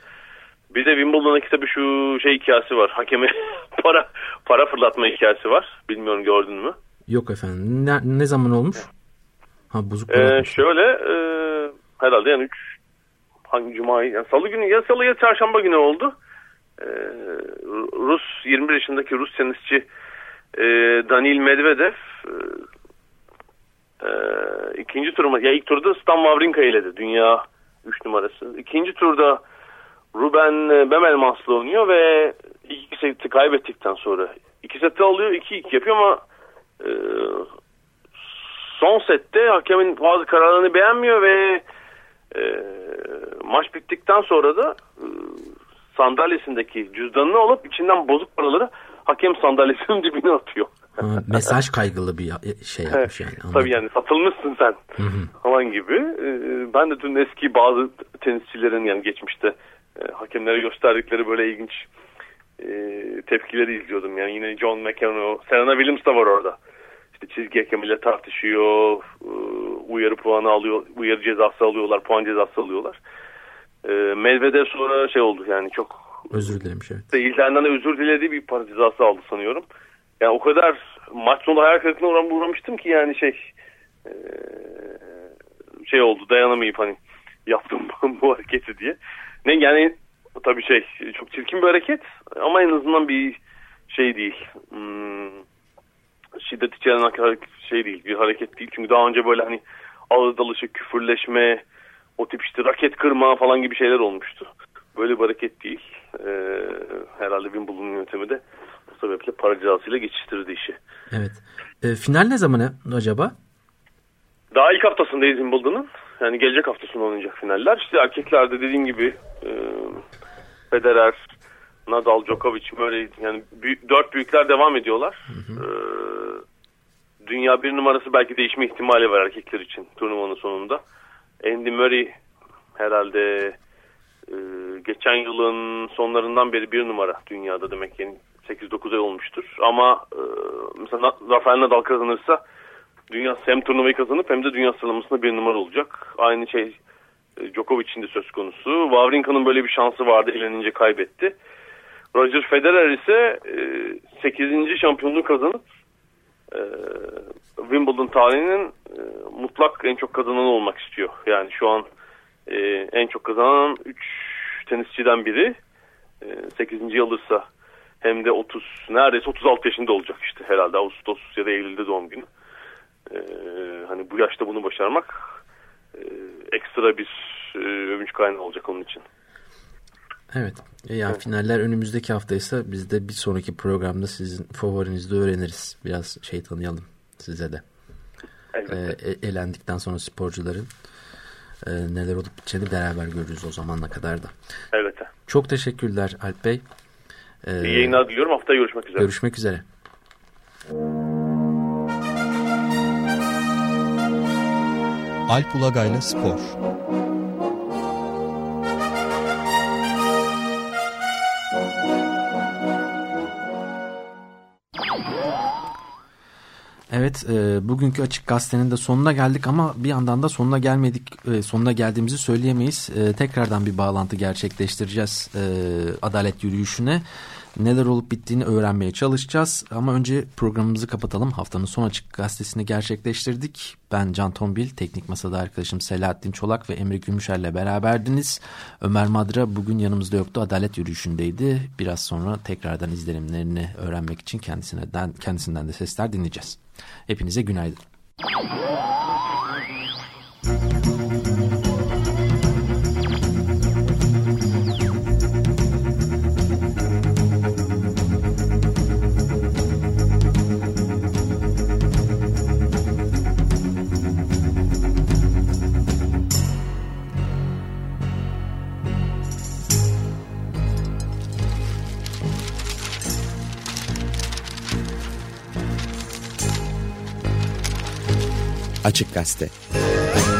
Bir de Wimbledon'daki tabii şu şey hikayesi var. Hakeme (laughs) para para fırlatma hikayesi var. Bilmiyorum gördün mü? Yok efendim. Ne, ne zaman olmuş? Ha bozuk para Ee, şöyle e, herhalde yani 3 hangi cuma yani salı günü ya salı ya çarşamba günü oldu. Ee, Rus 21 yaşındaki Rus tenisçi e, Danil Medvedev e, e, ikinci turuma ya ilk turda Stan Wawrinka ile dünya 3 numarası. İkinci turda Ruben Bemelmans'la oynuyor ve iki seti kaybettikten sonra iki seti alıyor, iki iki yapıyor ama e, son sette hakemin bazı kararlarını beğenmiyor ve e, maç bittikten sonra da e, sandalyesindeki cüzdanını alıp içinden bozuk paraları hakem sandalyesinin (laughs) dibine atıyor. Ha, mesaj kaygılı bir ya- şey yapmış yani. anladım. Tabii yani satılmışsın sen Hı hı. falan gibi. Ee, Ben de dün eski bazı tenisçilerin yani geçmişte e, hakemlere gösterdikleri böyle ilginç e, tepkileri izliyordum. Yani yine John McEnroe, Serena Williams da var orada. İşte çizgi hakemiyle tartışıyor, e, uyarı puanı alıyor, uyarı cezası alıyorlar, puan cezası alıyorlar. E, Medvedev sonra şey oldu yani çok Özür dilerim şey. seyircilerden de özür dilediği bir para cezası aldı sanıyorum. Yani o kadar maç sonu hayal kırıklığına uğram- uğramıştım ki yani şey e, şey oldu dayanamayıp hani (laughs) yaptım bu hareketi diye. Ne yani tabii şey çok çirkin bir hareket ama en azından bir şey değil. Hmm, şiddet içeren şey değil bir hareket değil. Çünkü daha önce böyle hani ağız dalışı, küfürleşme, o tip işte raket kırma falan gibi şeyler olmuştu. Böyle bir hareket değil. Ee, herhalde Wimbledon yönetimi de bu sebeple para cezasıyla geçiştirdi işi. Evet. E, final ne zaman acaba? Daha ilk haftasındayız Wimbledon'ın. Yani gelecek hafta sonu oynayacak finaller. İşte erkeklerde dediğim gibi e, Federer, Nadal, Djokovic böyle yani büyük, dört büyükler devam ediyorlar. E, dünya bir numarası belki değişme ihtimali var erkekler için turnuvanın sonunda. Andy Murray herhalde e, geçen yılın sonlarından beri bir numara dünyada demek yani 8-9 ay olmuştur. Ama e, mesela Rafael Nadal kazanırsa dünya hem turnuvayı kazanıp hem de dünya sıralamasında bir numara olacak. Aynı şey e, Djokovic'in de söz konusu. Wawrinka'nın böyle bir şansı vardı elenince kaybetti. Roger Federer ise e, 8. şampiyonluğu kazanıp e, Wimbledon tarihinin e, mutlak en çok kazananı olmak istiyor. Yani şu an e, en çok kazanan 3 tenisçiden biri. E, 8. alırsa hem de 30 neredeyse 36 yaşında olacak işte herhalde Ağustos ya da Eylül'de doğum günü. E, hani bu yaşta bunu başarmak e, ekstra bir e, övünç kaynağı olacak onun için. Evet. E, yani finaller önümüzdeki haftaysa biz de bir sonraki programda sizin favorinizi de öğreniriz. Biraz şey tanıyalım size de. E, e- elendikten sonra sporcuların e, neler olup biteceğini beraber görürüz o zamana kadar da. Evet. Çok teşekkürler Alp Bey. E, İyi yayınlar diliyorum. Haftaya görüşmek üzere. Görüşmek üzere. Alp Ulagay'la Spor Evet, e, bugünkü Açık Gazete'nin de sonuna geldik ama bir yandan da sonuna gelmedik, e, sonuna geldiğimizi söyleyemeyiz. E, tekrardan bir bağlantı gerçekleştireceğiz e, adalet yürüyüşüne. Neler olup bittiğini öğrenmeye çalışacağız. Ama önce programımızı kapatalım. Haftanın son Açık Gazetesi'ni gerçekleştirdik. Ben Can Tombil, teknik masada arkadaşım Selahattin Çolak ve Emre Gümüşer'le beraberdiniz. Ömer Madra bugün yanımızda yoktu, adalet yürüyüşündeydi. Biraz sonra tekrardan izlenimlerini öğrenmek için kendisinden, kendisinden de sesler dinleyeceğiz. Hepinize günaydın. Açık Gazete. Müzik